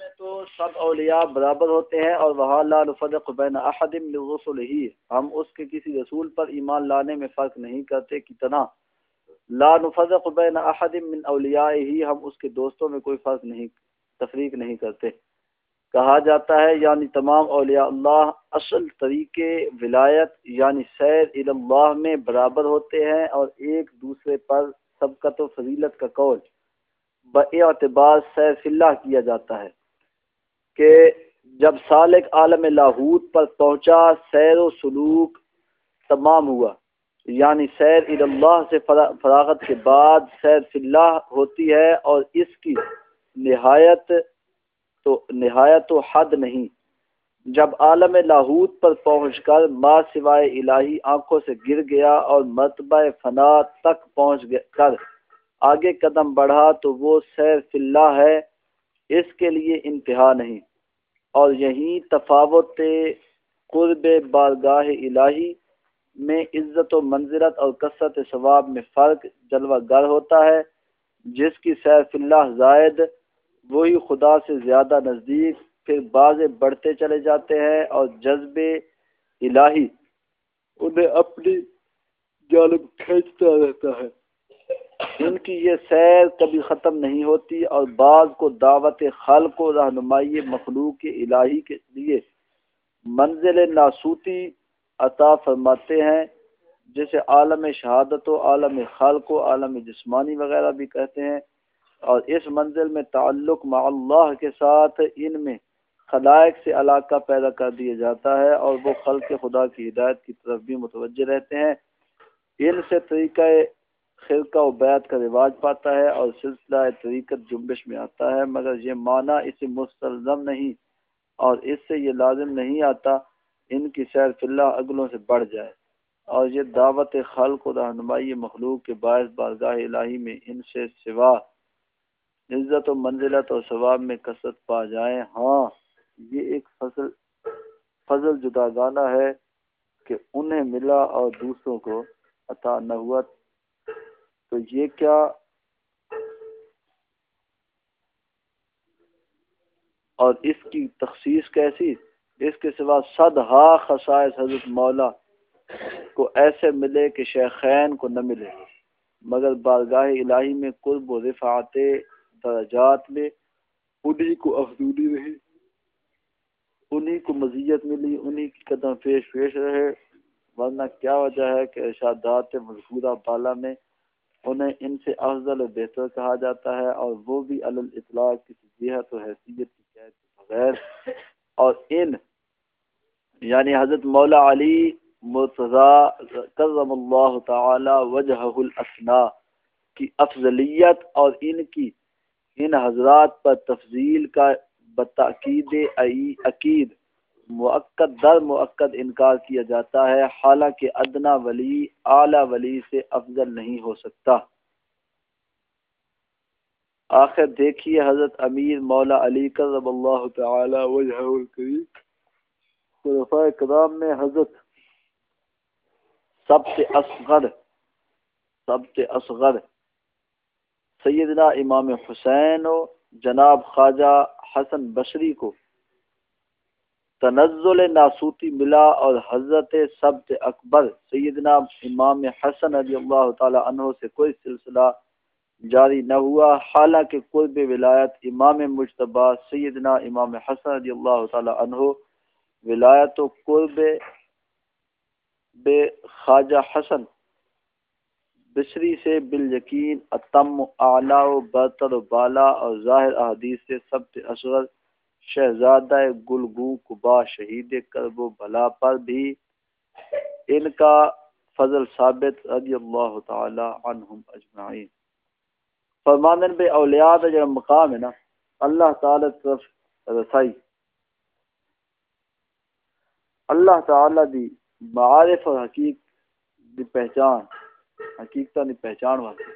میں تو سب اولیاء برابر ہوتے ہیں اور وہاں لا نفرق بین احد من رسله ہم اس کے کسی رسول پر ایمان لانے میں فرق نہیں کرتے کتنا لا نفرق بین احد من اولیاء ہی ہم اس کے دوستوں میں کوئی فرق نہیں، تفریق نہیں کرتے۔ کہا جاتا ہے یعنی تمام اولیاء اللہ اصل طریقے ولایت یعنی سیر اللہ میں برابر ہوتے ہیں اور ایک دوسرے پر سبقت و فضیلت کا قول۔ اعتبار سیف اللہ کیا جاتا ہے۔ کہ جب سالک عالم لاہوت پر پہنچا، سیر و سلوک تمام ہوا۔ یعنی سیر اللہ سے فراغت کے بعد سیر اللہ ہوتی ہے اور اس کی نہایت تو، نہایت و حد نہیں۔ جب عالم لاہوت پر پہنچ کر ما سوائے الہی آنکھوں سے گر گیا اور مرتبہ فنا تک پہنچ کر آگے قدم بڑھا تو وہ سیر اللہ ہے، اس کے لیے انتہا نہیں۔ اور یہی تفاوت قرب بارگاہ الہی میں عزت و منظرت اور کثرت ثواب میں فرق جلوہ گر ہوتا ہے، جس کی سیف اللہ زائد، وہی خدا سے زیادہ نزدیک، پھر بعض بڑھتے چلے جاتے ہیں اور جذب الہی انہیں اپنی جانب کھینچتا رہتا ہے۔ ان کی یہ سیر کبھی ختم نہیں ہوتی اور بعض کو دعوت خلق و رہنمائی مخلوق الہی کے لیے منزل ناسوتی عطا فرماتے ہیں، جسے عالم شہادت و عالم خلق و عالم جسمانی وغیرہ بھی کہتے ہیں۔ اور اس منزل میں تعلق مع اللہ کے ساتھ ان میں خلائق سے علاقہ پیدا کر دیا جاتا ہے اور وہ خلق خدا کی ہدایت کی طرف بھی متوجہ رہتے ہیں۔ ان سے طریقہ خرقہ و بیعت کا رواج پاتا ہے اور سلسلہ طریقت جنبش میں آتا ہے، مگر یہ معنی اسے مستلزم نہیں اور اس سے یہ لازم نہیں آتا ان کی سیر اللہ اگلوں سے بڑھ جائے۔ اور یہ دعوت خلق و رہنمائی مخلوق کے باعث بارگاہ الہی میں ان سے سوا عزت و منزلت اور ثواب میں کثرت پا جائیں ہاں یہ ایک فضل فضل جدا گانا ہے کہ انہیں ملا اور دوسروں کو عطا نہ ہوا۔ تو یہ کیا اور اس کی تخصیص کیسی؟ اس کے سوا صد خصائص حضرت مولا کو ایسے ملے کہ شیخین کو نہ ملے، مگر بارگاہ الہی میں قرب و رفعات درجات میں انہی کو افضولی رہی انہی کو مزیت ملی، انہی کی قدم پیش پیش رہے، ورنہ کیا وجہ ہے کہ ارشادات مذکورہ بالا میں انہیں ان سے افضل و بہتر کہا جاتا ہے اور وہ بھی الاطلاع کسی جہت و حیثیت کی قید کے بغیر۔ اور ان یعنی حضرت مولا علی مرتضی کرم اللہ تعالی وجہ الاسنا کی افضلیت اور ان کی، ان حضرات پر تفضیل کا بتاکید عقید۔ معقد در معقد انکار کیا جاتا ہے، حالانکہ ادنا ولی، اعلیٰ ولی سے افضل نہیں ہو سکتا۔ آخر دیکھیے حضرت امیر مولا علی کرم اللہ تعالی وجہ الکریم۔ خلفاء کرام میں حضرت سب سے اصغر سب سے اصغر، سیدنا امام حسین و جناب خواجہ حسن بشری کو تنزل ناسوتی ملا اور حضرت سبت اکبر سیدنا امام حسن رضی اللہ تعالی عنہ سے کوئی سلسلہ جاری نہ ہوا۔ حالانکہ قرب ولایت امام مشتبہ سیدنا امام حسن رضی اللہ تعالی عنہ ولایت و قرب بے خواجہ حسن بشری سے بالیقین اتم اعلیٰ و برتر و بالا اور ظاہر احادیث سے سبت اصغر شہزادہ گلگو کبا شہید کرب و بھلا پر بھی ان کا فضل ثابت رضی اللہ تعالی عنہم اجمعین۔ فرمانن بے اولیاء جو مقام ہے نا، اللہ تعالی طرف رسائی۔ اللہ تعالی دی معارف اور حقیق دی پہچان حقیقت دی پہچان واسطے۔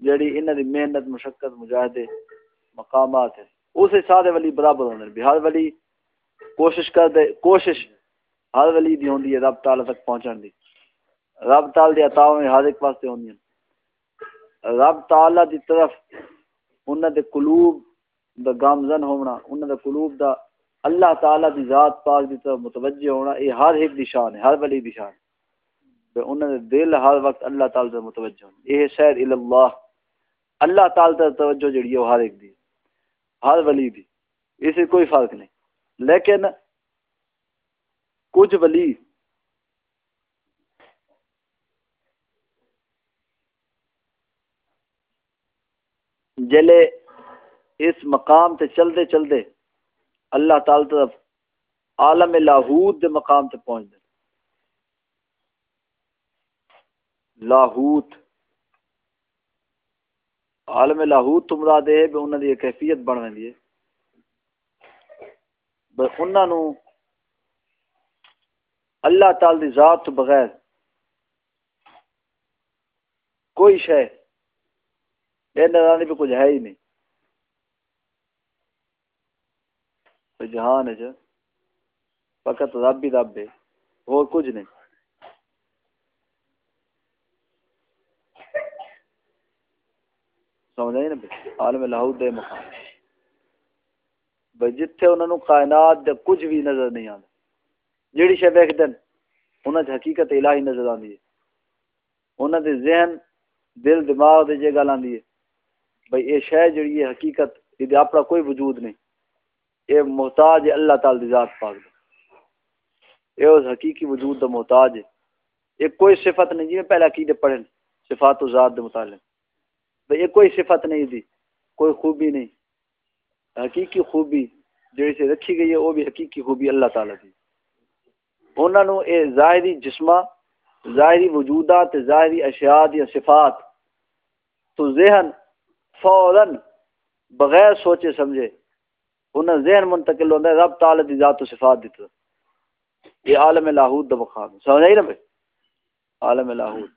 جڑی انہاں دی محنت، مشقت، مجاہدے، مقامات ہیں اسے سارے ولی برابر ہونے بھی ہر ولی کوشش کر دے کوشش ہر ولی دی ہوندی ہے رب تعالی تک پہنچن دی۔ رب تعالی دی عطاواں ہر ایک واسطے ہوندی ہیں۔ رب تعالی دی طرف انہاں دے قلوب دا گامزن ہونا انہوں دا قلوب دا اللہ تعالی دی ذات پاک دی طرف متوجہ ہونا، یہ ہر ایک دی شان ہے، ہر ولی دی شان ہے۔ انہوں نے دل ہر وقت اللہ تعالی سے متوجہ ہونا یہ سیر اللہ۔ اللہ تعالی سے توجہ جڑی ہے وہ ہر ایک دی۔ ہر ولی دی، اسے کوئی فرق نہیں۔ لیکن کچھ ولی جلے اس مقام تے چل دے چل دے اللہ تعالی طرف عالم لاہوت دے مقام تے پہنچ دے لاہوت عالم لاہوت تو مراد ہے کہ انہاں دی کیفیت بن ویندی ہے۔ بس انہاں نو اللہ تعالی دی ذات تو بغیر کوئی شے یہ نظرانے پہ کچھ ہے ہی نہیں۔ جہان ہے فقط رب ہی رب ہے، اور کچھ نہیں۔ سمجھ آئی نا عالم لاہور دے مقام۔ بھائی، جتھے انہوں نے کائنات دے کچھ بھی نظر نہیں آتا جیڑی شے ویکھ دن انہاں دی حقیقت الہی نظر آندی ہے۔ انہاں دے ذہن، دل، دماغ دے جے گل آندی ہے۔ بھائی یہ شے جڑی ہے حقیقت یہ اپنا کوئی وجود نہیں۔ یہ محتاج ہے اللہ تعالی دی ذات پاک دے یہ اس حقیقی وجود دا محتاج ہے۔ یہ کوئی صفت نہیں جی میں پہلے عقیدے پڑھن صفات و ذات دے متعلق۔ بھائی، یہ کوئی صفت نہیں دی، کوئی خوبی نہیں۔ حقیقی خوبی جڑی سے رکھی گئی ہے، وہ بھی حقیقی خوبی اللہ تعالی دی انہوں نے یہ ظاہری جسمہ ظاہری وجودات، ظاہری اشیاء یا صفات تو ذہن فوراً بغیر سوچے سمجھے انہیں ذہن منتقل ہوتا ہے، رب تعالی دی ذات و صفات دیتا یہ عالم لاہود دا مقام سمجھ آئی نا بھائی؟ عالم لاہود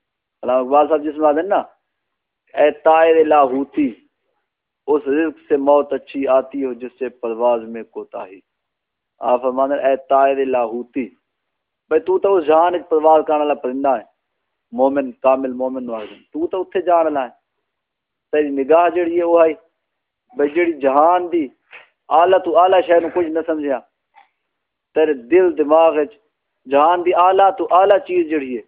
علامہ اقبال صاحب جس میں آدھے نا اے طائر لاہوتی، اس رزق سے موت اچھی آتی ہو جس سے پرواز میں کوتاہی آپ فرمانے اے طائر لاہوتی بھائی تو تو اس جہان پرواز کرنے والا پرندہ ہے۔ مومن، کامل مومن واحد تو تو اتھے جان والا ہے۔ تیری نگاہ جڑی ہے وہ آئی بھائی جڑی جہان دی آلہ تو آلہ شہر نو کچھ نہ سمجھا تیرے دل، دماغ جہان دی آلہ تو آلہ چیز جڑی ہے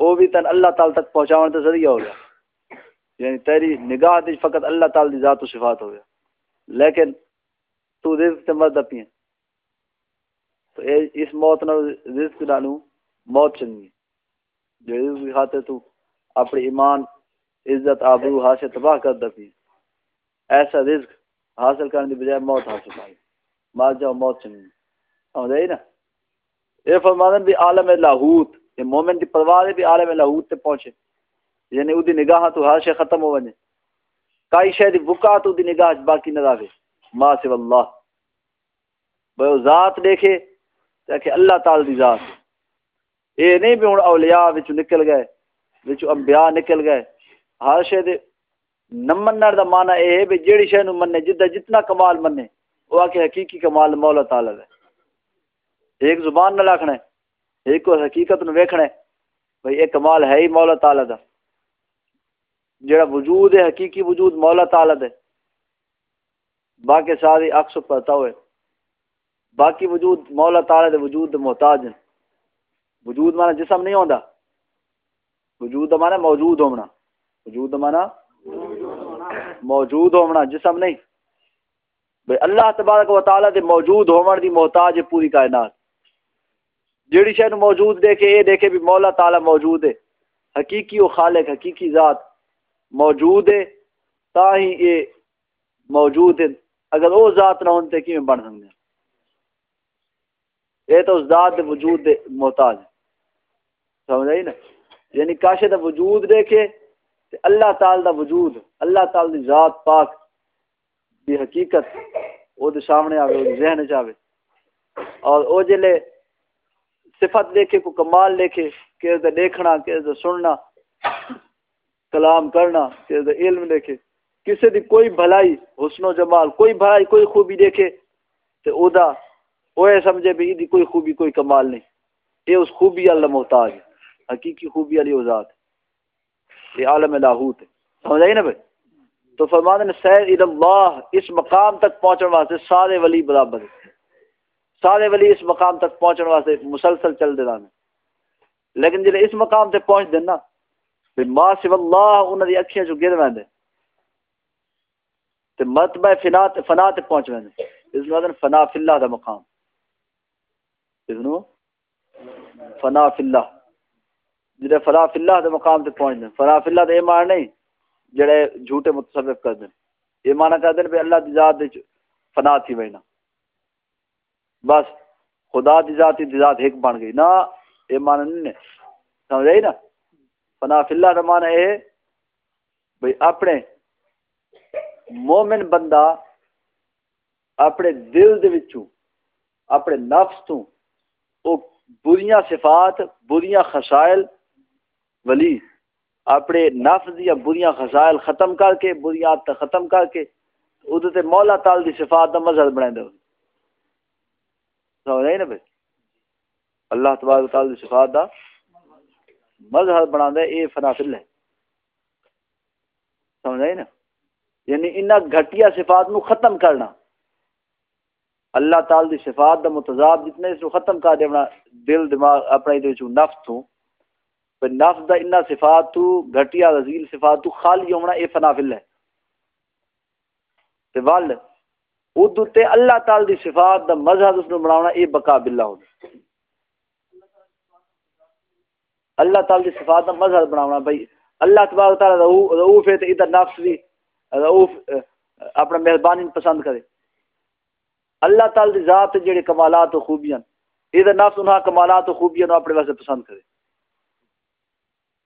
وہ بھی تن اللہ تعالی تک پہنچاؤں تو ذریعہ ہو گیا۔ یعنی تیری نگاہ دی فقط اللہ تعالی دی ذات و صفات ہو گیا۔ لیکن تو رزق سے مرد اپنی تو اس موت نہ رزق ڈالوں موت چنگی جو رزق خاطر تو اپنے ایمان، عزت، آبرو حاصل تباہ کر دفی ایسا رزق حاصل کرنے کی بجائے موت حاصل پائی مار جاؤ، موت چنگی سمجھ آئی نا؟ یہ فرمانن بھی عالم لاہوت، یہ مومن کی پرواہ بھی عالم لاہوت تے پہنچے۔ یعنی او نگاہ تو ہر شے ختم ہو ونے۔ کئی شے دی بکا تو دی نگاہ باقی نہ رہے ما سو اللہ۔ بھئی ذات دیکھے کہ اللہ تعالی دی ذات۔ اے نہیں بھی ہن اولیاء وچ نکل گئے وچ انبیاء نکل گئے۔ ہر شے دے نہ منن دا معنی اے ہے بھی جیڑی شے نو مننے جدا جتنا کمال مننے وہ کہ حقیقی کمال مولا تعالی ہے ایک زبان نہ لکھنا ہے، ایک کو حقیقت نو ویکھنا ہے۔ بھئی ایک کمال ہے ہی مولا تعالی دا۔ جڑا وجود ہے، حقیقی وجود مولا تعالی دے۔ باقی ساری عکس پتا ہوئے۔ باقی وجود مولا تعالی دے، وجود دے محتاج ہیں۔ وجود مانا جسم نہیں ہوندا۔ وجود مانا موجود ہونا۔ وجود مانا موجود ہونا، جسم نہیں۔ بھئی اللہ تبارک و تعالی دے موجود ہون دی محتاج ہے پوری کائنات۔ جیڑی شے موجود دیکھے، اے دیکھے بھی مولا تعالی موجود ہے۔ حقیقی و خالق، حقیقی ذات۔ موجود ہے، تا ہی یہ موجود ہے۔ اگر وہ ذات نہ ہوتے کی بن سکتے ہیں؟ یہ تو اس ذات دے وجود دے محتاج سمجھ آئی نا؟ یعنی کاشے دا وجود دیکھے تے اللہ تعالی دا وجود، اللہ تعالی دی ذات پاک دی حقیقت او دے سامنے آوے او دے ذہن چاہے اور او جلے صفت دیکھے کو کمال دیکھے کہ دے دیکھنا کہ دے سننا کلام کرنا علم دیکھے۔ کسی دی کوئی بھلائی، حسن و جمال، کوئی بھلائی، کوئی خوبی دیکھے، تے او دا، او سمجھے بھی دی کوئی خوبی، کوئی کمال نہیں۔ یہ اس خوبی اللہ محتاج حقیقی خوبی علی ذات یہ عالم لاہوت ہے۔ سمجھ آئی نا بھائی؟ تو فرمان نے سیر اللہ، اس مقام تک پہنچنے واسطے سارے ولی برابر سارے ولی اس مقام تک پہنچنے واسطے مسلسل چل دے رہے لیکن جلے اس مقام تک پہنچ دینا پھر ما سو اللہ انہوں نے اکھیاں جو گر ویندے۔ تے مرتبہ فنا فنا تک پہنچ ویندے۔ اس میں فنا فی اللہ دا مقام۔ اس نو فنا فی اللہ۔ جڑے فنا فی اللہ دے مقام تے پہنچ دے۔ فنا فی اللہ دے ایمان نہیں، جڑے جھوٹے متصرف کر دیں یہ مانا کر دیں بھی اللہ دی ذات دے فنا تھی وینا۔ بس خدا دی ذات دی ذات ایک بن گئی۔ نا یہ مانا نہیں سمجھ آئی نا؟ فنا فی اللہ دا مانا ہے بھئی اپنے مومن بندہ اپنے دل دے وچوں، اپنے نفس تو او بریاں صفات، بریاں خسائل ولی اپنے نفس دیا بریاں خسائل ختم کر کے، بریاں عادت ختم کر کے ادھر تے مولا تعالی دی صفات دا مظہر بنا دے۔ سمجھ نا بھائی اللہ تبارک تعالی دی صفات دا مظہر بنا دے اے فنافل ہے سمجھ نا؟ یعنی انہاں گھٹیا صفات نو ختم کرنا۔ اللہ تعالی دی صفات دا متضاد جتنے اس نو ختم کر دینا دل، دماغ اپنے دے وچوں نفس تو۔ پر نفس دا انہاں صفات تو، گھٹیا رزیل صفات تو خالی ہونا اے فنافل ہے۔ تے ول ادو تے اللہ تعالی دی صفات دا مذہب اس نو بناونا اے بقا باللہ ہو اللہ تعالی دی صفات دا مذہب بناونا بھائی اللہ تبارک تعالی رؤوف ہے تے ادھر نفس بھی رؤوف اپنا مہربانی پسند کرے۔ اللہ تعالی دی ذات جڑے کمالات و خوبیاں، ادھر نفس انہاں کمالات و خوبیاں اپنے واسطے پسند کرے۔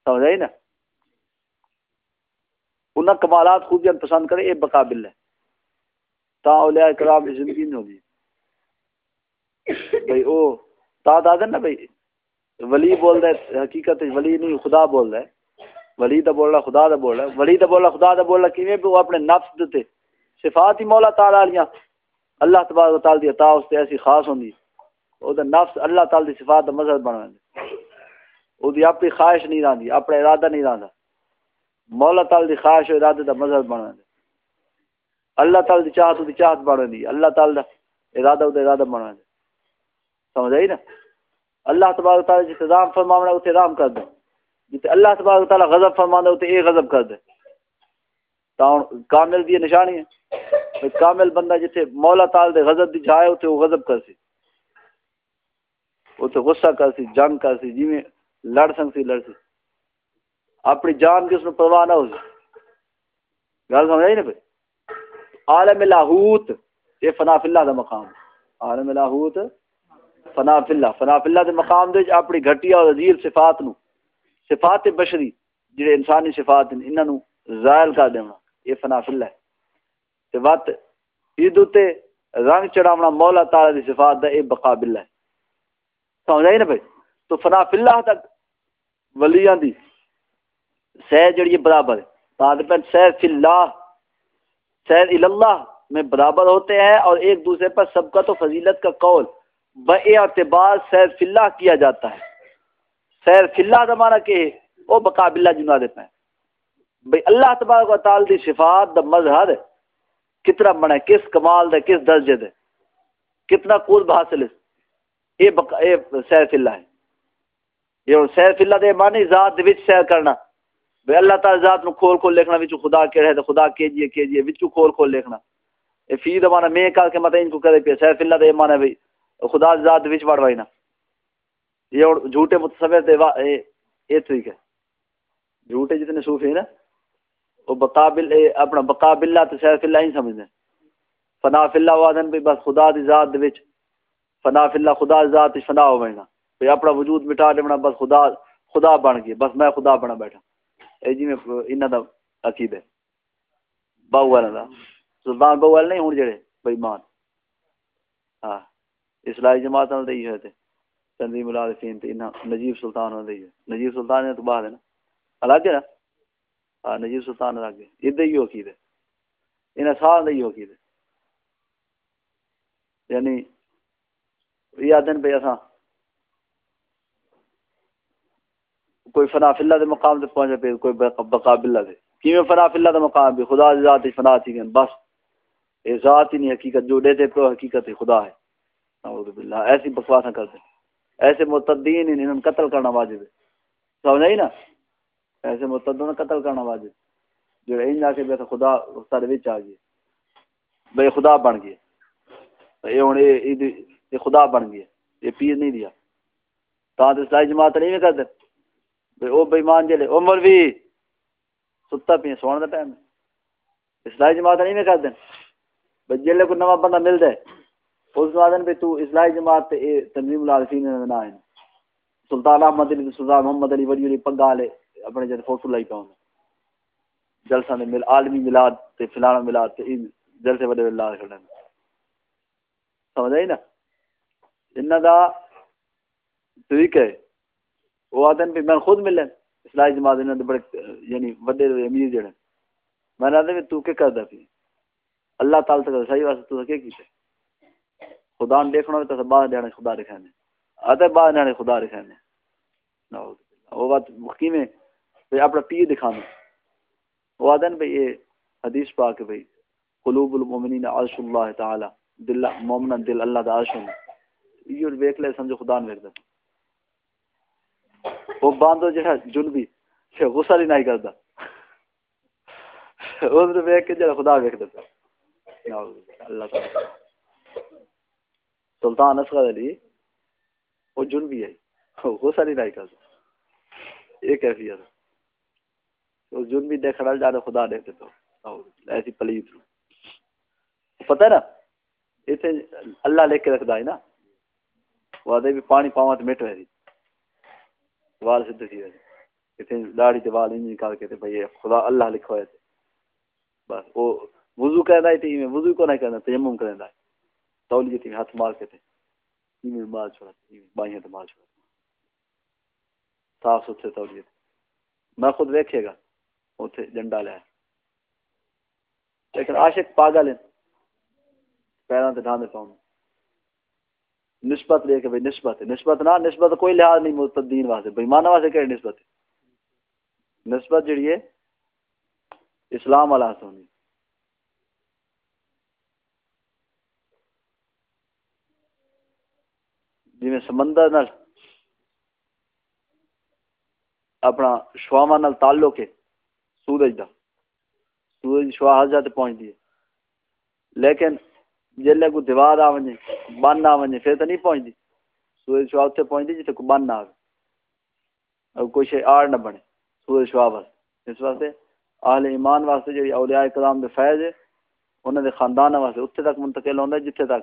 سمجھ آئی نا؟ انہاں کمالات خوبیاں پسند کرے، اے بقابل ہے۔ تا اولیاء کرام کی زندگی نہیں ہوگی بھئی او، تا دادن نا بھئی؟ ولی بول رہے حقیقت ولی نہیں، خدا بول رہے ولی دا بول رہا، خدا دا بول رہا۔ ولی دا بول رہا، خدا دا بول رہا، کیویں وہ اپنے نفس دتے صفات ہی مولا تعالی والیاں اللہ تبارک و تعالی دی عطا اس تے ایسی خاص ہوندی۔ او دا نفس اللہ تعالی دی صفات دا مظہر بنوا او دی اپنی خواہش نہیں راندی اپنا ارادہ نہیں راندا مولا تعالی دی خواہش و ارادہ دا مظہر بنوا دے۔ اللہ تعالی دی چاہت دی چاہت بنوا دی۔ اللہ تعالی دا ارادہ دا ارادہ بنوا سمجھ آئی نا؟ اللہ تبارک تعالی جس نظام فرماونا اسے رام کر دے۔ جتے اللہ تبارک تعالی غضب فرمانا ہے، اسے اے غضب کر دے۔ تاؤن، کامل دی نشانی ہے۔ کامل بندہ جتے مولا تعالی دے غضب دی جائے اسے وہ غضب کر سی۔ اسے غصہ کر سی، جنگ کر سی جی میں لڑ سنگ سی، لڑ سی۔ اپنی جان کی اس نے پرواہ نہ ہو سی۔ گل سمجھ آئی نا بھائی عالم لاہوت، یہ فنا فی اللہ دا مقام عالم لاہوت فنا فی اللہ، فنا فی اللہ دے مقام دے اپنی گھٹیا اور عزیز صفات نو، صفات بشری جڑے انسانی صفات ہیں، انہاں نو زائل کر دینا یہ فنا فی اللہ ہے۔ تے وقت عید تے رنگ چڑھاونا مولا تعالی دی صفات دا اے بقا باللہ ہے۔ سمجھ آئی نا بھائی؟ تو فنا فی اللہ تک ولیاں دی سہ جڑی برابر ہے۔ بعد پر سہ فی اللہ سہ اللہ میں برابر ہوتے ہیں اور ایک دوسرے پر سبقت و فضیلت کا قول۔ بے اعتبار سیر فی اللہ کیا جاتا ہے۔ سیر فی زمانہ کے وہ بقابلہ جنا دیتا ہے۔ بھئی اللہ تبارک و تعالی دی صفات دا مظہر کتنا بڑا ہے، کس کمال دے کس درجے دے کتنا قرب حاصل ہے۔ اے بقا اے سیر فی اللہ ہے۔ یہ سیر فی اللہ دے معنی ذات دے وچ سیر کرنا۔ بھئی اللہ تعالی ذات نو کھول کھول لکھنا وچ خدا کے رہے خدا کیجیے کیجیے وچ کھول کھول لکھنا۔ اے فی زمانہ میں کر کے مت ان کو کرے پہ سیر فی دے معنی بھئی خدا ذات وچ وڑ وائنا۔ یہ جھوٹے متصور دے اے طریقہ جھوٹے جتنے صوفی ہیں نا، وہ بقابل اپنا بقابل اللہ تو سیر فی اللہ ہی سمجھتے فنا فی اللہ وادن بھی بس خدا دی ذات دے وچ فنا فی اللہ خدا دی ذات فنا ہو وائنا۔ بھئی اپنا وجود مٹا دینا بس خدا خدا بن گیا۔ بس میں خدا بنا بیٹھا۔ اے جی میں انہاں دا عقیدہ باو والا دا۔ سلطان باو والا نہیں ہون جڑے بھائی مان ہاں۔ اسلائی جماعت نال دئی ہے تے تنظیم العارفین تے، انہاں نجیب سلطان نال دئی ہے نجیب سلطان نے تو بعد ہے نا؟ الگ ہے نا؟ ہاں نجیب سلطان الگ ہے۔ ادھر ہی عقید ہے انہاں سال دئی عقید ہے یعنی یہ دن پہ اساں کوئی فنا فی اللہ دے مقام تے پہنچے پہ کوئی بقا باللہ دے۔ کیویں فنا فی اللہ دا مقام بھی خدا دی ذات فنا تھی گن بس، اے ذات ہی نہیں، حقیقت جو دے دے پہ، حقیقت خدا ہے۔ باللہ، ایسی بکواس نہ کرتے ایسے مرتدین انہوں قتل کرنا واجب ہے۔ سمجھ آئی نا؟ ایسے مرتدوں نے قتل کرنا واجب جو این جا کے خدا سارے وچ آ گئے۔ بے خدا بن گئے۔ اے ہن اے خدا بن گئے۔ یہ پیر نہیں دیا۔ تا تے اسلائی جماعت نہیں کر دے بے، او بے ایمان جلے او مولوی۔ ستا پی سونے دا ٹائم اسلائی جماعت نہیں کر دیں بے جلے کو نواں بندہ مل دے اس وادن پہ تو اسلائی جماعت تے تنظیم العارفین نے بنا ہے سلطان احمد علی سلطان محمد علی ولی علی پگا لے اپنے جے فوٹو لائی پاؤں جلسہ میں مل عالمی میلاد تے فلانا میلاد تے جلسے بڑے اللہ کھڑے سمجھ آئی نا؟ انہاں دا طریقہ ہے، وہ آدن پہ میں خود ملن اسلائی جماعت انہاں دے بڑے یعنی بڑے امیر جڑے میں نے آدھے تو کیا کردا پی اللہ تعالی تک صحیح واسطے تو کیا کیتے؟ خدا نے دیکھنا تو بعد دینے خدا دکھانے آتے بعد دینے خدا دکھانے وہ بات مقیم ہے اپنا پیر دکھانا وہ آدھے بھئی یہ حدیث پاک ہے بھئی، قلوب المومنین عرش اللہ تعالی، دل مومن دل اللہ دا عرش ہے یہ ویکھ لے سمجھو خدا نے ویکھ دے وہ باندھو جہاں جنبی سے غصہ نہیں نہیں کرتا اس نے ویکھ کے جڑا خدا ویکھ دے اللہ تعالی۔ سلطان اصغر علی، وہ جن بھی ہے، وہ ساری نہیں کرتا یہ کیفیت ہے۔ وہ جن بھی دیکھ رہا جانے خدا دیکھتے تو۔ ایسی پلیت پتہ ہے نا اتنے اللہ لے کے رکھتا ہے نا۔ وہ بھی پانی پاوا تو مٹ رہی۔ وال سدھ تھی ویسے اتنے داڑھی سے وال انج نکال کے بھائی خدا اللہ لکھو ہے بس، وہ وضو کرنا ہے وضو کو نہیں کرنا تیمم کرنا ہے۔ تولیے تھی ہاتھ مار کے تھے۔ ایویں مال چھوڑا بائیں تو مال چھوڑا صاف ستھرے تولیے تھے میں خود دیکھے گا اتنے جنڈا لیا لیکن عاشق پاگل ہیں۔ پیروں سے ڈھانے پاؤں۔ نسبت لے کے بھائی نسبت ہے۔ نسبت نہ، نسبت کوئی لحاظ نہیں مرتدین واسطے۔ بھائی مانا واسطے کہڑی نسبت ہے؟ نسبت جڑی ہے، اسلام والا ہونی جی سمندر نال اپنا شواما نال تعلق ہے، سورج دا۔ سورج شوا ہر جاتے پہنچ دیے لیکن جلے کو دیوار آ ونجے، بن آ ونجے، پھر تو نہیں پہنچ دی سورج شوا اتنے پہنچ دی جتنے کو بن آ اب کوئی شے آڑ نہ بنے، سورج شوا واسطے۔ اس واسطے اہل ایمان واسطے جی اولیاء کرام دے فیض ہے انہوں دے خاندان واسطے اتنے تک منتقل ہوتا ہے جتنے تک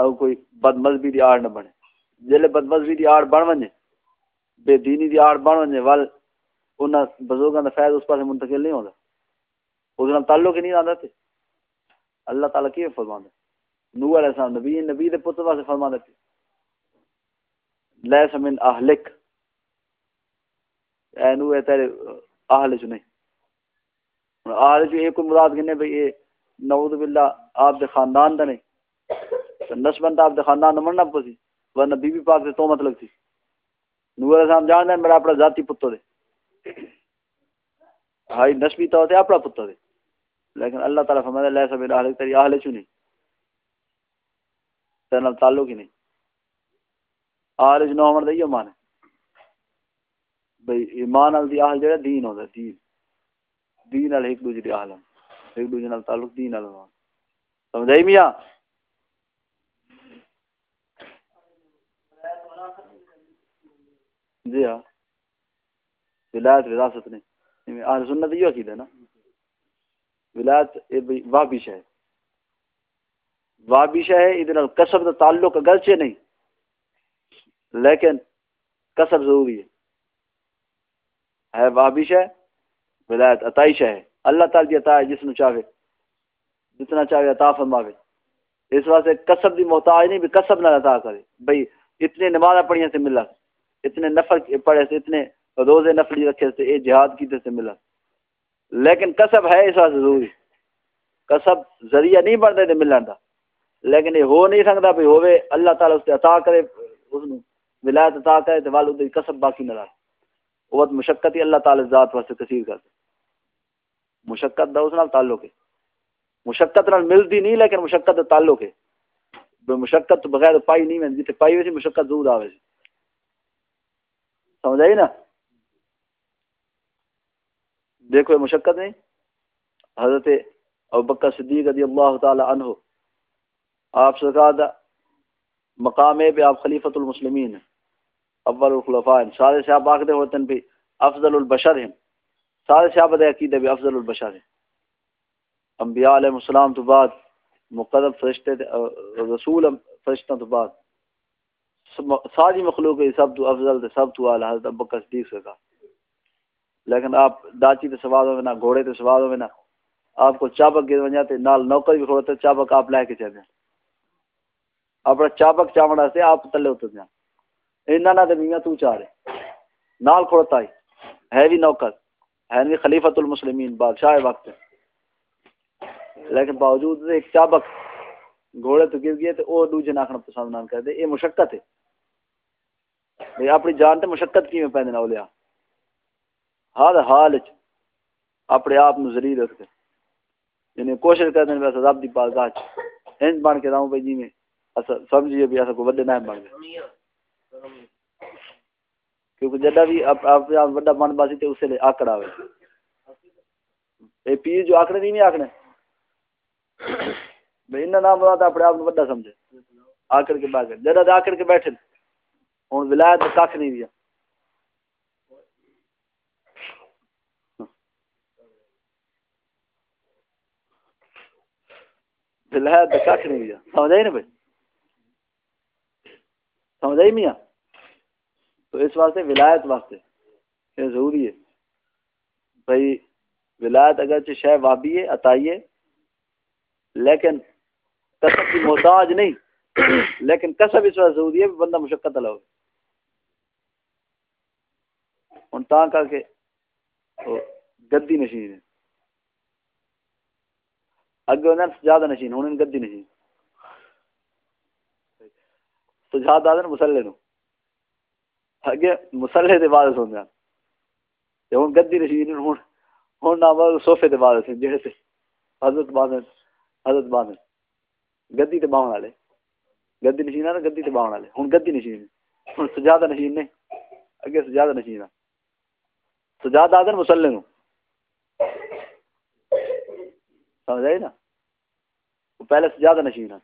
اب کوئی بد مذہبی دی آڑ نہ بنے۔ جلے بدمزوی دی آڑ بن ونجے بے دینی دی آڑ بن ونجے ول انہاں بزرگاں دا فیض اس پاسے منتقل نہیں ہوندا۔ اس نال تعلق ہی نہیں آندا تے۔ اللہ تعالی کی فرماندا؟ نوح علیہ السلام نبی نبی دے پتر واسطے فرماندا تے۔ لیس من اہلک۔ اے نوح، اے تیرے اہل چ نہیں۔ اہل چ ایک مراد کنے بھئی؟ اے نعوذ باللہ، آپ دے خاندان دا نہیں۔ نسبن آپ دے خاندان دا مرنا پسی۔ ورنہ بی بی پاک سے تو مطلب تھی۔ نور علیہ السلام جان دیں میرا اپنا ذاتی پتر دے ہائی نسبی تو ہوتے اپنا پتر دے لیکن اللہ تعالیٰ فرمائے اللہ سب اہل تیری اہل چوں نہیں؟ تیرے تعلق ہی نہیں۔ اہل جو نو دے یہ مانے بھئی ایمان ال دی اہل جڑا دین ہوندا دین۔ دین ال ایک دوسرے دی اہل ایک دوسرے نال تعلق، دین ال سمجھائی میاں؟ جی ہاں۔ ولایت وراثت نے اہل سنت یہ عقیدہ ہے نا۔ ولایت وابش ہے۔ وابش ہے، ادھر کسب کا تعلق اگرچہ نہیں، لیکن کسب ضروری ہے۔ ہے وابش ہے ولایت عطائش ہے۔ اللہ تعالی دی عطا ہے، جس نے چاہے، جتنا چاہے عطا فرماوے۔ اس واسطے کسب دی محتاج نہیں، بھی کسب نہ عطا کرے۔ بھئی اتنے نمازاں پڑھیاں سے ملا اتنے نفل پڑھے سے، اتنے روزے نفلی رکھے سے اے جہاد کی سے ملا۔ لیکن کسب ہے اس واسطے ضروری۔ کسب ذریعہ نہیں بنتا دے ملن دا۔ لیکن یہ ہو نہیں سکتا بھی ہوئے، اللہ تعالیٰ اس سے عطا کرے، اس ولایت عطا کرے تو والد کسب باقی نہ رہا وہ مشقت ہی اللہ تعالیٰ ذات واسطے کثیر کرتے مشقت دا اس نال تعلق ہے۔ مشقت نال ملتی نہیں لیکن مشقت دا تعلق ہے۔ مشقت بغیر پائی نہیں میں جتنے پائی ہوئی مشقت ضرور آوے۔ سمجھ آئی نا؟ دیکھو مشقت نہیں۔ حضرت ابو بکر صدیق رضی اللہ تعالی عنہ، آپ سرکار مقام پہ آپ خلیفۃ المسلمین ہیں، اول الخلفاء ہیں۔ سارے صاحب آخر ہوتے ہیں بھی افضل البشر ہیں۔ سارے صاحب دے عقیدے بھی افضل البشر ہیں۔ انبیاء علیہ السلام تو بعد مقدم فرشتے رسول فرشتوں تو بعد۔ ساری مخلوق سب تو افضل تے سب تو اعلی، حضرت ابوبکر صدیق سے کہا لیکن آپ داچی تے سوال ہوئے نا، گھوڑے تے سوال ہوئے نا، آپ کو چابک گر بن تے نال نوکر بھی کھڑوتے، چابک آپ لے کے چلے اپنا چابک چاونا سے آپ تلے اتر جائیں۔ انہاں نہ تے میاں تو چاہ رہے نال کھڑتا ہی ہے بھی نوکر۔ ہے بھی خلیفۃ المسلمین، بادشاہ وقت۔ لیکن باوجود ایک چابک گھوڑے تو گر گئے تو وہ دوجے نہ ناکھنا پسند نہ کرتے یہ مشقت ہے۔ اپنی جان تے مشقت کی میں پہنے نہ لیا ہر حال اپنے آپ نو ذلیل رکھ یعنی کوشش کرتے ہیں ویسے رب دی بارگاہ ہند بن کے رہوں بھائی جی میں سمجھیے بھی ایسا کوئی وڈے نہ بن گئے۔ کیونکہ جدا بھی آپ وڈا بن باسی تے اسے لے آکڑا ہوئے۔ اے پیر جو آکڑے نہیں آکڑے؟ بھائی انہیں نام مراد اپنے آپ بڑا سمجھے۔ آکڑ کے باغ جدا آکڑ کے بیٹھے ہوں ولایت کھ نہیں دیا ولایت کھ نہیں دیا سمجھ آئی نا بھائی؟ سمجھ آئی میاں؟ تو اس واسطے ولایت واسطے یہ ضروری ہے۔ بھائی، ولایت اگرچہ شہ وابی ہے عطائی ہے، لیکن کسب کی محتاج نہیں، لیکن کسب اس وقت ضروری ہے بندہ مشقت اللہ ہو ہوں تا کر کے گدی نشین ہے۔ اگے انہیں زیادہ نشین ہوں گدی نشین۔ سجاد آدھے مسلے نو اگے مسلے دے بعد سن ہوں گدی نشین ہوں ہوں نہ سوفے دے بعد سن جہے حضرت بعد حضرت بعد گدی تے باؤں والے۔ گدی نشین نا، گدی تے باؤں والے۔ ہوں گدی نشین۔ ہوں سجادہ نشین نے۔ اگے سجادہ نشین سجاد آدھر مسلے نو سمجھ آئی نا؟ پہلے سجادہ نشین ہے۔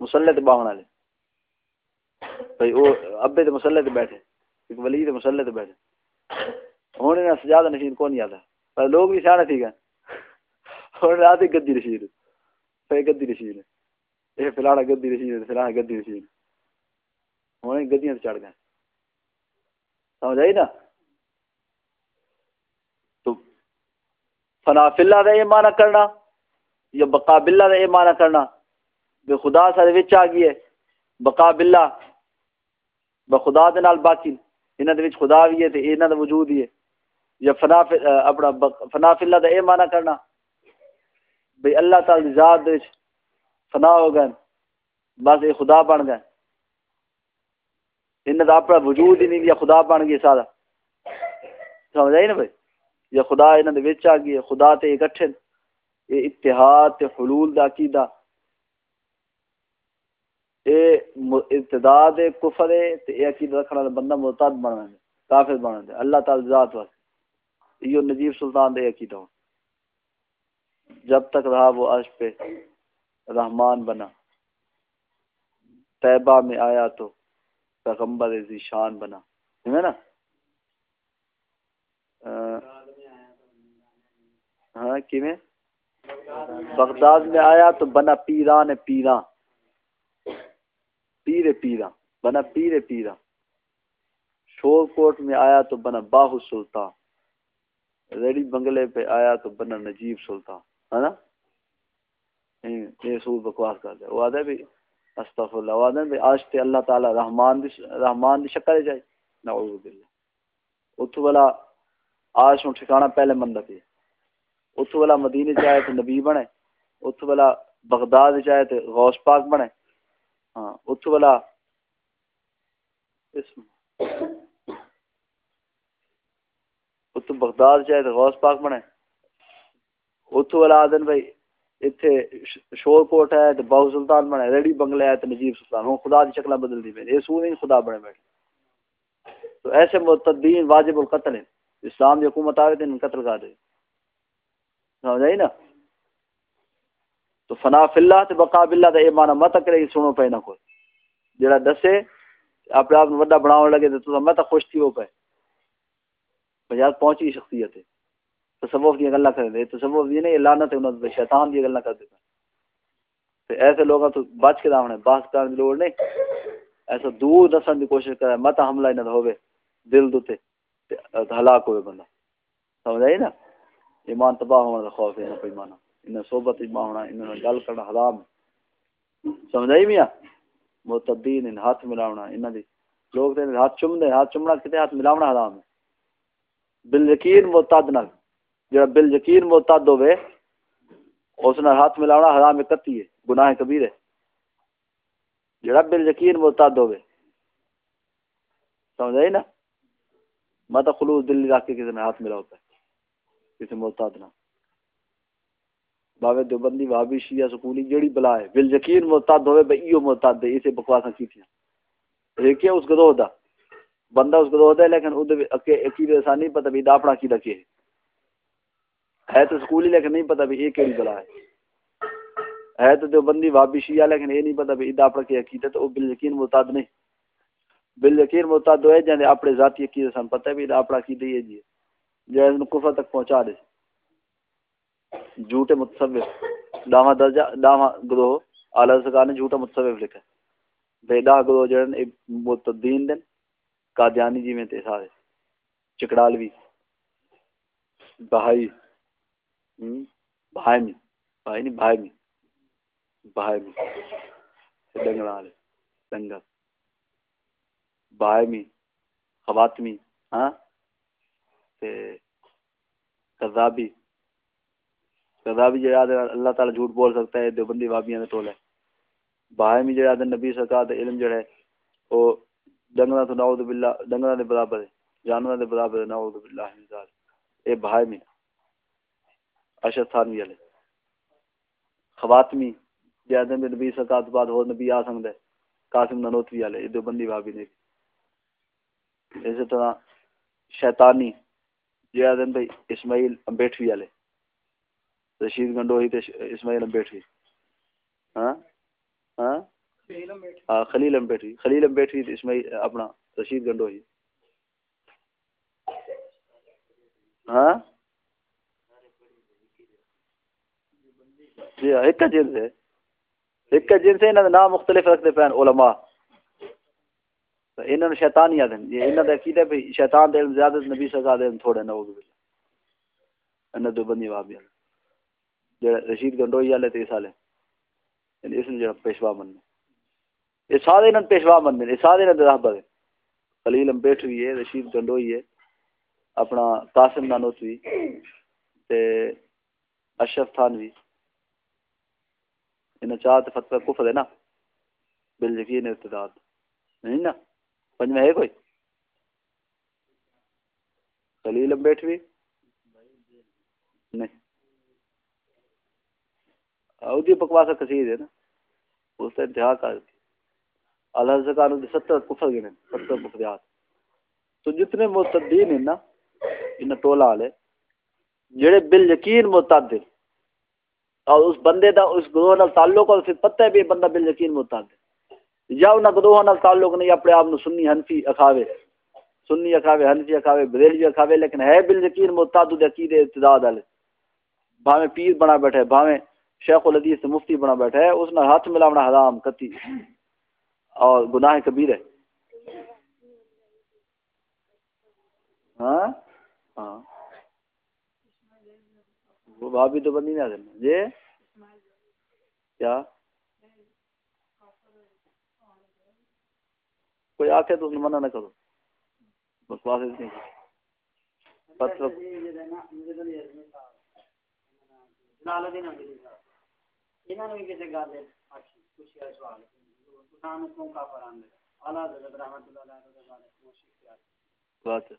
مسلے تے باؤں والے۔ بھائی وہ ابے تے مسلے تے بیٹھے۔ ایک ولی تے مسلے تے بیٹھے۔ ہوں انہیں سجادہ نشین کون یاد ہے؟ پر لوگ بھی سیاح ٹھیک ہے ہوں آتے گدی نشین۔ پھر گدی نشین ہے۔ یہ فلانا گدی رسید فلانا گدی رسید ہوں گدیاں چڑھ گئے۔ سمجھ آئی نا؟ تو فنا فلا کا یہ مانا کرنا یا بقابلہ کا یہ مانا کرنا؟ بے خدا سارے وچ آ گئی ہے۔ بقا بلا بخدا دے نال باقی۔ انہاں دے وچ خدا بھی ہے تے انہاں دا وجود ہی ہے۔ یا فنا اپنا فنا فلا دا یہ مانا کرنا۔ بھئی اللہ تعالی ذات دے وچ فنا ہو گئے۔ بس یہ خدا بن گئے۔ انہیں تو اپنا وجود ہی نہیں دیا خدا بن گئے سارا۔ سمجھ آئی نا بھائی؟ یا خدا انہوں نے آ گئی خدا تے اکٹھے یہ اتحاد تے حلول دا عقیدہ۔ اے ابتداد کفر ہے تے اے عقیدہ رکھنے والا بندہ محتاط بننا ہے کافر بننا ہے اللہ تعالی ذات واسطے۔ یہ نجیب سلطان دے عقیدہ ہو جب تک رہا وہ عرش پہ۔ رحمان بنا۔ طیبہ میں آیا تو پیغمبر شان بنا۔ ہے نا؟ ہاں میں بغداد میں آیا تو بنا پیران پیران۔ پیر پیرا بنا پیر پیرا شور کوٹ میں آیا تو بنا باہو سلطان۔ ریڈی بنگلے پہ آیا تو بنا نجیب سلطان۔ ہے نا؟ یعنی یہ سور بکواس کر دے وہ آدھے بھی استغفر اللہ وہ آدھے بھی، آج تے اللہ تعالی رحمان دی رحمان دی شکل جائے نعوذ باللہ۔ اتھو والا آج نو ٹھکانا پہلے مندہ پہ اتھو والا مدینے چاہے تو نبی بنے۔ اتھو والا بغداد چاہے تو غوث پاک بنے۔ ہاں اتھو والا اسم اتھو بغداد چاہے تو غوث پاک بنے۔ اتو والا دن بھائی اتنے شور کوٹ ہے تو بہو سلطان بنے ریڈی بنگلے ہے تو نجیب سلطان ہوں خدا کی شکل بدل دی یہ سو نہیں خدا بنے بیٹھے تو ایسے متدین واجب القتل ہیں اسلام کی حکومت آئے تو قتل کر دے سمجھ آئی نا تو فنا فلّہ تو بقا بلّہ کا یہ مانا مت کرے سنو پہ نہ کوئی جڑا دسے اپنے آپ وڈا بناؤ لگے تو میں تو خوش تھی وہ پہ یار پہنچی شخصیت ہے تصوف کی گلا کر دے، تصوف دی نہیں، لعنت ہے انہاں شیطان دی گلا کر دے۔ تے ایسے لوگاں تو بچ کے داونے باس کرن دی لوڑ نہیں۔ ایسا دور دسن دی کوشش کرے، مت حملہ نہ ہوے دل دے تے ہلاک ہوے بندہ۔ سمجھ آئی نا؟ ایمان تباہ ہونے دا خوف ہے نہ کوئی مانا صحبت ایمان ہونا انہیں گل کرنا حرام سمجھ آئی میاں؟ متدین ان ہاتھ ملاونا، انہاں دی لوگ تے ہاتھ چوم دے ہاتھ چومنا کتے ہاتھ ملاونا حرام ہے۔ بالکین متعد نال۔ جڑا بل یقین معتاد ہوے اس نے ہاتھ ملاونا حرام کتی ہے، گناہ کبیر ہے۔ جڑا بل یقین معتاد ہوے سمجھ آئی جی نا؟ میں تو خلوص دل رکھ کے کسی نے ہاتھ ملاؤ پہ، کسی معتاد نہ باوے دیوبندی وہابی شیعہ سکولی جڑی بلا ہے، بل یقین معتاد ہوے بھئی ایو معتاد ہے، اسے بکواساں کیتیاں۔ ایک ہے اس گروہ دا، بندہ اس گروہ دا ہے، لیکن او عقیدے آسانی پتہ بھی دا اپنا عقیدہ کی ہے ہے تو سکول لیکن نہیں پتا بھی یہ کیڑی بلا ہے۔ ہے تو جو بندی وابی شیعہ، لیکن یہ نہیں پتا بھی ادا اپنا کی عقیدت وہ بال یقین محتاد نہیں۔ بال یقین محتاد ہے جانے اپنے ذاتی عقیدت سن پتہ بھی ادا اپنا عقیدہ یہ جی۔ جو ہے کفر تک پہنچا دے۔ جھوٹے متصوف۔ داواں درجہ داواں گروہ، اعلی سرکار نے جھوٹا متصوف لکھا بے دا گروہ جڑن متدین دن، قادیانی جی میں تے سارے چکڑالوی۔ بہائی۔ بھائی میں بھائی نہیں بھائی میں بھائی میں ڈنگل والے بھائی میں خواتمی. ہاں؟ تے کذابی. کذابی جو یاد اللہ تعالی جھوٹ بول سکتا ہے، دیوبندی وابیاں نے تولے بھائی میں جو یاد نبی سرکار دا علم جو ہے وہ ڈنگلا تو نعوذ باللہ ڈنگلا دے برابر ہے جانور دے برابر ہے، نعوذ باللہ من ذالک. اے بھائی میں اشر تھانوی والے خواتمی جیادے میں نبی سرکار بعد ہو نبی آ سکتا ہے قاسم ننوتوی والے، یہ بندی بھابی نے۔ اسی طرح شیطانی جیادے بھائی اسماعیل امبیٹوی والے۔ رشید گنڈوہی تے اسماعیل امبیٹوی۔ ہاں؟ ہاں؟ ہاں خلیل امبیٹوی۔ خلیل امبیٹوی تے اسماعیل، اپنا رشید گنڈوہی ہاں؟ جی ہاں ایک جنس ہے۔ ایک جنس ہے انہوں نے نام مختلف رکھتے پہن علماء۔ انہوں نے شیطان یاد ہیں یہ جی، انہوں نے عقیدہ بھی شیطان دے علم زیادہ، نبی سزا دے تھوڑے نعوذ باللہ انہوں دو بندی وہاں بھی جو رشید گنڈوئی والے تیس سالے۔ یعنی اس نے جو پیشوا من یہ سارے انہوں پیشوا من یہ سارے انہوں راہبر ہیں۔ خلیل امبیٹ ہوئی ہے، رشید گنڈوئی ہے۔ اپنا قاسم نانوتوی تے اشرف تھانوی ان چار کفر ہے نا؟ بل یقین ارتداد۔ نہیں نا؟ پنج میں ہے کوئی؟ خلیل بیٹھوی نہیں۔ اودی جی، بکواس کثیر ہے نا۔ اس سے انتہا کر دی اللہ زکار نے ستر کفر گنے، ستر کفریات۔ تو جتنے متدین ہیں نا، ان ٹولہ والے، جڑے بال یقین متعدد اور اس بندے دا اس گروہ نال تعلق اور پھر پتہ ہے بھی بندہ بال یقین محتاج ہے۔ یا انہاں گروہ نال تعلق نہیں، اپنے آپ سنی حنفی اکھاوے سنی اکھاوے، حنفی اکھاوے، بریلوی اکھاوے، لیکن ہے بال یقین محتاج دے عقیدے والے۔ بھاویں پیر بنا بیٹھے بھاویں شیخ الحدیث سے مفتی بنا بیٹھا ہے، اس نے ہاتھ ملاونا حرام کتی اور گناہ کبیر ہے۔ ہاں؟ ہاں۔ وہ بھابی تو بندی نہیں آ جی؟ کیا؟ کوئی آکے تو منع نہ کرو۔ بکواس نہیں مطلب بات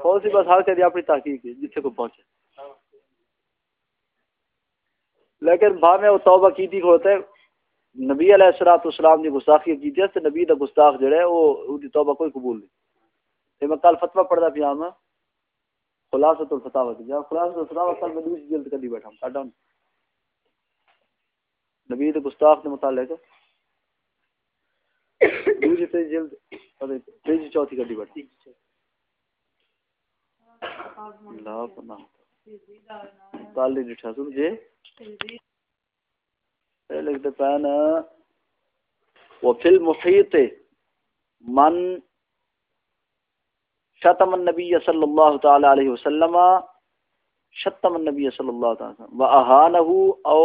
بس اپنی تحقیق جتنے کو پہنچے؟ لیکن میں وہ توبہ کی تھی نبی علیہ السلام گستاخی کی تھی نبی گستاخ جڑا ہے، وہ توبہ کوئی قبول نہیں۔ میں کل فتوا پڑھدا پیا ہاں کل میں دوسری جلد بیٹھا ہوں نبی گستاخ متعلق دوسری تے جلد تیجی چوتھی کڈی بیٹھا لا پناہ کل ڈٹھا سمجھے لکھتے پہن۔ وفي المحيط من شتم النبی صلی اللہ تعالی علیہ وسلم۔ شتم النبی صلی اللہ تعالی وسلم واهانه او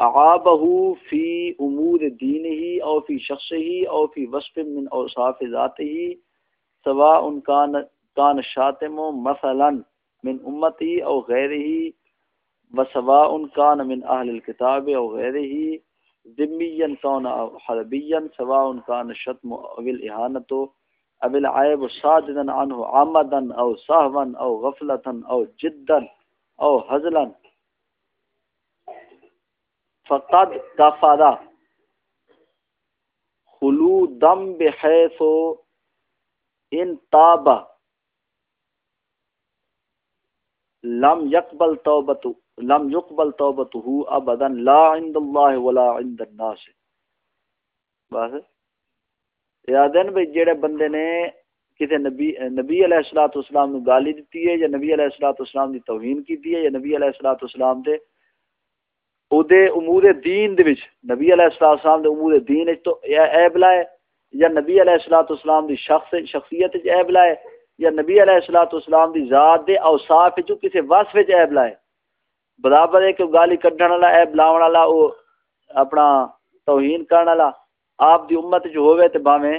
اعابه في امور دينه او في شخصه او في وصف من اوصاف ذاته سواء كان كان شاتم مثلا من امتي او غيره وسواء كان من اهل الكتاب او غيره ذميا كان او حربيا سواء كان الشتم او الاهانه اب العیب ساجدا عنه عمدا او سهوا او غفلتا او جدا او حزلا فقد كفر خلودا بحيث ان تاب. لم يقبل توبته، لم يقبل توبته ابدا لا عند الله ولا عند الناس. بس. یاد یادن بھائی جڑے بندے نے کسی نبی نبی علیہ الصلوۃ والسلام نو گالی دتی ہے یا نبی علیہ الصلوۃ والسلام دی توہین کیتی ہے یا نبی علیہ الصلوۃ والسلام دے دے امور دین دے وچ نبی علیہ الصلوۃ والسلام دے امور دین وچ تو عیب لائے یا نبی علیہ الصلوۃ والسلام دی شخص شخصیت وچ عیب لائے یا نبی علیہ الصلوۃ والسلام دی ذات دے اوصاف وچ کسی وصف وچ عیب لائے برابر ہے کہ گالی کڈن والا عیب لاون والا او اپنا توہین کرن والا آپ دی امت جو ہوئے تے باویں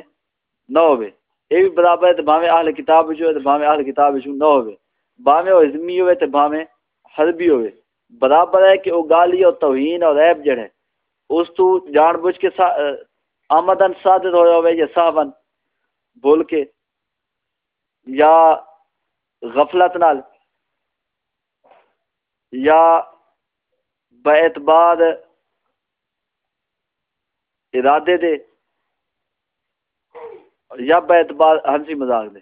نہ ہوئے اے بھی برابر ہے تے باویں اہل کتاب جو ہے تے باویں اہل کتاب جو نہ ہوئے باویں او ازمی ہوئے تے باویں حربی ہوئے برابر ہے کہ او گالی اور توہین اور عیب جڑے اس تو جان بوجھ کے سا آمدن صادر ہوئے ہوئے یا صاحبن بول کے یا غفلت نال۔ یا بعد ارادے دے۔ یا اعتبار ہنسی مزاق دے۔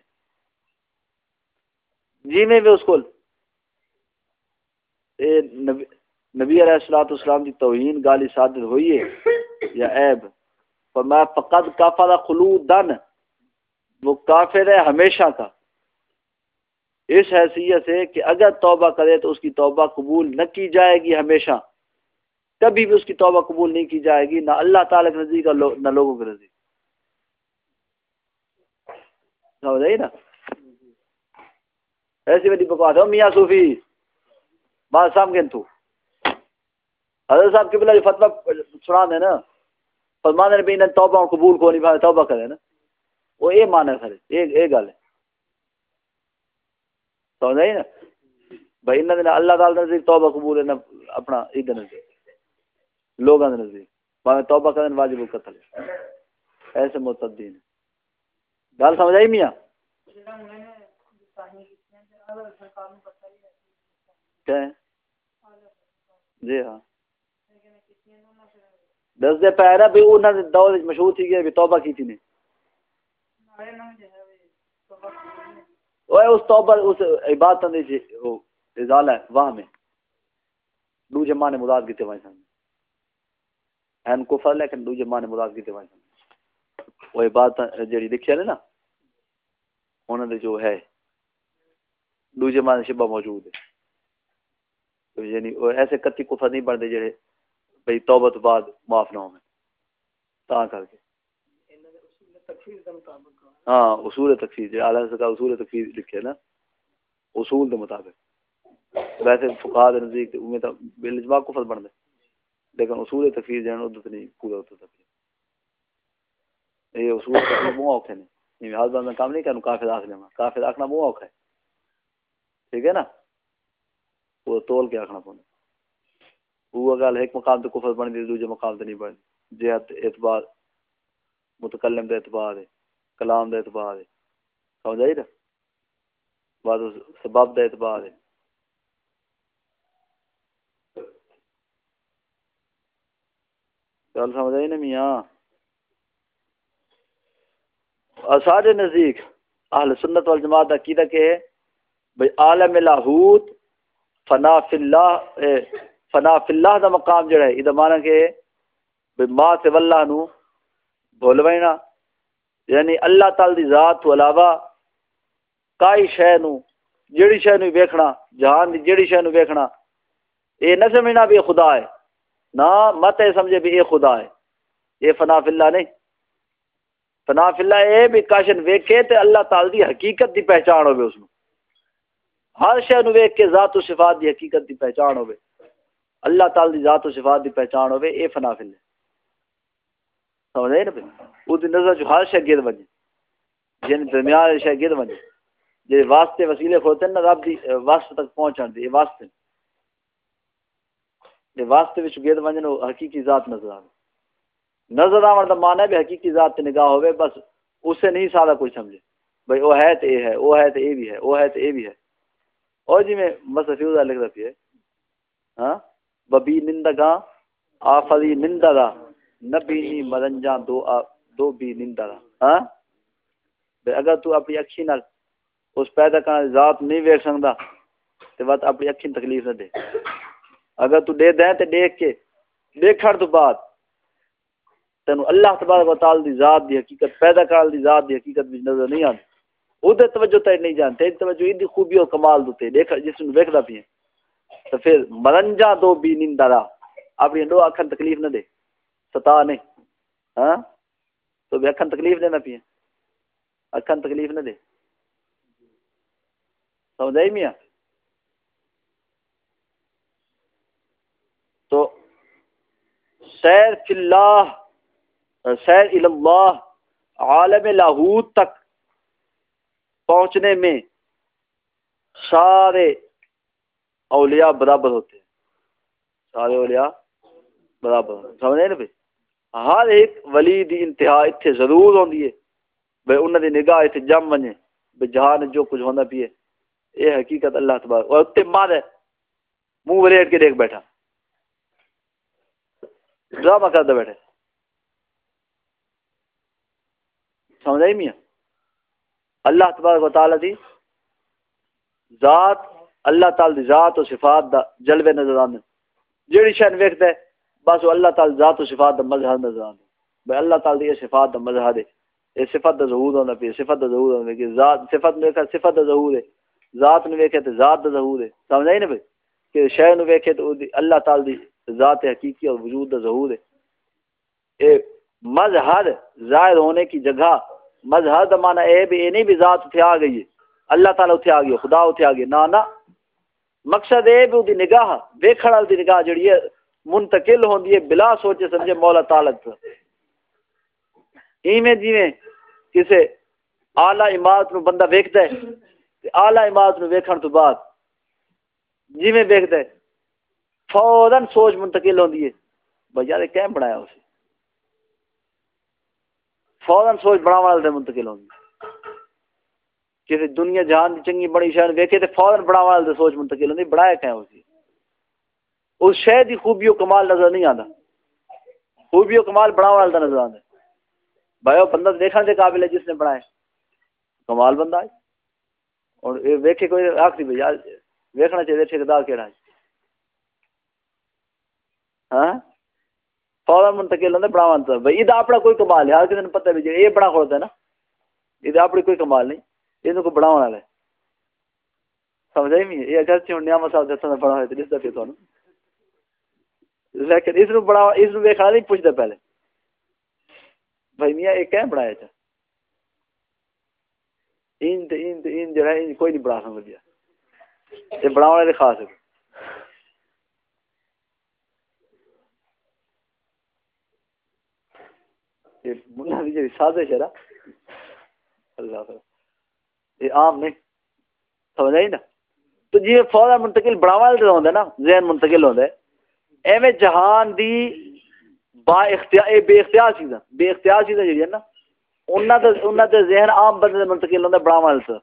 جی میں بھی اس کو نبی, نبی علیہ السلاۃ اسلام کی توہین گالی صادر ہوئی ہے یا عیب؟ پر میں فقط کافر خلودن وہ کافر ہے ہمیشہ کا۔ اس حیثیت سے کہ اگر توبہ کرے تو اس کی توبہ قبول نہ کی جائے گی ہمیشہ۔ کبھی بھی اس کی توبہ قبول نہیں کی جائے گی نہ اللہ تعالیٰ کے نزدیک نہ لوگوں کے نزدیک۔ سمجھ آئی نا؟ ایسی بڑی بکواس ہو میاں صوفی بات سام کے تو؟ حضرت صاحب کے بلا جو فتوا سنا دے نا؟ فرمانے نے بھی انہیں توبہ قبول کو نہیں پائے توبہ کرے نا۔ وہ یہ مانے کھڑے، یہ یہ گل ہے۔ سمجھ آئی نا؟ بھائی انہوں نے اللہ تعالیٰ نزدیک توبہ قبول ہے نا اپنا ادھر نزدیک۔ لوگوں کے نزدیک۔ باقی توبہ کرنے واجب قتل ایسے متدین گل سمجھ آئی میاں؟ جی ہاں۔ دس دے پیر بھی انہوں نے دور مشہور تھی کہ توبہ کی تھی نے اس توبہ اس عبادت دی ازالہ ہے وہاں میں۔ دو جمع نے مراد کیتے وہاں سامنے این کفر لیکن دوجے مانے مراد کیتے وائیں وہ بات جڑی لکھی ہے نا؟ انہوں نے جو ہے دوجے مانے شبہ موجود ہے۔ یعنی ایسے کتی کفر نہیں بڑھتے جڑے بھئی توبت بعد معاف نہ ہوں۔ تا کر کے۔ ہاں اصول تکفیر جو اعلیٰ کا اصول تکفیر لکھے نا، اصول دے مطابق۔ ویسے فقہ دے نزدیک امید بالاجماع کفر بن دے لیکن اصول تکفیر جان ادت نہیں، پورا ہوتا تک یہ اصول تکفیر بہت اوکھے نے۔ یہ حال بندہ کام نہیں کروں کافر آخ لینا کافر آخنا بہت اوکھا ہے۔ ٹھیک ہے نا؟ وہ تول کے آخنا پونا وہ گل ایک مقام تے کفر بن دی دوسرے مقام تے نہیں بن۔ جہت اعتبار، متکلم دے اعتبار ہے، کلام دے اعتبار ہے۔ سمجھ آئی جی نا؟ بعد سبب دا اعتبار ہے۔ گل سمجھ آئی جی نا میاں؟ سارے نزدیک اہل سنت والجماعت عقیدہ کہ ہے، بھئی عالم لاہوت فنا فی اللہ فنا فی اللہ دا مقام جڑا ہے ادھا مانا کہ بھئی ما سے واللہ نو بھولوائنا یعنی اللہ تعالی دی ذات تو علاوہ کائی شے نو جڑی شے نو ویکھنا، جہان دی جڑی شے نو ویکھنا، اے نہ سمجھنا بھی خدا ہے، نہ مت اے سمجھے بھی اے خدا ہے۔ یہ فنا فی اللہ نہیں۔ فنا فی اللہ اے بھی کاشن ویکھے تے اللہ تعالی دی حقیقت دی پہچان ہوے اس نو۔ ہر شے نو ویکھ کے ذات و صفات دی حقیقت دی پہچان ہوے اللہ تعالی دی ذات و صفات دی پہچان ہوے اے فنا فی سمجھ آئی نا پھر او دی نظر جو ہر شے گرد ونجے جن درمیان شے گرد ونجے جے واسطے وسیلے کھوتے نا، رب دی واسطے تک پہنچن دی واسطے۔ دے واسطے وچ گرد ونجن حقیقی ذات نظر آوے۔ نظر آور دا معنی ہے حقیقی ذات تے نگاہ ہوے بس اسے نہیں سارا کچھ سمجھے۔ بھئی او ہے تے اے ہے، او ہے تے اے بھی ہے، او ہے تے اے بھی ہے۔ اور جی میں بس فیوزا لکھ رہا ہے۔ ہاں؟ ببی نندگاں آفری نندگا، نبینی مرنجاں دو آ، دو بی نندگا۔ ہاں؟ بھئی اگر تو اپنی اکھی نال اس پیدا کرنا ذات نہیں ویکھ سکدا تے بات اپنی اکھی تکلیف نہ دے۔ اگر تو دے دیں تے دیکھ کے دیکھڑ تو بعد تینو اللہ تبارک و تعالی دی ذات دی حقیقت، پیدا کرنے دی ذات دی حقیقت وچ نظر نہیں آندی۔ او دے توجہ تے نہیں جانتے، توجہ ایندی خوبی اور کمال دوتے دیکھ جس نو ویکھدا پیا تو پھر مرنجا دو بی نندرا اپنی دو اکھن تکلیف نہ دے۔ ستا نہیں۔ ہاں؟ تو بھی اکھن تکلیف دینا پیا اکھن تکلیف نہ دے۔ سمجھ آئی میاں؟ تو سیر فی اللہ، سیر اللہ، عالم لاہوت تک۔ پہنچنے میں سارے اولیاء برابر ہوتے ہیں۔ سارے اولیاء برابر سمجھے نا بھائی؟ ہر ایک ولی دی انتہا اتنے ضرور ہوندی ہے۔ بھائی انہوں دی نگاہ اتنے جم بنے بھائی جہان جو کچھ ہونا پیے یہ حقیقت اللہ تبارک اور اتنے مار ہے۔ منہ ولیٹ کے دیکھ بیٹھا۔ ڈرامہ کرتا بیٹھے سمجھ آئی میاں؟ اللہ تبارک و تعالی دی ذات، اللہ تعالی دی ذات و صفات دا جلوے نظر آنے جیڑی شہن ویکھتا ہے بس وہ اللہ تعالی ذات و صفات دا مظہر نظر آنے بھئی اللہ تعالی دی صفات دا مظہر ہے۔ یہ صفت دا ظہور ہونا پی صفت دا ظہور ہونا پی ذات، صفت میں ویکھا، صفت دا ظہور ہے۔ ذات میں ویکھے تو ذات دا ظہور ہے۔ سمجھ آئی نا بھئی؟ کہ شہر میں ویکھے تو اللہ تعالی دی ذات حقیقی اور وجود دا ظہور ہے۔ اے مظہر ظاہر ہونے کی جگہ مذہب دا معنی اے بھی اے نہیں بھی ذات اتھے آ گئی ہے۔ اللہ تعالی اتھے آ گئی خدا اتھے آ گئی نا نا۔ مقصد اے بھی دی نگاہ، ویکھن والی دی نگاہ جڑی ہے، منتقل ہوندی ہے، بلا سوچے سمجھے مولا تعالی تو ایویں جویں کسے اعلی عمارت نو بندہ ویکھدا ہے، تے اعلی عمارت نو ویکھن تو بعد جویں ویکھدا ہے، فوراً سوچ منتقل ہوندی ہے، بھئی یار کیوں بنایا اسے؟ فوراً سوچ بڑا والے دے منتقل ہوں کسی دنیا جہان دی چنگی بڑی شہر ویکھے تے فوراً بڑا والے دے سوچ منتقل ہوں بڑایا کہیں اسی اس شہر دی خوبی و کمال نظر نہیں آتا خوبی و کمال بڑا والے دا نظر آتا بھائی، وہ بندہ دیکھنے دے قابل ہے جس نے بڑھائے کمال بندہ ہے۔ اور ویکھے کوئی آخری بھائی یار، ویکھنا چاہیے ٹھیکدار کہڑا ہے۔ ہاں؟ فوراً منتقل ہوتا بڑا مانتا بھائی یہ اپنا کوئی کمال ہے ہر کسی نے پتہ بھی یہ بڑا کھولتا ہے نا یہ اپنی کوئی کمال نہیں یہ کوئی بڑا ہونا ہے سمجھ آئی نہیں یہ اگر سے نیا مسا دسا بڑا ہوئے تو دستا پھر تھوڑا لیکن اس نو بڑا اس نو ویکھنا نہیں پوچھتا پہلے بھائی میاں یہ کہیں بڑھایا چا این تے این تے این جڑا ہے کوئی نہیں بڑا سمجھ دیا یہ بڑا ہونا خاص ہے یہ ملا دی جی سازش ہے نا، اللہ یہ عام نہیں، سمجھ آئی نا؟ تو جی فوراً منتقل بڑھاوا ہوتا ہے نا، ذہن منتقل ہوتا ہے۔ ایویں جہان دی با اختیار بے اختیار چیزاں، بے اختیار چیزاں جڑی ہے نا، انہاں تے انہاں تے ذہن عام بندے منتقل ہوندا بڑھاوا سے۔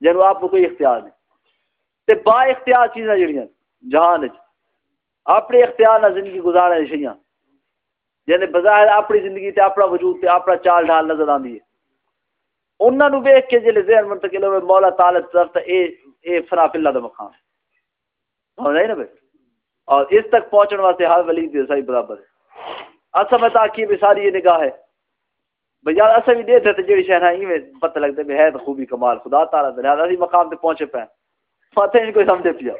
جنوں آپ کو کوئی اختیار نہیں۔ تے با اختیار چیزاں جڑیاں جہان وچ۔ اپنے اختیار نال زندگی گزارنے چھیاں جنے بظاہر اپنی زندگی تے اپنا وجود تے اپنا چال ڈھال نظر آندی ہے۔ انہاں نو ویکھ کے جلے ذہن منتقل ہوئے، مولا تعالی طرف تے اے اے فنا اللہ دا مقام ہو نہیں نا بھائی؟ اور اس تک پہنچنے واسطے ہر ولی دے صحیح برابر ہے۔ اصل میں تاکہ بھی ساری یہ نگاہ ہے۔ بھئی یار اصل بھی دیتے تے جڑی شہر ہیں پتہ لگتا ہے ہے تو خوبی کمال، خدا تعالی دے لہذا مقام تے پہنچے پے فتح نہیں کوئی سمجھے پیا۔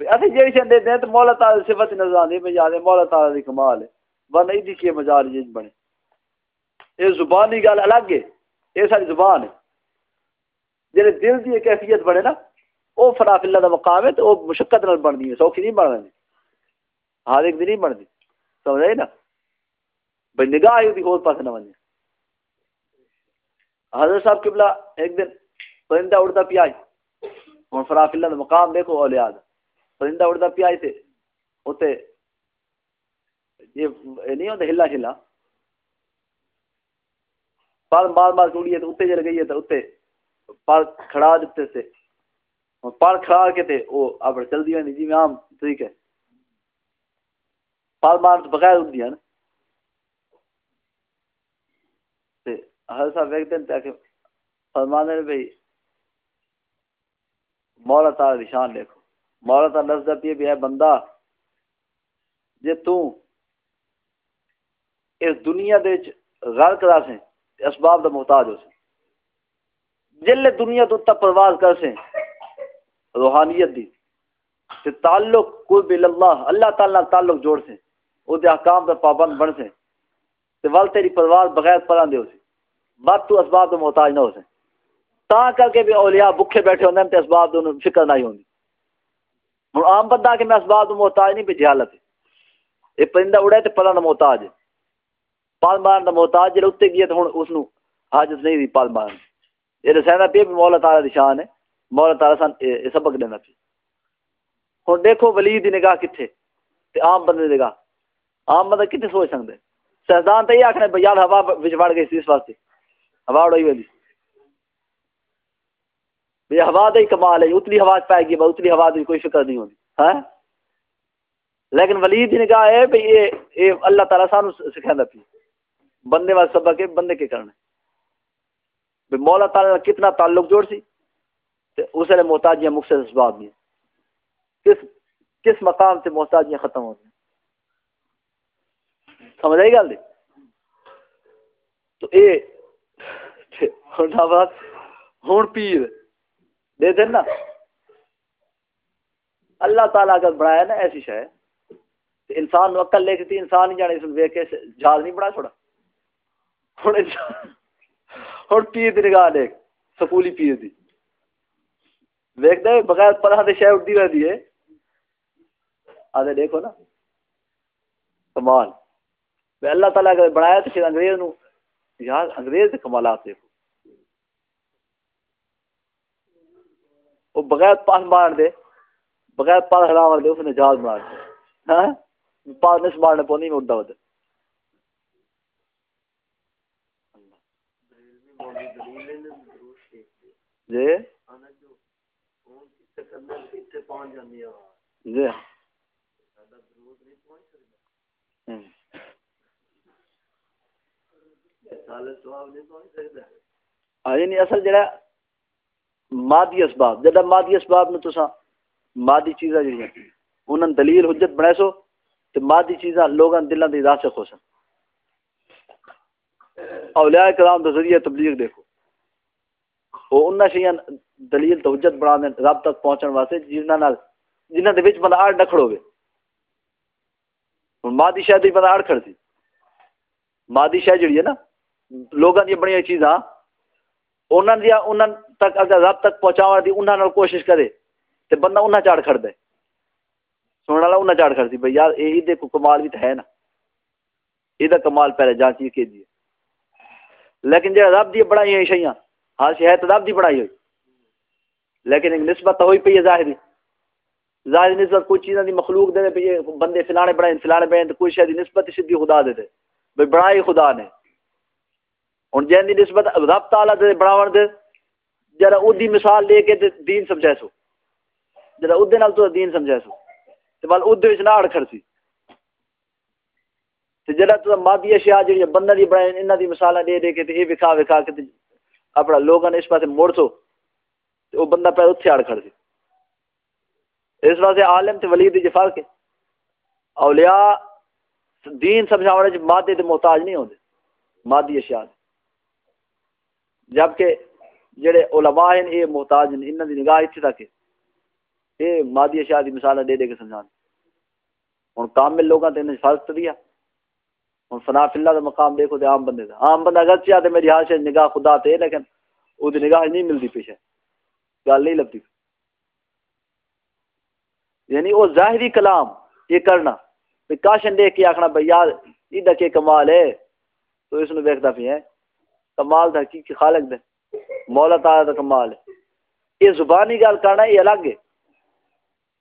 اسی جڑی شہر دیتے ہیں تو مولا تعالی صفت نظر آندی ہے یاد مولا تعالی دی کمال ہے۔ ورنہ ایدی کی مجال یہ بنے۔ یہ زبانی گل الگ ہے، یہ ساری زبان ہے۔ جڑے دل دی کیفیت بنے نا وہ فنا اللہ دا مقام ہے تو وہ مشقت نال بنتی ہے، سوکھی نہیں بن رہی ہر ایک دن نہیں بنتی سمجھ آئی نا؟ بھائی نگاہ ہوتی ہو پاس نہ بنے حضرت صاحب قبلہ ایک دن پرندہ اڑتا پیا ہوں فنا اللہ دا مقام دیکھو، اولیاء دا۔ پرندہ اڑتا پیا تھے اتنے یہ نہیں ہوتا ہلا ہلا۔ پال مار مار کے اڑیے تو اتنے جل گئی ہے تو اتنے پال کھڑا دیتے سے پال کھڑا کے تھے۔ وہ آپ چل دیا نہیں جی میں عام ٹھیک ہے پال مار تو بغیر اڑ دیا نا۔ ہر صاحب ایک دن تک فرمانے بھائی مولا تعالی نشان دیکھو مولا تعالی لفظ یہ بھی ہے، بندہ، جے تو اس دنیا دے غرق رہ سے اسباب دا محتاج ہو سے جلے دنیا تو تا پرواز کر سے روحانیت دی۔ تے تعلق کوئی بل اللہ اللہ تعالی تعلق جوڑ سے او دے احکام دا پابند بن سے تے ول تیری پرواز بغیر پران دے ہو سے بات تو اسباب دا محتاج نہ ہو سے تا کر کے بھی اولیاء بکھے بیٹھے ہوندے تے اسباب دے فکر نہیں ہوندی۔ ہن عام بندہ کہ میں اسباب دا محتاج نہیں پہ جہالت ہے۔ اے پرندہ اڑے تے پلان دا محتاج ہے۔ پال مارن دا محتاج جڑا اتنے گیا تو ہن اس حاجت نہیں دی پال مارن یہ دسینا پہ بھی مولا تعالی دی شان ہے۔ مولا تعالی سان یہ سبق دینا پہ ہن دیکھو ولی دی نگاہ کتھے تے عام بندے دی نگاہ۔ عام بندہ کتنے سوچ سکدے؟ سیدان تے یہ آکھنے بھئی یار ہوا وچ وڑ گئی اس واسطے۔ ہوا اڑائی والی بھئی ہوا دا ہی کمال ہے اتلی ہوا پائے گی اتلی ہوا دی کوئی فکر نہیں ہوندی ہاں؟ لیکن ولی دی نگاہ ہے بھئی یہ اللہ تعالی سانو سکھاندا پی بندے والا سبق ہے، بندے کے کرنے۔ بھئی مولا تعالی کتنا تعلق جوڑ سی، تے اس نے محتاجیاں مقصد اسباب دی کس کس مقام سے محتاجیاں ختم ہوتی ہیں؟ سمجھ آئی گل تو اے ہوں پیر دے دین نا۔ اللہ تعالیٰ کا بنایا نا ایسی شے انسان نو عقل لے کے انسان ہی جانے، اس ویک کے جہاز نہیں بنا چھوڑا۔ ہوں پیر دی نگاہ دیکھ سکولی پیر دی۔ ویک دے بغیر پتہ دے شے اڑتی رہتی ہے۔ آدھے دیکھو نا۔ کمال۔ اللہ تعالیٰ اگر بنایا تو پھر انگریز نو یار انگریز کے کمالات دیکھو۔ وہ بغیر پاس مار دے، بغیر پاس ہلا مار دے، اس نے جہاز مار دے ہاں؟ پاس نہیں مارنے پو نہیں اڑتا ہوتا جی؟ جی۔ نہیں اصل جڑا مادی اسباب مادی اسباب مادی چیزاں انہاں دلیل حجت بنائے سو تے مادی چیزاں لوگاں دلاں راسخ ہو سن اولیاء کرام دے ذریعے تبلیغ دیکھو۔ وہ انہاں شیاں دلیل تو حجت بنا دین رب تک پہنچن واسطے جنہاں نال جنہاں دے وچ بندہ اڑ نہ کھڑوے ہن مادی شے دی بندہ اڑ کھڑ سی۔ مادی شے جڑی ہے نا، لوگاں دی بڑی چیزاں، انہاں دی انہاں تک اگر رب تک پہنچاون دی انہاں نال کوشش کرے تے بندہ انہاں چاڑ کھڑ دے۔ سنن والا انہاں چاڑ کھڑ سی، بھئی یار اے دے کو کمال بھی تے ہے نا۔ اے دا کمال پہلے جانچی کے دی لیکن جڑا رب دی بڑائی ہے شیاں ہر شے ہے تو رب دی بڑائی ہوئی۔ لیکن ایک نسبت ہوئی پئی ہے ظاہری۔ ظاہری نسبت کوئی چیزاں دی مخلوق دے پئی بندے فلانے بڑائیں فلانے بڑائیں کوئی شے دی نسبت سیدھی خدا دے دے۔ بھئی بڑائی خدا نے۔ ہوں جن کی نسبت رب تعالیٰ دے بڑھاون دے جرا ادی مثال لے کے دین سمجھائے سو۔ جرا ادے نال تو دین سمجھائے سو۔ تے بل ادے وچ نہ اڑکھڑ سی۔ تے جرا تو مادی اشیاء جڑی بندہ دی بنائے، انہاں دی مثال دے دے کے تے اے وکھا وکھا کے اپنا لوگاں نے اس پاسے موڑ سو او بندہ پہ اوتھے اڑکھڑ سی اس واسطے عالم تے ولی دی فرق ہے اولیاء دین سمجھاونے وچ مادے تے محتاج نہیں ہوندے مادی اشیاء جبکہ جڑے علماء ہیں یہ محتاج ہیں انہاں دی نگاہ اتنے تک یہ مادی اشیاء دی مثال دے دے کے سمجھان ہن کامل لوگاں تے انہیں فرق تو دیا ہن فنا فی اللہ دا مقام دیکھو تے عام بندے دا۔ عام بندہ اگر چاہے میری حال نگاہ خدا تے، لیکن او دی نگاہ نہیں ملدی پیچھے گل نہیں لگتی یعنی وہ ظاہری کلام یہ کرنا۔ کاشن دیکھ کے آخنا بھائی یار ادھر کے کمال ہے۔ تو اس نے ویکتا پہ ہے۔ کمال تھا کی خالق دے مولا تعالیٰ دا کمال ہے۔ یہ زبانی گل کرنا یہ الگ ہے۔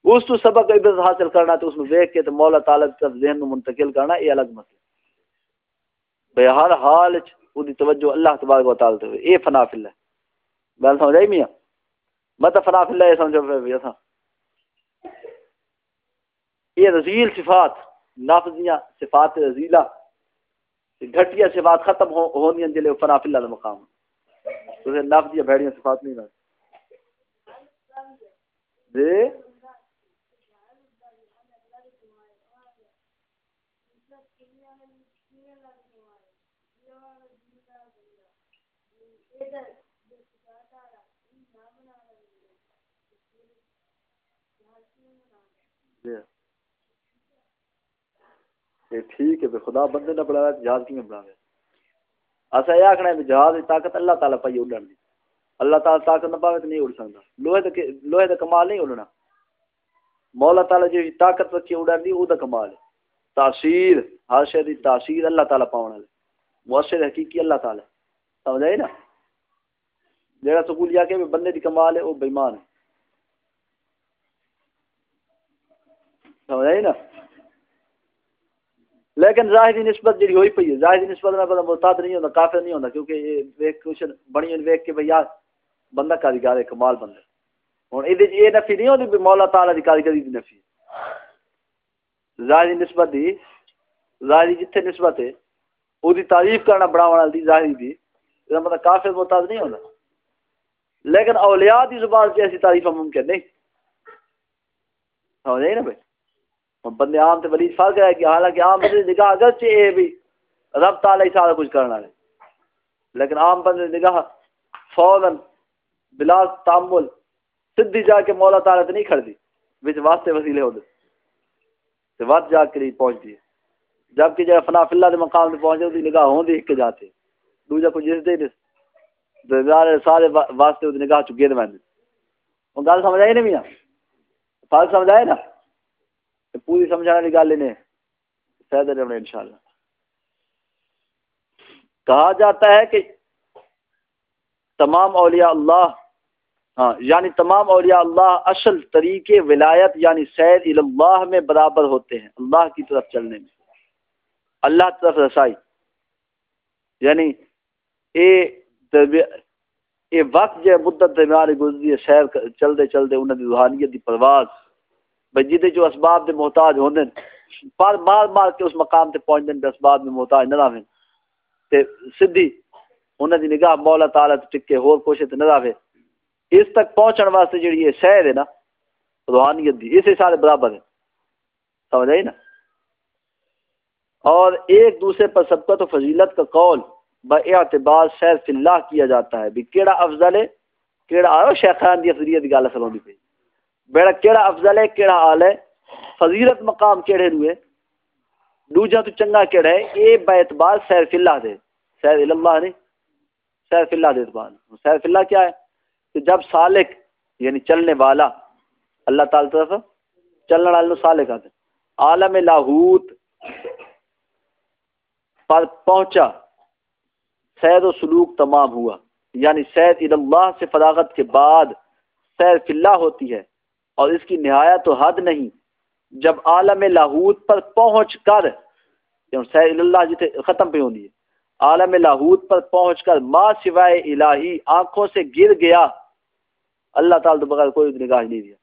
اس تو سبق عبرت حاصل کرنا تو اس میں ویک کے تو مولا تعالیٰ طرف ذہن میں منتقل کرنا یہ الگ مسئلہ بھائی ہر حال وہ توجہ اللہ تبارک و تعالیٰ تے یہ فنا فی اللہ۔ گل سمجھ آئی میاں؟ مت فنا فی اللہ یہ سمجھو پہ اساں۔ یہ رزیل صفات، نافذیاں صفات رزیلہ۔ گھٹیا صفات ختم ہو ہونی جلے فنا فی اللہ دا مقام۔ تو نافذیاں بھیڑیاں صفات نہیں رہتی جی ٹھیک ہے خدا بندے نے بڑھایا جہاز کی بڑھایا اصا یہ آخنا ہے جہاز کی طاقت اللہ تعالیٰ پائی اڈن دی۔ اللہ تعالیٰ طاقت نہ پاوے تو نہیں اڑ سکتا لوہے لوہے کا کمال نہیں اڑنا مولا تعالیٰ جی طاقت رکھی اڑن دی وہ کمال ہے۔ تاثیر، ہر شہر کی تاثیر اللہ تعالیٰ پاؤن والے۔ مؤثر حقیقی اللہ تعالیٰ سمجھ آئی نا؟ جہاں سکول جا کے بندے کی کمال ہے وہ بےمان ہے۔ سمجھ آئی نا؟ لیکن ظاہری نسبت جی ہوئی پی ہے ظاہری نسبت میں پتا محتاط نہیں ہوتا کافر نہیں ہوتا کیونکہ یہ ویک کوشچن بنی ویک کے بھائی بندہ کاریگر ہے، کمال بندہ ہوں یہ نفی نہیں ہوتی بھی مولا تعالیٰ کی کاریگری کی نفی ظاہری نسبت دی ظاہری جتنے نسبت ہے وہ تعریف کرنا بڑھاوا دی ظاہری دی مطلب کافر محتاط نہیں ہوتا لیکن اولیاء دی زبان سے ایسی تعریف ممکن نہیں۔ ہاں، سمجھ نا بھائی ہاں، بندے عام تے ولی فرق ہے کہ حالانکہ عام بندے نگاہ اگرچہ اے بھی رب تعالی سارا کچھ کرنا ہے لیکن عام بندے نگاہ فوراً بلا تعمل سدھی جا کے مولا تعالی تے نہیں کھڑتی وچ واسطے وسیلے ہوندے تے وات جا کے پہنچتی ہے۔ جبکہ جب فنا فی اللہ دے مقام تے پہنچے دی نگاہ ہوندی ایک جاتے دوجا کوئی جس دے سارے واسطے نگاہ چکے دے گل سمجھ آئی نہیں میاں؟ فرق سمجھ آئے نا؟ پوری سمجھانے والی گل انہیں فائدہ رہنا ان شاء اللہ کہا جاتا ہے کہ تمام اولیاء اللہ ہاں یعنی تمام اولیاء اللہ اصل طریقے ولایت یعنی سیر اللہ میں برابر ہوتے ہیں، اللہ کی طرف چلنے میں۔ اللہ طرف رسائی۔ یعنی اے دربی... اے وقت جو مدت درمیان گزری ہے سیر چلتے چلتے انہوں نے روحانیت کی پرواز۔ بھائی جی جو اسباب دے محتاج ہوندے پر مار مار کے اس مقام تے پہنچ دے اسباب میں محتاج نہ رہے۔ تے سدھی انہاں دی نگاہ مولا تعالی تے ٹکے، ہور کوشش تے نہ رہے۔ اس تک پہنچن واسطے جڑی یہ سیر ہے نا، روحانیت دی، اسے سارے برابر ہیں۔ سمجھ آئی نا؟ اور ایک دوسرے پر سبقت و فضیلت کا قول با اعتبار سیر فی اللہ کیا جاتا ہے۔ بھی کیڑا افضل ہے، کیڑا آئے شیخان دی افضلیت دی گالہ سلون دی پہ بیڑا کیڑا افضل ہے، کیڑا حال ہے؟ فضیلت مقام کیڑے روئے دوجا تو چنگا کیڑا ہے، اے با اعتبار سیر فی اللہ دے۔ سیر اللہ نے سیر فی اللہ دے اعتبار۔ سیر فی اللہ کیا ہے؟ کہ جب سالک یعنی چلنے والا، اللہ تعالی طرف چلنے والے سالک آتے عالم لاہوت پر پہنچا، سید و سلوک تمام ہوا۔ یعنی سید اللہ سے فراغت کے بعد سیر فی اللہ ہوتی ہے۔ اور اس کی نہایت تو حد نہیں، جب عالم لاہوت پر پہنچ کر یعنی اللہ جتنے ختم پہ ہونی ہے، عالم لاہوت پر پہنچ کر ماں سوائے الہی آنکھوں سے گر گیا، اللہ تعالیٰ تو بغیر کوئی نگاہ نہیں دیا،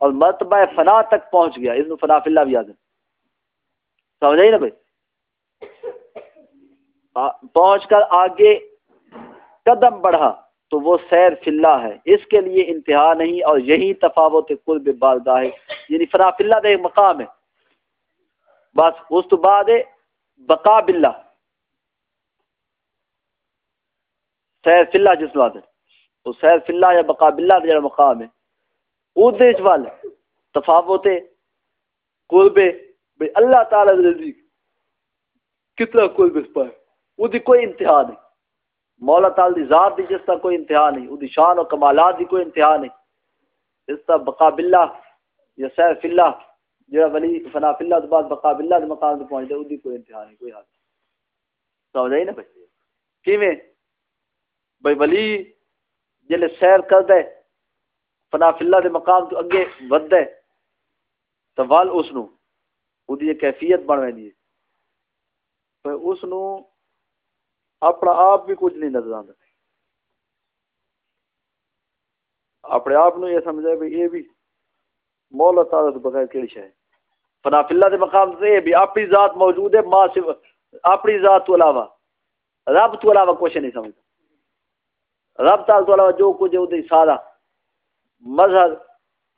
اور مرتبہ فنا تک پہنچ گیا اس میں فنا فی اللہ بھی یاد ہے۔ سمجھ آئی نا بھائی؟ پہنچ کر آگے قدم بڑھا۔ تو وہ سیر فلّہ ہے۔ اس کے لیے انتہا نہیں اور یہی تفاوت قرب بارگاہ ہے۔ یعنی فنا فلّہ کا ایک مقام ہے۔ بس اس تو بعد بقا بلّہ سیر فلّہ جس بات ہے۔ تو سیر فلّہ یا بقا بلّہ کا جڑا مقام ہے۔ وہ دیش وال تفاوت قرب بھائی اللہ تعالیٰ نزدیک کتنا قرب اس پائے وہ کوئی انتہا نہیں۔ مولا تعالی دی ذات دی جس کا کوئی انتہا نہیں وہ شان و کمالات دی کوئی انتہا نہیں۔ اس کا بقا باللہ یا سیر اللہ جڑا ولی فنا اللہ، تو بعد بقا باللہ دے مقام تے پہنچ دے کوئی انتہا نہیں، کوئی حد سمجھ آئی نا بھائی؟ کیویں؟ بھائی ولی جلے سیر کر دے فنا اللہ دے مقام تو اگے ود دے تو وال اس نو وہ کیفیت بن ویندی ہے اس نو اپنا آپ بھی کچھ نہیں نظر آتا۔ اپنے آپ نو یہ سمجھا بھی یہ بھی مولا تعالیٰ سے بغیر کہڑی شاید فنا فلہ دے مقام سے یہ بھی اپنی ذات موجود ہے ماں سے اپنی ذات تو علاوہ، رب تو علاوہ کچھ نہیں سمجھتا۔ رب تعالیٰ تو علاوہ جو کچھ ہے، وہ سارا مذہب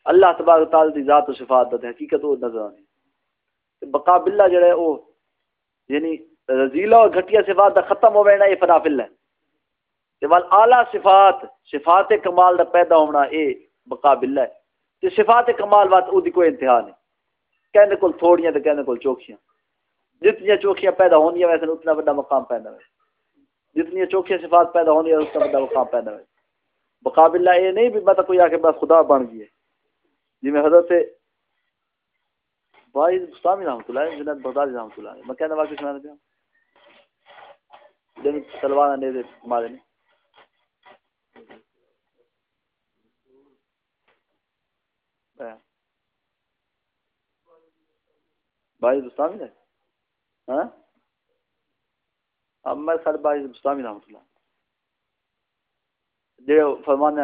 اللہ تبارک تعالیٰ دی ذات و صفات ہے حقیقت وہ نظر آنی۔ بقا باللہ جڑا ہے، وہ یعنی رضیلہ اور گھٹیا صفات دا ختم ہو بینا یہ فنافل ہے جوال اعلیٰ صفات صفات کمال دا پیدا ہونا اے مقابل ہے۔ کہ صفات کمال بات، او دی کوئی انتہا نہیں۔ کہنے کول تھوڑیاں تے کہنے کول چوکھیاں۔ جتنی چوکھیاں پیدا ہونی ویسے اتنا بڑا مقام پیدا ہوئے۔ جتنی چوکھیاں صفات پیدا ہونی اتنا بڑا مقام پیدا ہوئے۔ مقابل یہ نہیں، بھی مطلب کوئی آ کے بس خدا بن گئی ہے جی میں حضرت بھائی مستعمل رحمۃ اللہ جنید بغدادی رحمۃ اللہ میں کہنے واقعی سنا دیا جن تلوار نے دے مارے نے۔ ہاں۔ بھائی دوستان ہے؟ ہاں۔ اب میں سارے بھائی دوستان رحمۃ اللہ جو فرمانے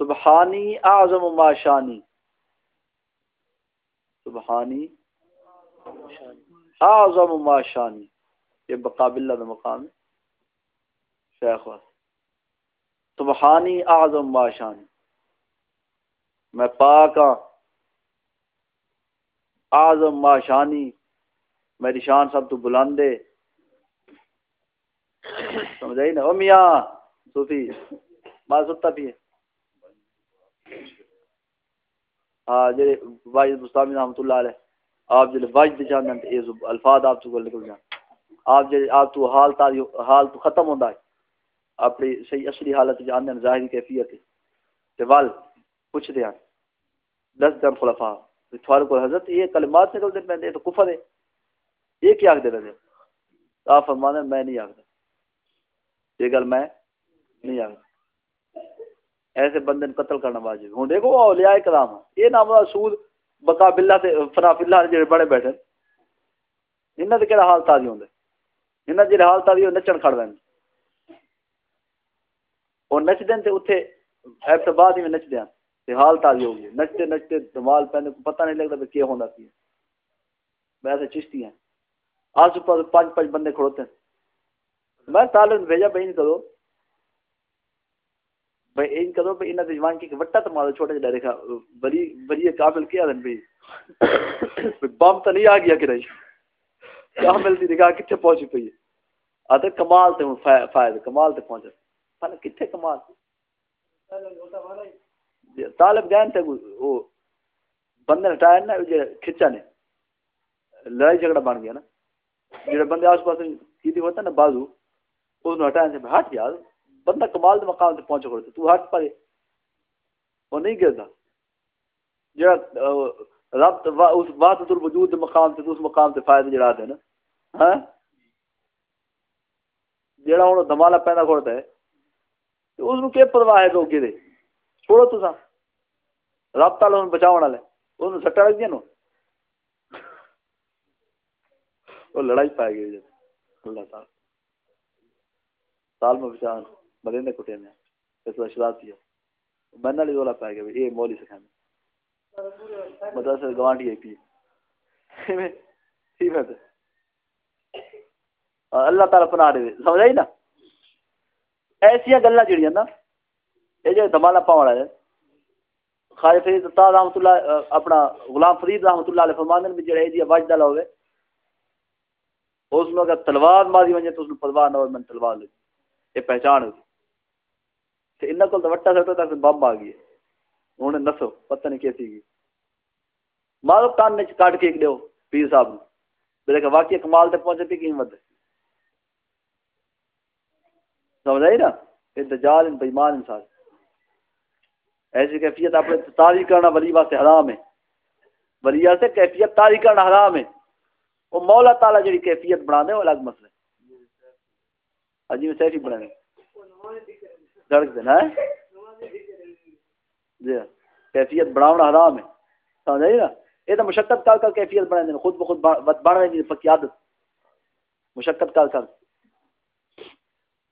سبحانی اعظم ما شانی. سبحانی اعظم ما شانی. یہ بقابل اللہ مقام ہے. شیخ سبحانی اعظم ما شانی. میں پاک ہاں. اعظم ما شانی. میری شان سب تو بلندے سمجھائی نا؟ او میاں، صوفی بات ستا بھی ہے ہاں جی واجد مستعمل رحمۃ اللہ علیہ، آپ جی واجد جانن تے الفاظ آپ تو نکل جان۔ آپ جی آپ تو حال تا حال تو ختم ہوندا ہے۔ اپنی صحیح اصلی حالت جانن ظاہری کیفیت تے وال پوچھ دیاں دس دن خلفاء۔ تھوڑے کو حضرت یہ کلمات نکل دے پہ تو کفر ہے۔ یہ کیا دے رہے آپ فرمانے میں نہیں آخر یہ گل میں نہیں آخر ایسے بندے قتل کرنا واجب ہوں دیکھو اولیاء کرام، یہ نام سود بقا باللہ تے فنا باللہ جڑے بڑے بیٹھے انہاں دے کیڑا حال تازی ہوندے؟ انہاں جڑے حال تازی نچن کھڑ وین او نچ دین تے اوتھے ایب بعد ہی نچ دیاں تے حال تازی ہو گئی نچتے نچتے دمال پہنے کو پتہ نہیں لگتا کہ کیا ہوندا سی ویسے چشتی ہیں آس پر پانچ پانچ بندے کھڑوتے ہیں۔ میں طالب بھیجا بہن کرو جی، بھائی ان کرو بھائی، انہاں جوان کی وٹا تو مارو چھوٹے جڑا دیکھا، بڑی بڑی قابل کیا دن بھائی؟ بم تو نہیں آ گیا کہ نہیں؟ کامل دی نگاہ کتنے پہنچی پئی آتے کمال تے فائد، کمال تے پہنچے پر کتنے کمال؟ طالب گئے تے وہ بندے ہٹائے نا جو کھچا نے۔ لڑائی جھگڑا بن گیا نا۔ جڑے بندے آس پاس کی ہوتا نا، بازو، اس نے ہٹائے سے ہٹ یار۔ بندہ کمال دے مقام تے پہنچ کھڑے تو ہٹ پڑے وہ نہیں گردا۔ جڑا رب اس وحدت الوجود دے مقام تے اس مقام تے فائدہ جڑا دے نا۔ ہاں؟ جڑا ہن دمالا پیندا کھڑتا ہے، تو اس نو کی پرواہ ہے لوگ دے؟ چھوڑو تساں رب تعالی نوں بچاون والے، اس نوں سٹا لگ گیا نو وہ لڑائی پائے گئی اللہ تعالیٰ، سال میں بچان مرے نے کٹے نے اس کا شراب کیا میں نہ رولا پائے گیا یہ مولی سکھانے مدرسہ سے گوانڈی ہے پی ٹھیک ہے اللہ تعالیٰ پناہ دے۔ سمجھ آئی نا؟ ایسیا گلا جڑیاں نا۔ یہ جو دمالا پاؤں ہے۔ خالد فرید تا رحمت اللہ، اپنا غلام فرید رحمت اللہ علیہ فرمان بھی جڑے دی آواز ڈالا ہوئے، اس میں اگر تلوار ماری ونجے تو اس میں پرواہ نہ ہو، میں تلوار لے۔ یہ پہچان ہوئی تے انہاں کول تے وٹا سٹو تک بم آ گئی ہن نسو پتہ نہیں کیسی گئی مارو کان نے کاٹ کے دیو پیر صاحب نے میرے کہ واقعی کمال تے پہنچے تے قیمت سمجھ آئی نا یہ دجال بے ایمان انسان ایسی کیفیت اپنے تاری کرنا ولی واسطے حرام ہے ولی سے کیفیت تاری کرنا حرام ہے وہ مولا تعالیٰ جی کیفیت بنا دے وہ الگ مسئلہ عجیب سیفی بنا دے دڑک دینا ہے جی کیفیت بناونا حرام ہے۔ سمجھ آئی جی نا؟ یہ تو مشقت کر کر کیفیت بنا دیں خود بخود بڑھ رہی پکی عادت۔ مشقت کر کر۔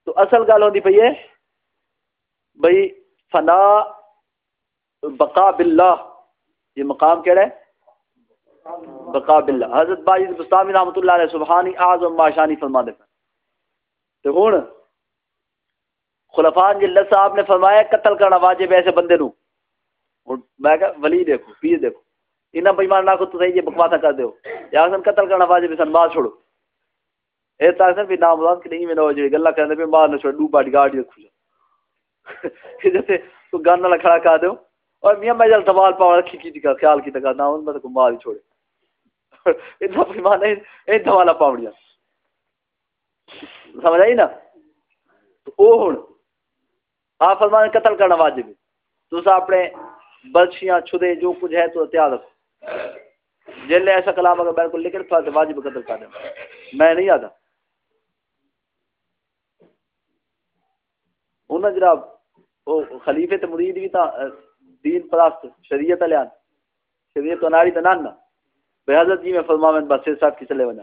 تو اصل گل ہوتی پی ہے بھائی فنا بقا باللہ۔ یہ مقام کہڑا ہے؟ بقا باللہ۔ حضرت بائی بستامی رحمۃ اللہ علیہ سبحانی اعظم باشانی فرما دے تو ہوں خلفان جل جی صاحب نے فرمایا، قتل کرنا واجب ہے ایسے بندے نو میں کہ ولی دیکھو، پیر دیکھو۔ انہاں بےمان نہ کو تو صحیح یہ بکواسا کر دیو۔ یا سن قتل کرنا واجب ہے، سن مار چھوڑو۔ اے تاکہ بھی نام مراد کہ نہیں، میں نو جڑی گلا کرنے پہ مار نہ چھوڑ ڈو باڈی گارڈ رکھو جیسے تو گانا نہ کھڑا کر دیو۔ اور میاں، میں جل سوال پاؤ رکھی، کی کا خیال کی تک نہ ان میں کو مار چھوڑے۔ اتنا بےمان نہیں اے دوالا پاوڑیاں سمجھ آئی نا؟ تو او ہن ہاں، آپ فرمان قتل کرنا واجب ہے۔ تو اپنے بچیاں چھدے، جو کچھ ہے تو تیار رکھو۔ جیل ایسا کلام اگر بالکل لکھ رکھا تو واجب قتل کر دیں میں نہیں آتا۔ انہیں جناب، وہ خلیفے تے مرید بھی تا دین پراست شریعت لیان شریعت تو ناری تنان بے حضرت جی میں فرماویں بس سے ساتھ کی چلے وجہ۔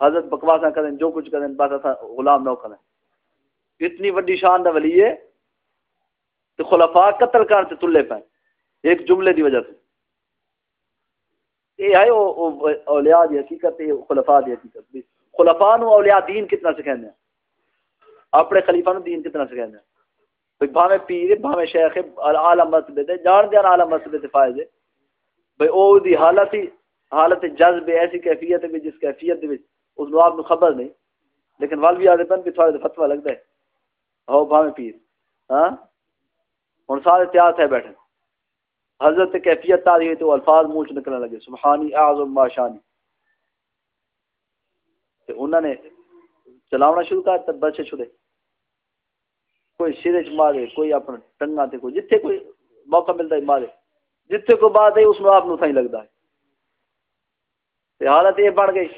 حضرت بکواسا کریں جو کچھ کریں بس ایسا غلام نہ کریں اتنی وڈی شان دا ولی ہے۔ تو خلفاء قتل کر تلے پائیں ایک جملے دی وجہ سے۔ یہ ہے اولیاء دی حقیقت ہے خلفاء دی حقیقت۔ خلفاء نو اولیاء دین کتنا سکھاندے ہیں؟ اپنے خلیفہ نو دین کتنا سکھاندے ہیں؟ بھئی بھاویں پیر، بھاویں شیخ، عالم مسئلے دے جان دے عالم مسئلے تے فائدے۔ بھئی او دی حالت ہی حالت جذب ایسی کیفیت ہے جس کیفیت دے اس نو آپ نو خبر نہیں۔ لیکن وال بھی آدھے پن بھی تھوڑے فتوہ لگتا ہے۔ ہو بھاویں پیر۔ ہاں؟ ہن سارے تیار تھے بیٹھے حضرت کیفیت تاری ہوئی تو الفاظ منہ نکلنے لگے، سبحانی اعظم ما شانی۔ تو انہوں نے چلاونا شروع کر تب بچے چھڑے۔ کوئی سرے چ مارے، کوئی اپنا ٹنگا تے کوئی جتھے کوئی موقع ملتا ہے مارے۔ جتھے کوئی بات ہے اس میں آپ صحیح لگتا ہے۔ تے حالت یہ بڑھ گئی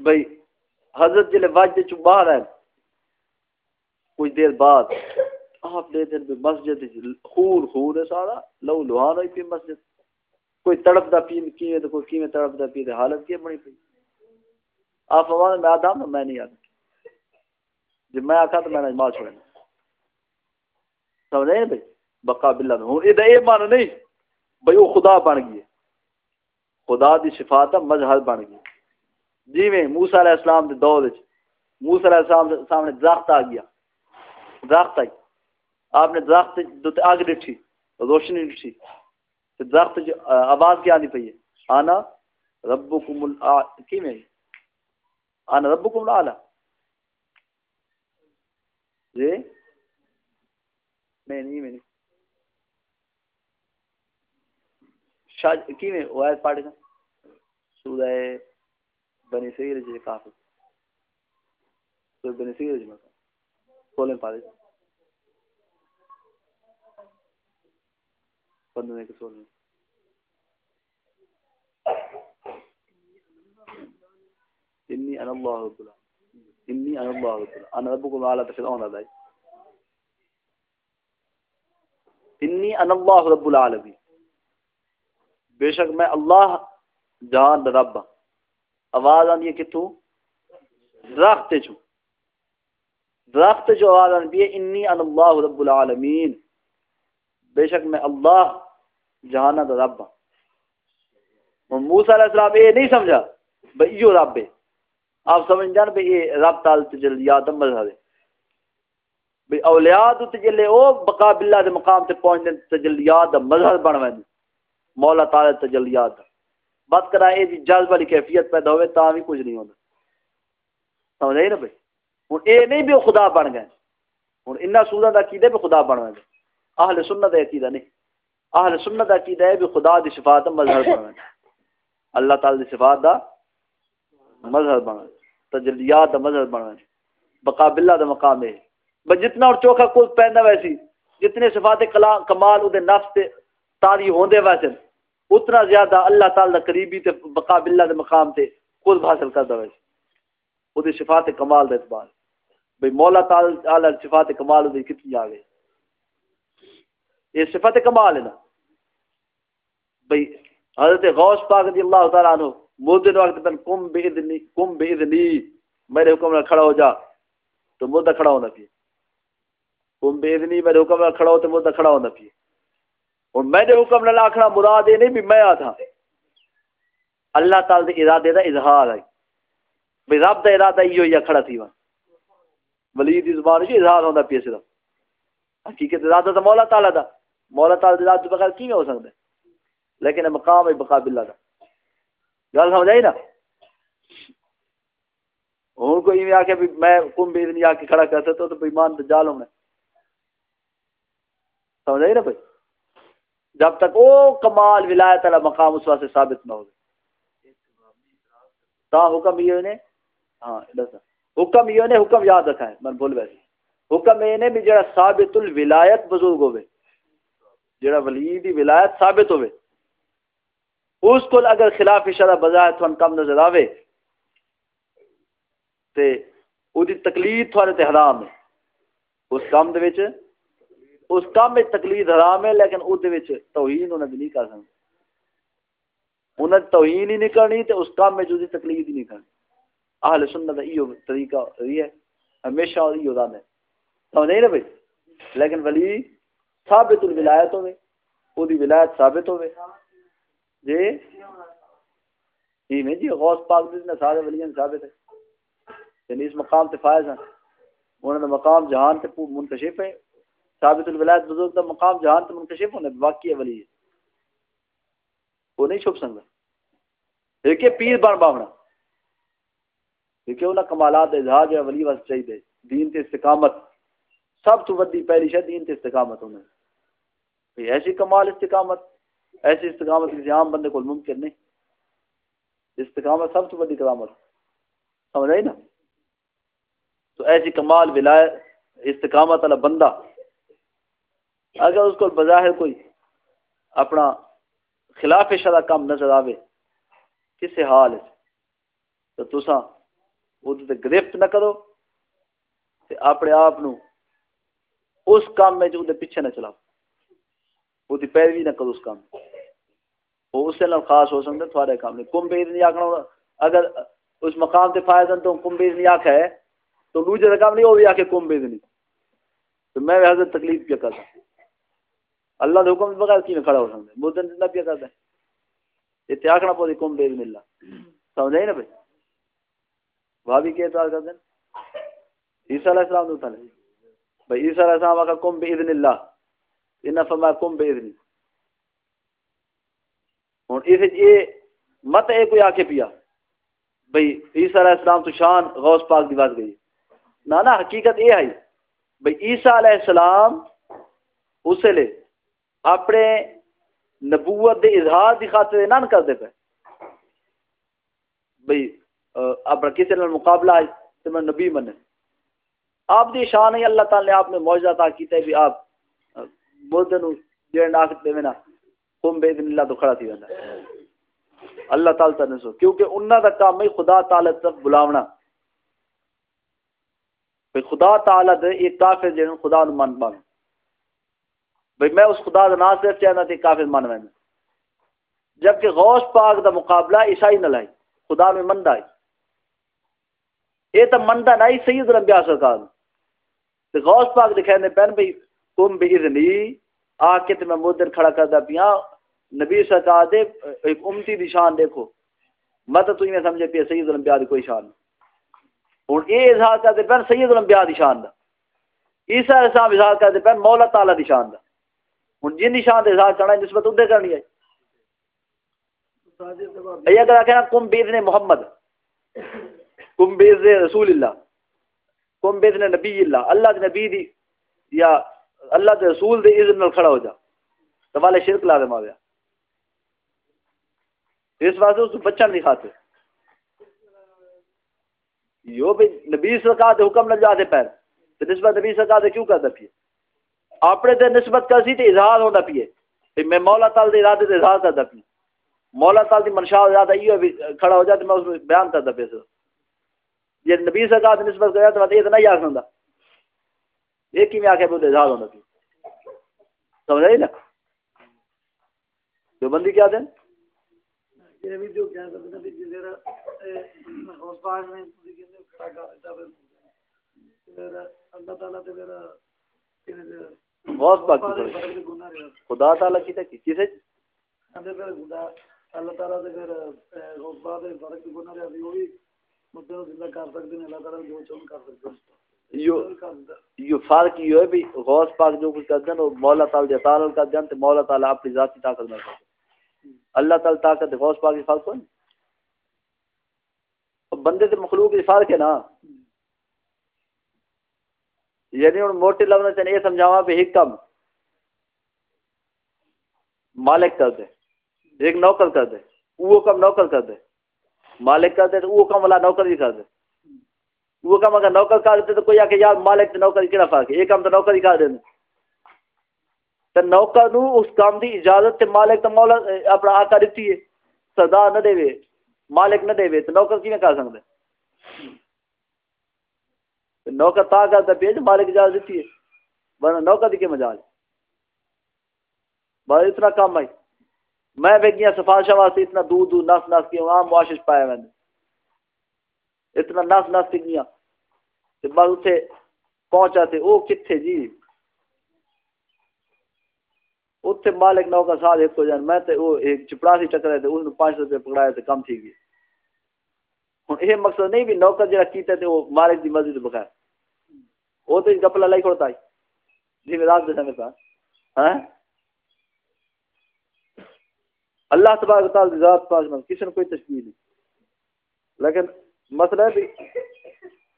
بھائی حضرت جلے واجد چ باہر ہے کچھ دیر بعد آپ دے دن بھی مسجد خور خور ہے سارا، لو لوہان ہوئی پی مسجد۔ کوئی تڑپ دا پی کیے تو کوئی کیویں تڑپ دا پی حالت کی بنی پی آپ فرمان میں آدھا ہوں، میں نہیں آدھا جب میں آکھا تو میں نے مال چھوڑنا سمجھ نہیں بھائی؟ بقا باللہ میں ہوں۔ یہ مانو نہیں۔ بھائی، وہ خدا بن گئی خدا دی صفات مظہر بن گئی۔ جی میں موسیٰ علیہ السلام دے دور موسیٰ علیہ السلام سامنے درخت آ گیا۔ درخت آئی۔ آپ نے درخت آگ ڈٹھی، روشنی ڈٹھی۔ درخت جو آواز کیا آنی پی ہے۔ آنا ربکم کی میں؟ آنا ربکم العالی جی؟ میں نہیں میں نہیں۔ شاید کی میں؟ وہ آیت پاڑے گا۔ سورہ بنی سیر جی کافر۔ سورہ بنی سیر جی مکہ کھولیں پاڑے گا۔ پندرہ کے سولہ انی انا اللہ رب العالمین انی انا اللہ رب العالمین انا ربکم اعلی فرعون ادائی انی انا اللہ رب العالمین بے شک میں اللہ جہان رب. آواز آتی ہے کتوں درخت چو درخت جو آواز آتی ہے انی ان اللہ رب العالمین بے شک میں اللہ جہانا دا رب۔ ہوں موسیٰ علیہ السلام یہ نہیں سمجھا، بھئی یہ رب ہے۔ آپ سمجھ جان بھئی یہ رب تال تجلیات مذہب ہے۔ بھئی اولیاء تو تجلی او بقا باللہ دے مقام تے پہنچ دیں تجلیات دا مذہب بنویں مولا تعالی تجلیات بات کرا اے جی جذب والی کیفیت پیدا ہوئے تا بھی کچھ نہیں ہوتا سمجھ آئی نا بھائی ہوں اے نہیں بھی خدا بن گئے۔ ہوں انہاں سودا دا عقیدہ بھی خدا بن گئے اہل سنت عقیدہ نہیں۔ اہل سنت عقیدہ ہے بھی خدا دی صفات مظہر بن گئے اللہ تعالی دی صفات دا مظہر بن گئے تجلیات دا مظہر بن گئے بقا باللہ دا مقام ہے۔ بس جتنا اور چوکھا کل پہندا ویسی جتنے صفات کمال او دے نفس تے تاری ہوندے ویسے اتنا زیادہ اللہ تعالی دا قریبی تے بقا باللہ دے مقام تے خود حاصل کردا ویسے۔ او دی صفات کمال دے اعتبار۔ بھئی مولا تعالی صفات کمال دی کتنی آ گئی یہ صفت کمال ہے نا۔ بھئی، حضرت غوث پاک رضی اللہ تعالیٰ عنہ مدن وقت بن کم بے کم بے میرے حکم میں کھڑا ہو جا، تو مدہ کھڑا ہونا پی کم بے میرے حکم میں کھڑا ہو تو مدہ کھڑا ہونا پی اور میں نے حکم نہ لاکھنا مراد یہ نہیں بھی میں آتا۔ اللہ تعالی دے ارادے دا اظہار ہے۔ بھئی، رب دا ارادہ یہ یا کھڑا تھی وہاں۔ ولی دی زبان جو اظہار ہونا پی صرف۔ حقیقت ارادہ تو مولا تعالی دا۔ مولا تعالی ذات بغیر کی ہو سکتا ہے؟ لیکن مقام ہے بقا باللہ دا گل سمجھ آئی نا؟ ہوں کوئی بھی آ کے میں کم بھی نہیں آ کے کھڑا کر سکتا تو ایمان دجال ہونا سمجھ آئی نا بھائی؟ جب تک وہ کمال ولایت والا مقام اس واسطے ثابت نہ ہو تا حکم یہ نے ہاں حکم یہ نے، حکم یاد رکھا ہے، میں بول ویسے حکم یہ نے بھی جڑا ثابت الولایت بزرگ ہوئے۔ جڑا ولی دی ولایت ثابت ہوئے، اس کو اگر خلاف شرع بظاہر تھوان کم نظر آوے، تے او دی تقلید تھوڑے تے حرام ہے۔ اس کام دے وچ، اس کام میں تقلید حرام ہے، لیکن او دے وچ توہین انہاں دی نہیں کر سکتے انہاں توہین ہی نہیں کرنی تے اس کام میں جو دی تقلید ہی نہیں کرنی۔ اہل سنت دا ایو طریقہ یہ ہے، ہمیشہ ایو دان ہے۔ تو نہیں نا بھائی؟ لیکن ولی ثابت الولایت ہوئے او دی ولایت ثابت ہوئے جی؟ جی جی غوث پاک نے سارے ولیاں ثابت ہے یعنی اس مقام تے فائز ہیں۔ انہوں نے مقام جہان تے منکشف ہے ثابت الولایت بزرگ دا مقام جہان تے منکشف ہونے واقعی ہے ولی۔ ہے وہ نہیں چھپ سکتا۔ ایک پیر بن باونا۔ کیونکہ انہاں کمالات اظہار جو ولی واسطے چاہیے۔ دین تے استقامت۔ سب تو ودی پہلی شے دین تے استقامت ہونا ایسی کمال استقامت، ایسی استقامت کسی عام بندے کو ممکن نہیں۔ استقامت سب سے بڑی کرامت۔ سمجھ آئی جی نا؟ تو ایسی کمال ولایت، استقامت والا بندہ اگر اس کو بظاہر کوئی اپنا خلاف شرع کام نظر آوے کسی حال ہے تو تسا وہ گرفت نہ کرو تے اپنے آپ نو اس کام میں جو پیچھے نہ چلاؤ۔ وہ پیروی نہ کرو اس کام۔ وہ اس سے خاص ہو سکتا تھوڑے کام نہیں۔ کم بیر نہیں آکھنا اگر اس مقام تے فائدہ تو کم بیر نہیں آکھا ہے۔ تو دوجے کا کام نہیں، وہ بھی آکھے کم بیر نہیں۔ تو میں حضرت تکلیف کیا کرتا اللہ دے حکم بغیر کی میں کھڑا ہو سکتا مدن زندہ کیا کرتا ہے۔ یہ آکھنا پوری کم بیر نہیں اللہ۔ سمجھ آئی نا بھائی؟ بھابی کے اعتراض کرتے ہیں۔ عیسیٰ علیہ السلام نے بھائی عیسیٰ علیہ السلام آکھا کم بیر اللہ۔ انہیں فرمایا کم بے اذنی ہوں اس یہ مت ہے کوئی آ کے پیا۔ بھائی عیسیٰ علیہ السلام تو شان غوث پاک دی بات گئی۔ نہ نا حقیقت یہ ہے۔ بھائی عیسیٰ علیہ السلام اسے لے اپنے نبوت دے اظہار دی خاطر نہ کر دے پہ بھائی اپنا کسی مقابلہ ہے تو میں نبی منے آپ دی شان ہے، اللہ تعالی نے آپ نے معجزہ عطا کیتا ہے بھی آپ بولتے نو جڑے ناک دے میں نا، قوم بے اذن اللہ تو کھڑا تھی ویندا اللہ تعالی تعالی سو، کیونکہ انہاں دا کام ہے خدا تعالی تک بلاونا۔ بھئی خدا تعالی دے، ایک کافر جن خدا نو من بان بھئی میں اس خدا دا نام صرف چاہنا تے کافر من ویندا جبکہ غوث پاک دا مقابلہ عیسائی نہ لائی خدا میں مندا یہ تو مندا نہیں سید الانبیاء سرکار۔ تے غوث پاک دکھائے نے پہن بھئی کم بھی اذنی آ کے تے میں مدر کھڑا کردا پیا نبی سرکار دے ایک امتی دی شان دیکھو۔ مت تو میں سمجھے پیا سید الانبیاء دی کوئی شان۔ ہن اے اظہار کرتے پہن سید الانبیاء دی شان دا۔ عیسیٰ علیہ السلام اظہار کرتے پہن مولا تعالی دی شان دا۔ ہن جن دی شان دے اظہار کرنا نسبت ادھر کرنی ہے۔ یہ اگر کہنا کم بیذن محمد۔ کم بیذن رسول اللہ کم بیذن نبی اللہ اللہ دے نبی دی یا اللہ دے رسول دے اذن نال کھڑا ہو جا تو والے شرک لا دے اس واسطے اس بچہ نہیں کھاتے یو بھی نبی سرکار دے حکم نہ جاتے پیر تو نسبت نبی سرکار دے کیوں کرتا پیے اپنے تے نسبت کر سی تے اظہار ہونا پیے میں مولا تعالی دے ارادے تے اظہار کرتا پیے مولا تعالی دی منشا ہو جاتا یہ کھڑا ہو جاتا میں اس میں بیان کرتا پہ یہ نبی سرکار کی نسبت کریا تو یہ تو نہیں آ سکتا ایک ہی میں آ کے بولے اظہار ہونا چاہیے سمجھ آئی نا؟ جو بندی کیا دیں یہ غوث پاک خدا تعالیٰ کی سے اللہ تعالیٰ دے پھر اس بعد فرق گناہ رہا وہ بھی مدد زندہ کر سکتے ہیں اللہ تعالیٰ جو چون کر سکتے ہیں۔ یہ فرق یہ ہے بھی غوث پاک جو کچھ کرتے ہیں مولا تعالی دے تعالی تو مولا تعالی اپنی ذاتی طاقت میں کرتے اللہ تعالی طاقت غوث پاک کی فرق بندے سے مخلوق کی فرق ہے نا۔ یعنی موٹے لفظ یہ سمجھاوا بھی حکم مالک کر دے ایک نوکر کر دے وہ کم نوکر کر دے۔ مالک کر دے تو وہ کم والا نوکر ہی کر دے۔ وہ کم اگر نوکر کر دیتے تو کوئی آ کے یار مالک تو نوکر کہڑا فرق ہے؟ یہ کام تو نوکر ہی کر دیں تو نوکر نو اس کام دی اجازت تے مالک تو مولا اپنا آقا دیتی ہے۔ سردار نہ دے۔ مالک نہ دے۔ تو نوکر کی کر سکتے نوکر تا کرتا پہ جی مالک اجازت دیتی ہے۔ ورنہ نوکر دی کے مجال بس اتنا کام آئی میں بھی گیا سفارشہ واسطے اتنا دور دور نس نس کے وہاں معاشش پایا میں نے۔ اتنا نس نس کے گیا تے بس اتنے پہنچا تے، او کتھے جی؟ اتنے مالک نو کا ساتھ ایک ہو جان۔ میں تے او ایک چپڑاسی ٹکرائے تے اس نے پانچ سو روپے پکڑایا تے کم تھی گئی۔ ہوں یہ مقصد نہیں بھی نوکر جہاں کیتا تے وہ مالک دی مرضی مسجد بغیر۔ وہ تو گپلا لائی کھڑتا ہے۔ جی میں رات دے سمجھتا ہاں؟ اللہ تبارک تعالی ذات پاک میں کسی نے کوئی تشبیہ نہیں۔ لیکن مسئلہ ہے بھی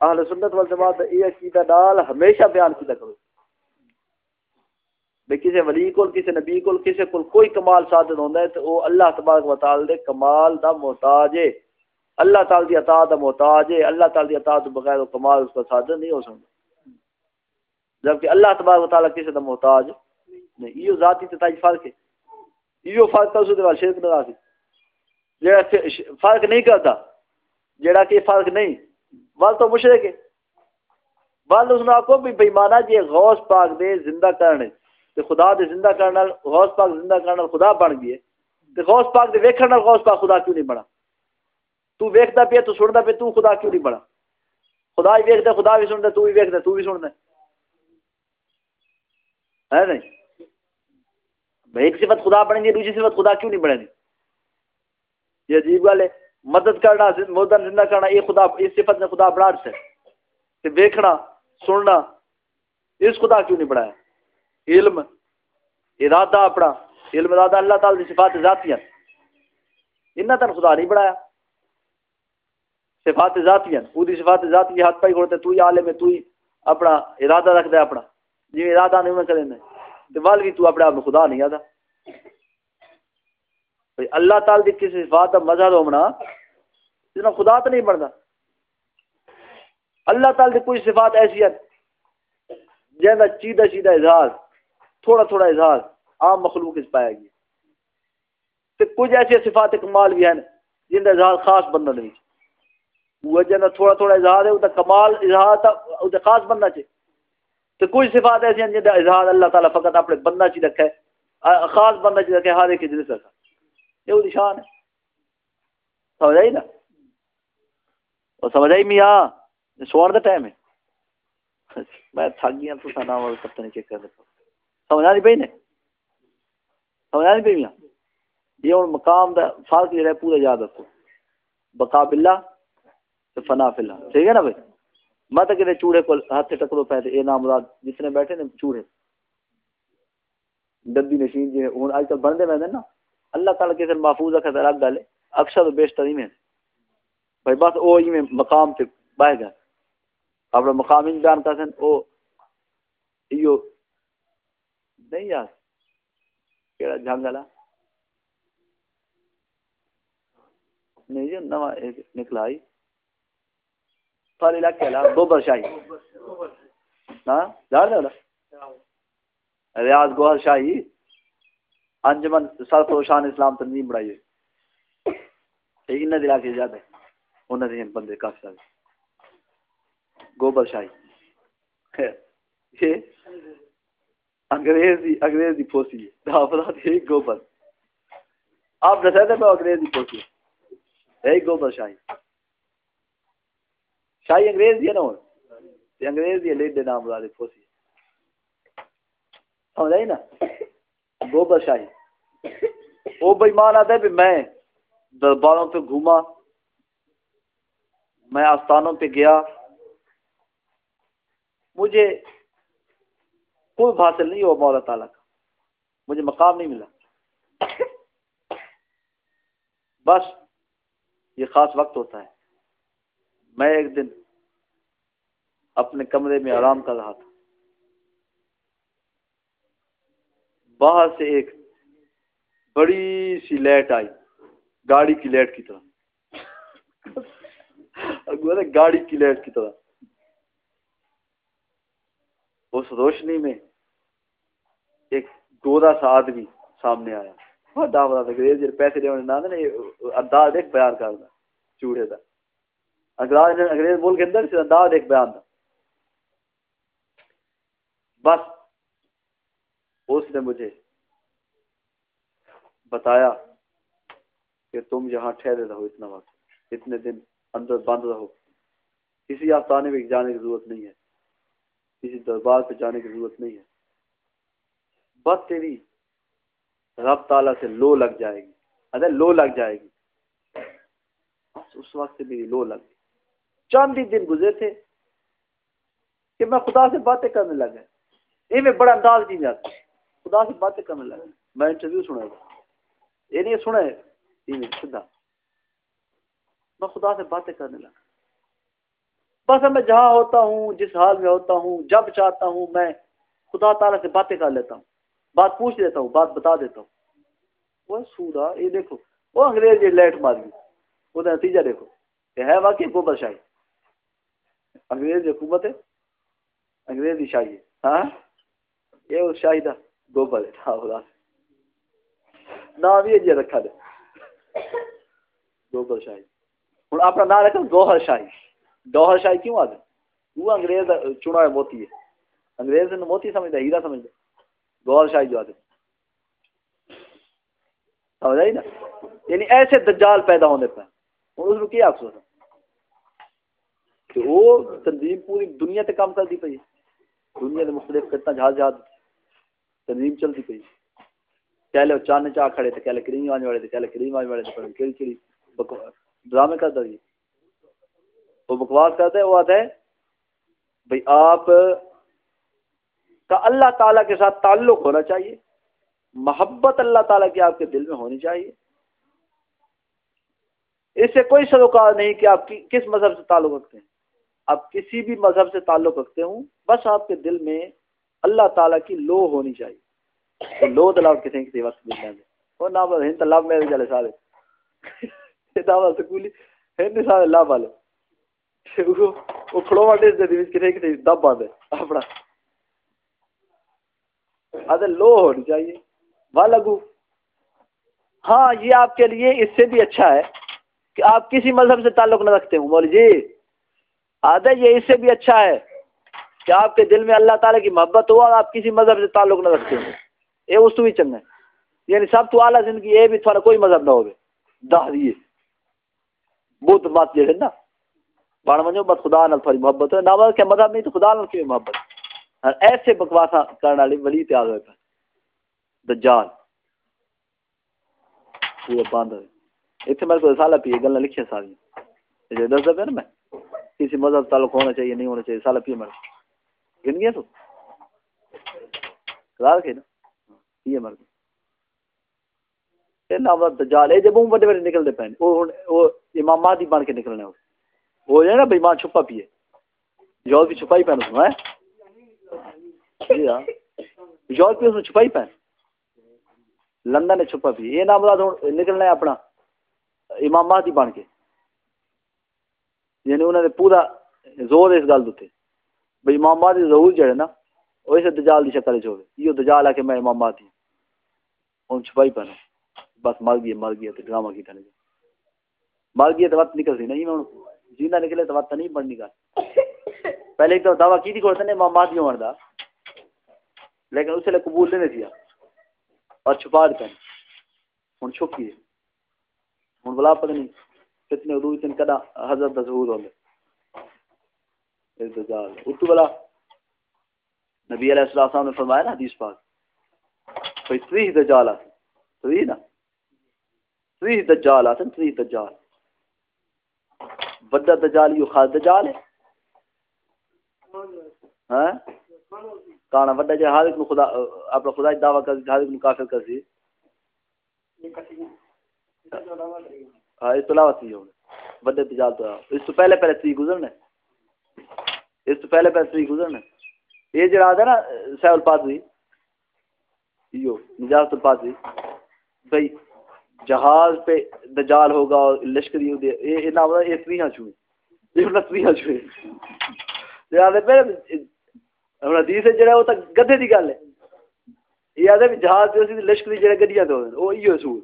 اہل سنت والجماعت یہ عقیدہ ڈال ہمیشہ بیان کیتا کرو۔ بے کسی ولی کو کسی نبی کو کسی کو کوئی کمال صادر ہوندا ہے تو وہ اللہ تبارک و تعالی دے کمال دا محتاج ہے۔ اللہ تعالی دی عطا دا محتاج ہے، اللہ تعالی دی عطا تو بغیر وہ کمال اس کا صادر نہیں ہو سکتا جبکہ اللہ تبارک و تعالی کسی دا محتاج نہیں، یہ ذاتی تتائی فرق ہے۔ یہ فرق تو سو دیوال شرک نہ سی جڑا فرق نہیں کرتا جڑا کہ فرق نہیں۔ وال تو مشرک ہے۔ وال اس نے کو بھی بے ایمانا جی غوث پاک دے زندہ کرنے تے خدا دے زندہ کرنے غوث پاک زندہ کرنے خدا بن گئے تے غوث پاک دے ویکھن نال غوث پاک خدا کیوں نہیں بنا؟ تو ویکھدا پیا، تو سندا پیا، تو خدا کیوں نہیں بنا؟ خدا ہی ویکھدا، خدا بھی سندا، تو بھی ویکھدا، تو بھی سندا ہے نہیں؟ ایک صفت خدا بنے گی دوسری صفت خدا کیوں نہیں بنے گی یہ عجیب گل ہے، مدد کرنا مدد زندہ کرنا، یہ خدا اس صفت نے خدا بنا سے دیکھنا، سننا، اس خدا کیوں نہیں بنایا؟ علم، ارادہ اپنا، علم ارادہ اللہ تعالی کی صفات ذاتی ہیں انہیں تن خدا نہیں بنایا۔ صفات ذاتی ہیں پوری صفات ذاتی ہاتھ پائی کھڑتے تو ہی عالم ہے، تو ہی اپنا ارادہ رکھ دے اپنا۔ جی ارادہ نہیں میں کریں وال بھی تو اپنے آپ خدا نہیں آتا اللہ تعالی کی کسی صفات کا مزہ ہونا جنا خدا تو نہیں بنتا اللہ تعالی کی کوئی صفات ایسی ہے جہاں چیدہ چیدہ اظہار، تھوڑا تھوڑا اظہار عام مخلوق اس پائے گی تو کچھ ایسی صفات کمال بھی ہیں جن کا اظہار خاص بننا نہیں وہ جہاں تھوڑا تھوڑا اظہار ہے، وہ کمال، اظہار تھا خاص بننا چاہیے۔ تو کوئی صفات ایسی ہیں جن کا اظہار اللہ تعالیٰ فقط اپنے بندہ چی رکھا ہے خاص بندہ چی رکھا ہے ہر ایک جلس رکھا۔ یہ وہ نشان ہے۔ سمجھ آئی نا؟ اور سمجھ آئی میاں؟ سوان دا ٹائم ہے۔ میں تھک گیا ہاں، تو سنا اور پتہ نہیں کیا کر دیتا سمجھا نہیں پئی نے؟ سمجھا نہیں پئی میاں؟ یہ اور مقام دا فرق جو ہے پورا یاد رکھو۔ بقا باللہ فنا فی اللہ۔ ٹھیک ہے نا بھائی؟ مت کہ چوڑے کو ہاتھ سے ٹکرو پہ اے نام مراد جتنے بیٹھے نے چوڑے۔ ڈبی نشین جی ہوں اج کل بنتے میں نا۔ اللہ تعالیٰ کسی محفوظ رکھا الگ گل اکثر بیشتر ہی میں۔ بھائی بس وہ ہی میں مقام سے بہ گئے۔ اپنا مقام ہی بیان کر سن وہ نہیں یار۔ کہڑا جنگ نہیں جی نواں نکلا آئی سارے علاقے والا گوبر شاہی ہاں؟ جان دے ریاض گوہر شاہی۔ انجمن سرفروشان اسلام تنظیم بڑھائی ہوئی۔ ان علاقے زیادہ۔ انہوں نے بندے کافی سارے۔ گوبر شاہی۔ یہ انگریزی انگریزی پھوسی ہے۔ گوبر۔ آپ دسے تھے انگریزی پھوسی ہے۔ گوبر شاہی۔ شاہی انگریز دی ہے نا انگریز دی لیڈ نام بلا دے پھوسی سمجھ آئی نا؟ گوبر شاہی۔ وہ بےمان آتا ہے بھی میں درباروں پہ گھوما، میں آستانوں پہ گیا۔ مجھے کوئی حاصل نہیں ہوا مولا تعالیٰ کا۔ مجھے مقام نہیں ملا۔ بس یہ خاص وقت ہوتا ہے۔ میں ایک دن اپنے کمرے میں آرام کر رہا تھا۔ باہر سے ایک بڑی سی لائٹ آئی، گاڑی کی لائٹ کی طرح۔ گاڑی کی لائٹ کی طرح۔ اس روشنی میں ایک گودا سا آدمی سامنے آیا۔ پیسے دیکھ بیان کرنا چوڑے کا انگریز ملک کے اندر انداز ایک بیان تھا۔ بس اس نے مجھے بتایا کہ تم یہاں ٹھہرے رہو اتنا وقت، اتنے دن اندر بند رہو۔ کسی آستانے میں جانے کی ضرورت نہیں ہے، کسی دربار پہ جانے کی ضرورت نہیں ہے۔ بس تیری رب تعالیٰ سے لو لگ جائے گی۔ ارے لو لگ جائے گی، بس اس وقت سے میری لو لگ گئی چاند ہی دن گزرے تھے کہ میں خدا سے باتیں کرنے لگا۔ یہ میں بڑا انداز دی جاتا خدا سے باتیں کرنے لگا۔ میں انٹرویو سنا تھا یہ نہیں سنا ہے۔ سیدھا۔ میں خدا سے باتیں کرنے لگا۔ بس میں جہاں ہوتا ہوں، جس حال میں ہوتا ہوں، جب چاہتا ہوں، میں خدا تعالیٰ سے باتیں کر لیتا ہوں۔ بات پوچھ لیتا ہوں، بات بتا دیتا ہوں۔ وہ سودا، یہ دیکھو، وہ انگریز یہ لائٹ مار گئی وہ نتیجہ دیکھو یہ ہے واقعی گوبر شاہی۔ انگریز حکومت ہے؟ انگریزی شاہی ہے۔ ہاں؟ یہ اس شاہی دا گوبر ہے خدا نام یہ جی رکھا دے۔ گوبر شاہی۔ ہوں اپنا نام رکھا، گوہر شاہی۔ گوہر شاہی کیوں آتے وہ انگریز چنا ہے، موتی ہے۔ انگریز نے موتی سمجھتا، ہیرا سمجھتا۔ گوہر شاہی جو آتے سمجھ آئی نا؟ یعنی ایسے دجال پیدا ہونے پہ ہوں اس میں کیا افسوس ہے؟ کہ وہ تنظیم پوری دنیا تے کام کر دی پی دنیا کے مختلف کتنا جہاز جہاز تنظیم چلتی پی کہلے چاند چاہ کھڑے تھے کہلے کریم آنے والے تھے کہلے کریم آنے والے کہڑی کہڑی ڈرامے کرتا جی وہ بکواس کرتا ہے، وہ آتا ہے بھائی آپ کا اللہ تعالیٰ کے ساتھ تعلق ہونا چاہیے۔ محبت اللہ تعالیٰ کی آپ کے دل میں ہونی چاہیے۔ اس سے کوئی سروکار نہیں کہ آپ کی کس مذہب سے تعلق رکھتے ہیں۔ آپ کسی بھی مذہب سے تعلق رکھتے ہوں، بس آپ کے دل میں اللہ تعالیٰ کی لو ہونی چاہیے۔ لو دلاؤ کسی کسی وقت مل جائیں نہ ہند لو میرے چلے سارے۔ سکولی۔ ہند سارے لو والے۔ وہ کھڑو واٹے کسی کسی دب باندھے اپنا۔ ارے لو ہونی چاہیے۔ وہ لگو ہاں یہ آپ کے لیے اس سے بھی اچھا ہے کہ آپ کسی مذہب سے تعلق نہ رکھتے ہوں۔ مول جی آدھا یہ اس سے بھی اچھا ہے کہ آپ کے دل میں اللہ تعالیٰ کی محبت ہو اور آپ کسی مذہب سے تعلق نہ رکھتے ہوں۔ یہ اس بھی چنگا ہے۔ یعنی سب تو اعلیٰ زندگی یہ بھی تھوڑا کوئی مذہب نہ ہوگے۔ دہریے بدھ مت جیسے نا۔ بڑھ ونجو بس خدا نال تھوڑی محبت ہے۔ نہ کہ مذہب نہیں تو خدا نال کی محبت؟ ایسے بکواسا کرنے والی ولی تیار ہوئے پہ دجال۔ پورا اتنے میرے کو رسالہ پی گلیں لکھی ساری۔ دس دفعہ نا میں۔ کسی مذہب تعلق ہونا چاہیے، نہیں ہونا چاہیے رسالہ پی میرے گن گیا تو؟ کرا رکھے نا؟ یہ میرے کو نام دجال ہے جب بڑے بڑے نکلتے پہ وہ امام مہدی بن کے نکلنے وہ جو ہے نا بےمان چھپا پیے جو بھی چھپا ہی پہن اس میں جی ہاں۔ جو بھی اس میں چھپا ہی پہن۔ لندن نے چھپا پی۔ یہ نام مراد نکلنا ہے اپنا امام مہدی بن کے۔ یعنی انہوں نے پورا زور اس گل دے بھائی امام مہدی ضرور جڑے نا وہ اسے دجال کی شکل چ یہ دجال آ کے میں امام مہدی ہوں۔ چھپائی پہنا بس مر گیا مر گیا تو ڈرامہ کی تھا مر گیا تو وقت نکل سی نہیں میں جینا نکلے تو وقت نہیں بڑھنی گل۔ پہلے ایک تو دعویٰ کی تھی کوئی امام مہدی ہونے کا لیکن اس لیے قبول نہیں دیا اور چھپا دیتے ہیں ہوں چھپ گئی ہوں بلا پتہ نہیں۔ کتنے ادو اتنے کدا حضرت ظہور ہوندے ہونے اتو بلا نبی علیہ السلام نے فرمایا نا حدیث پاک، بھائی تری دجال آتے تری نا؟ تری دجال آتے تری دجال۔ بڑا دجال یہ خاص دجال ہے۔ ہاں؟ کانا وڈا جے حالت نو خدا، اپنا خدا دعویٰ کر حالت نو کافر کر سی ہاں اس تھی ہونے وڈے تجال تو اس تو پہلے پہلے تھی گزرنے۔ اس تو پہلے پہلے تھی گزرنے۔ یہ جڑا آدھا نا، سیول پادری۔ یو نجاست الپادری۔ بھئی، جہاز پہ دجال ہوگا اور لشکری ہو دے یہ نام یہ تریہاں چھوئے۔ یہ تریہاں چھوئے۔ یہ آدھے پہلے ہوں حدیث جڑا، وہ تو گدے کی گل ہے۔ یہ آدھے بھی جہاز جو سی، لشکری جڑے گڈیاں تو، وہ ایو اصول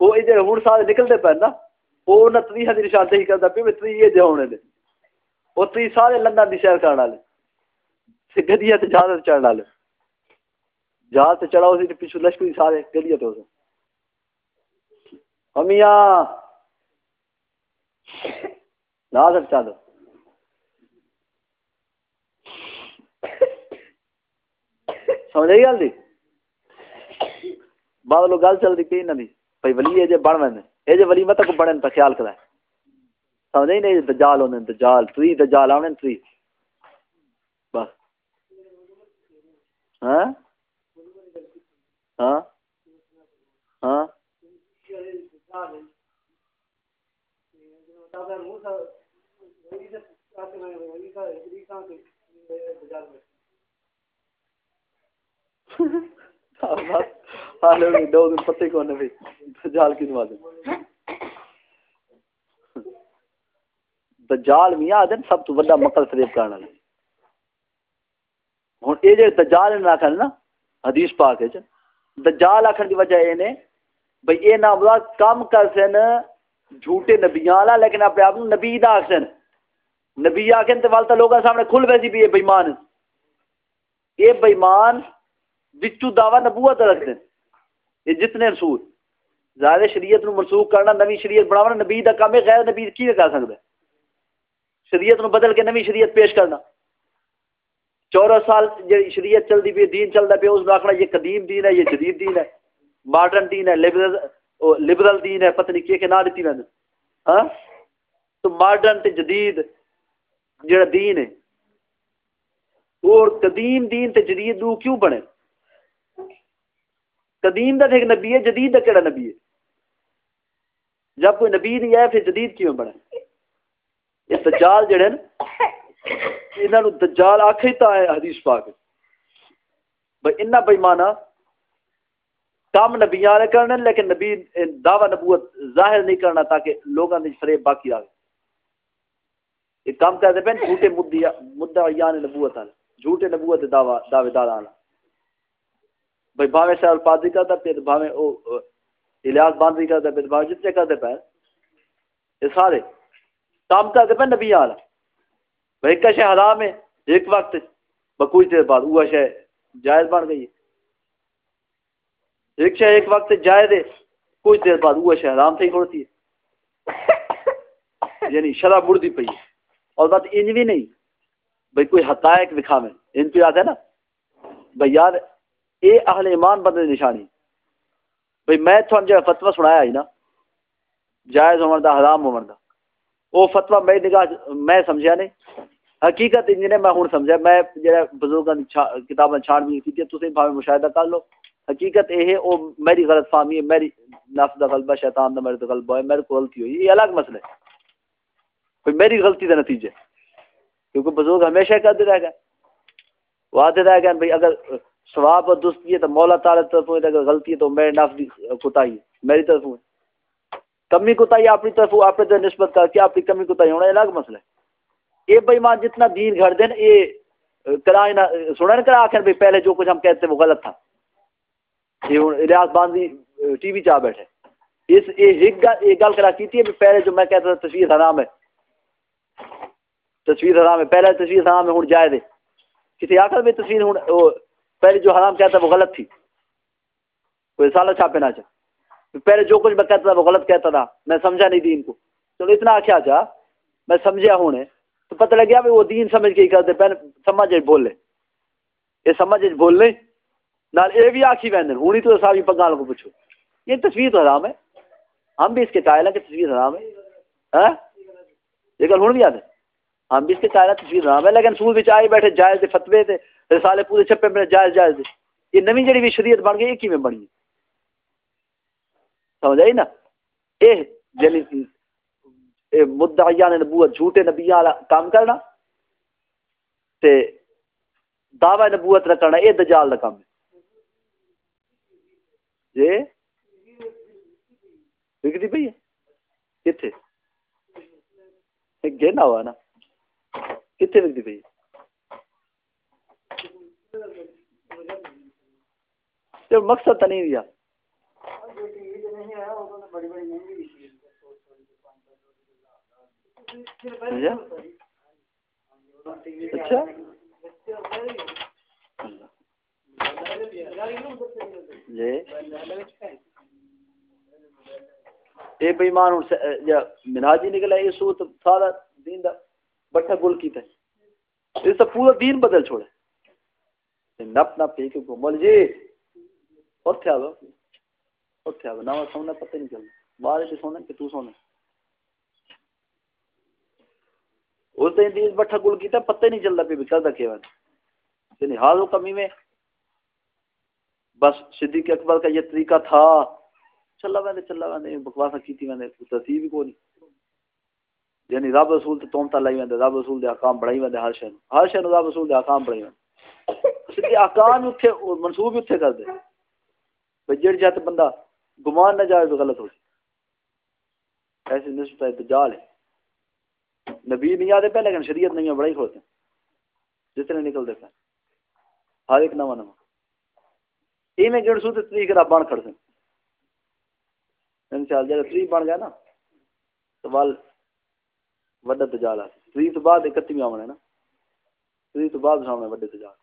وہ جڑے ہوں سارے نکلتے پہ نا وہ انہیں تریہ کی نشاندہی کرتا پہ تری یہ جہ ہونے دے وہ تری سارے لندن کی سیر کرنے والے گڈیاں تے جہاز چڑھنے والے جہاز سے چڑھا سی پیچھو لشکری سارے گڈیاں تو امیاں نہ سکتا تو سمجھ گل دی بعد لوگ گل چلتی پی نہ بھائی ولی یہ جے بن وے یہ جے ولی مت کو بڑھن تا خیال کرے سمجھ نہیں دجال ہونے دجال تری دجال آنے تری بس۔ ہاں؟ ہاں؟ ہاں؟ ہاں، ہاں، ہاں، دو دن پتے کو دجال کی نواز دجال میاں آدھے سب تو بڑا مکل فریب کرنے والے ہوں یہ جو دجال نے آخر نا، حدیث پاک ہے جی۔ دجال آخر کی وجہ یہ نے، بھائی یہ نہ بلا کام کر سن جھوٹے نبیاں والا لیکن اپنے آپ نبی دا آخر نبی آخر تو والتا لوگوں سامنے کھل ویسی بھی یہ بےمان یہ بےمان بچو دعوی نبوت رکھتے ہیں یہ جتنے رسول ظاہر شریعت نو منسوخ کرنا، نوی شریعت بناونا، نبی دا کام ہے، غیر نبی کی کر سکتا ہے شریعت نو بدل کے نوی شریعت پیش کرنا۔ چودہ سال جی شریعت چلتی پی دین چلتا پیا، اس میں آخنا یہ قدیم دین ہے، یہ جدید دین ہے۔ ماڈرن دین ہے، لبرل لبرل دین ہے، پتہ نہیں کہ نہ دیتی میں ہاں؟ تو ماڈرن تے جدید جڑا دین ہے، اور قدیم دین تے جدید دو کیوں بنے؟ قدیم دا ایک نبی ہے، جدید دا کیڑا نبی ہے؟ جب کوئی نبی نہیں آیا، پھر جدید کیوں بنا؟ یہ دجال جڑے نا، انہاں نو دجال آکھے تا ہے حدیث پاک۔ بھئی انہاں بےمانا کام نبیاں والے کرنے لیکن نبی، دعوی نبوت ظاہر نہیں کرنا تاکہ لوگوں نے فریب باقی رہے یہ کام کرتے پہ جھوٹے مدعا مدعیان نبوت والے، جھوٹے نبوت دعوی دعوے دار والا بھائی بھاوے سیال پادری کرتا پہ بھاوے او الیاس باندری کرتا پہ بھاوے جتنے کرتے پہ یہ سارے۔ کام کرتے پہ نبی والا بھائی ایک شے حرام ہے، ایک وقت کچھ دیر بعد، وہ شے جائز بن گئی ایک شے ایک وقت جائز ہے کچھ دیر بعد، وہ شے حرام تھی ہوتی ہے۔ یعنی شرح مردی پی اور بات انج بھی نہیں، بھائی کوئی حقائق دکھاویں ان پہ یاد ہے نا؟ بھائی یاد اے اہل ایمان بندے نشانی۔ بھائی میں تھوڑا جو فتوہ سنایا ہی نا، جائز عمر دا، حرام عمر دا۔ وہ فتوہ میں نگاہ، میں سمجھا نہیں۔ حقیقت انجنے میں ہوں سمجھا میں جڑا بزرگاں کتاباں چھان بھی کی تسی بھاویں مشاہدہ کر لو۔ حقیقت یہ ہے، او میری غلط فہمی ہے، میری نفس دا غلبہ، شیطان دا میرے دا غلبہ ہے، میرے کو غلطی ہوئی یہ الگ مسئلہ ہے۔ میری غلطی دا نتیجہ کیونکہ بزرگ ہمیشہ کرتے رہ گئے وہ آتے رہ گئے بھائی اگر ثواب اور درستی ہے تو مولا تعالی طرف ہے اگر غلطی ہے تو میرے نفس کی کوتاہی ہے، میری طرف ہے کمی کوتاہی اپنی طرف ہو اپنے طرف نسبت کر کے اپنی کمی کوتاہی، ہونا الگ مسئلہ ہے۔ یہ بھائی مان جتنا دین گھر دین یہ کرائے نہ سنن کرا آخر بھائی پہلے جو کچھ ہم کہتے وہ غلط تھا۔ یہ ریاض باندھی ٹی وی چاہ بیٹھے۔ اس ایک گل کرا کی تھی پہلے جو میں کہتا تھا تصویر حرام ہے۔ تصویر حرام ہے، پہلے تصویر حرام ہے ہوں جائے دے کسی آخر میں تصویر ہوں پہلے جو حرام کہتا وہ غلط تھی۔ کوئی سالہ چھاپے نہ چاہ پہلے جو کچھ میں کہتا تھا وہ غلط کہتا تھا۔ میں سمجھا نہیں دین کو۔ چلو اتنا آخیا چاہ میں سمجھا ہوں تو پتہ لگ گیا وہ دین سمجھ کے ہی کرتے۔ پہلے سمجھ بول لے یہ سمجھ بولنے نال یہ بھی آخی وین ہوں ہی تو صاحب پنگال کو پوچھو۔ یہ تصویر تو حرام ہے۔ ہم بھی اس کے قائل ہیں کہ تصویر حرام ہے۔ ہاں؟ یہ گل ہوں بھی آتے ہم بھی اس کے قائل ہیں تصویر حرام ہے۔ لیکن سور بچ آئے بیٹھے جائز دے فتوے تھے رسالے پورے چھپے میں جائز جائز دے۔ یہ نوی جڑی بھی شریعت بن گئی، یہ کی بنی؟ سمجھ آئی نا؟ یہ جنی مدعیان نبوت، جھوٹے نبی والا کام کرنا تے دعوی نبوت رکھنا یہ دجال کا کام ہے۔ جی؟ وکتی پی ہے؟ کتنے گہنا ہوا نا۔ کتنے وکتی پی تو مقصد تو نہیں دیا۔ اچھا۔ جی۔ اے بے ایمان یا مناجی نکلا، یہ سو سارا دین دا بٹھا گل کیتا ہے۔ اس پورا دین بدل چھوڑے نپ نپ پی کے مول جی۔ اوتھے آو اوتھے آو نہ سونا پتہ نہیں چلدا باہر سے سونا کہ تو سونا اس دن بٹھا گل کیتا، پتہ نہیں چلدا پی کردا کیوا یعنی حال و کمی میں بس صدیق اکبر کا یہ طریقہ تھا۔ چلا وے چلا وے بکواس کی تھی میں ترتیب ہی کوئی یعنی رب رسول تے تومتا لائی وندے رب رسول دے احکام بڑھائی وندے ہر شے ہر شے رب رسول دے احکام بڑھائی وندے سیدھی احکام اوتھے، منسوب ہی اوتھے کر دے۔ بھئی جڑ جات بندہ گمان نہ جائے تو غلط ہو جائے۔ ایسی نسبت دجال ہے۔ نبی نہیں آتے پہلے لیکن شریعت نہیں ہے، بڑا ہی کھوتے جتنے نکل دیتے ہر ایک نواں نواں۔ یہ میں گڑ سو تو تری کرا بن کھڑ سن۔ انشاءاللہ جب تری بن گیا نا، تو وال وڈا تجال آ تری تو بعد اکتویں آونا ہے نا۔ تری تو بعد سامنے وڈے تجال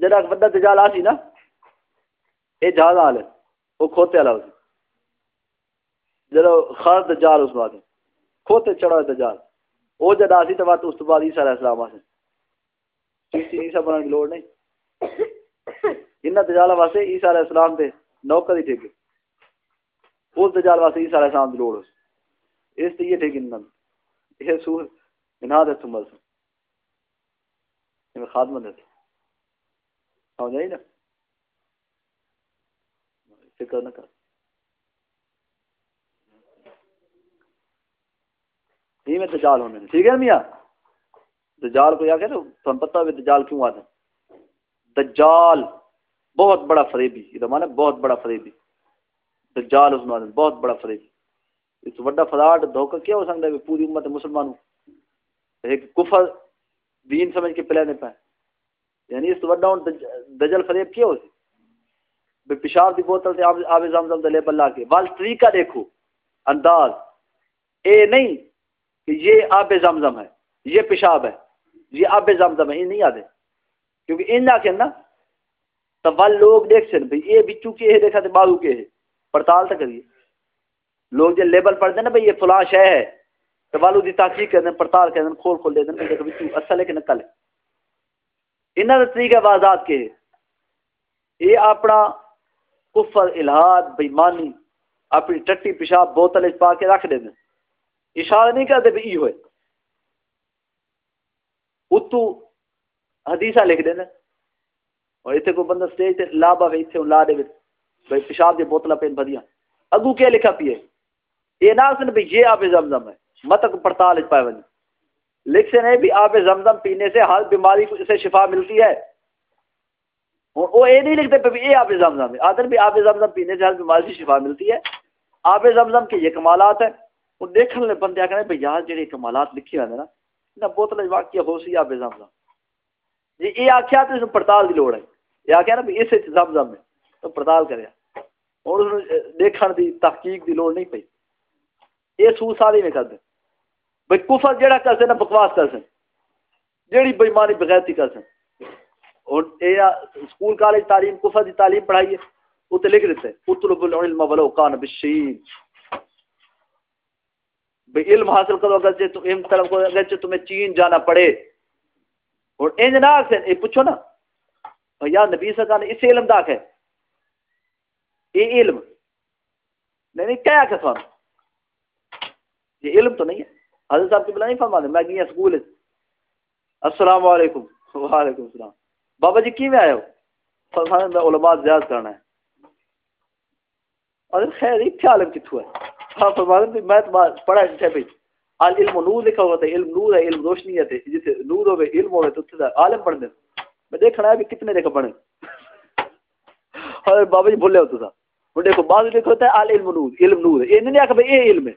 جڑا وڈا تجال آ سی نا اے جہاز آل ہے وہ کھوتے والا سی جڑا خار تجال اس بعد کھوتے چڑھا تجال وہ جڑا سی تو اس بعد عیسیٰ علیہ السلام آ سے عیسیٰ بنانے کی لوڑ نہیں۔ ان دجال واسطے عیسیٰ علیہ السلام دے نوکر ہی ٹھیک اس دجال واسطے عیسیٰ علیہ السلام دی لوڑ اس تے یہ ٹھیک نہ یہ سور بنا دے تم بس یہ دے سمجھ آئی نا؟ فکر نہ کر۔ میں دجال ہونے ٹھیک ہے میاں؟ دجال کو یا کہ تم پتہ ہے دجال کیوں آتے دجال بہت بڑا فریبی۔ یہ مانا بہت بڑا فریبی۔ دجال اس نے بہت بڑا فریبی۔ اس وڈا فراڈ دھوکا کیا ہو سکتا ہے پوری امت مسلمانوں ایک کفر دین سمجھ کے پلانے پائے یعنی اس وڈا دجل فریب کیا ہو؟ سی پیشاب دی بوتل تے آب زمزم دے لیبل لا کے۔ وال طریقہ دیکھو، انداز۔ اے نہیں کہ یہ آب زمزم ہے، یہ پیشاب ہے، یہ آب زمزم ہے، یہ نہیں آدھے۔ کیونکہ ان کے نا، تو ول لوگ دیکھ سن بھائی یہ بچو کے ہے دیکھا تو باہو کے ہے پڑتال تو کریے۔ لوگ جو لیبل پڑھتے ہیں نا بھائی یہ فلاں شہ ہے، تو والو دی تحقیق کرنے پڑتال کرنے کھول کھول دے دیں کہ اصل ہے کہ نقل ہے۔ انہاں دا طریقہ بازات کے یہ اپنا کفر، الہاد بےمانی اپنی ٹٹی پیشاب، بوتل پا کے رکھ دیں اشارہ نہیں کرتے بھی یہ ہوئے۔ اتو حدیثہ لکھ دینا اور اتنے کوئی بندہ سٹیج تے لا باوے اتنے لا دے بھائی پیشاب دی بوتل پین بدیاں۔ اگو کیا لکھا پیے یہ نہ سن بھی یہ آب زمزم ہے۔ مت کو پڑتال پائے ون لکھ سے نہیں بھی آب زمزم پینے سے ہر بیماری کو اسے شفا ملتی ہے۔ وہ یہ نہیں لکھتے یہ آب زمزم ہے۔ آدر بھی آب زمزم پینے سے ہر بیماری سے شفا ملتی ہے۔ آب زمزم کے یہ کمالات ہیں۔ وہ دیکھنے لے بندے آ بھائی یار جڑے کمالات لکھے ہوئے نا نہ بوتل واقعہ ہو سی آب زمزم۔ جی یہ آخیا تو اس پڑتال کی لوڑ ہے۔ یہ آخیا نا بھی اس زمزم ہے۔ تو پڑتال کرے۔ اور دیکھنے دی تحقیق دی لوڑ نہیں پئی۔ یہ سو سارے میں کر دیں۔ بھائی کفر جہاں کر سن بکواس کر سن جہی بےمانی بغیرتی کر اور یہ سکول، کالج، تعلیم، کفر دی تعلیم پڑھائی ہے اتنے لکھ دیتے اطلب العلم ولو کان بالشین۔ بھئی علم حاصل کرو اگر سے علم طلب کرو اگر سے تمہیں چین جانا پڑے۔ اور انج نہ سے، اے پوچھو نا۔ یا نبی صلی اللہ علیہ وسلم اس علم دا ہے۔ یہ علم۔ نہیں نہیں، کیا کہ سوال یہ علم تو نہیں ہے۔ حضرت صاحب کی بلا نہیں فرما دے میں گیا سکول۔ السلام علیکم۔ وعلیکم السلام۔ بابا جی کی میں آئے ہو؟ فرمانے میں علماء زیاد کرنا ہے اور خیر ہی خیال کتھو ہے؟ ہاں فرمانے میں تمہارا پڑھا ہے بھائی آل علم نور لکھا ہوتا ہے علم نور ہے، علم روشنی ہے جسے نور ہوئے علم ہوئے تو اتنے عالم پڑھ دیں میں دیکھنا ہے بھی کتنے دیکھا پڑھیں اور بابا جی بھولے ہوتا تھا وہ دیکھو، بعض لکھا ہوتا ہے آل علم نور علم نور ہے۔ یہ نہیں آکھا بھائی یہ علم ہے۔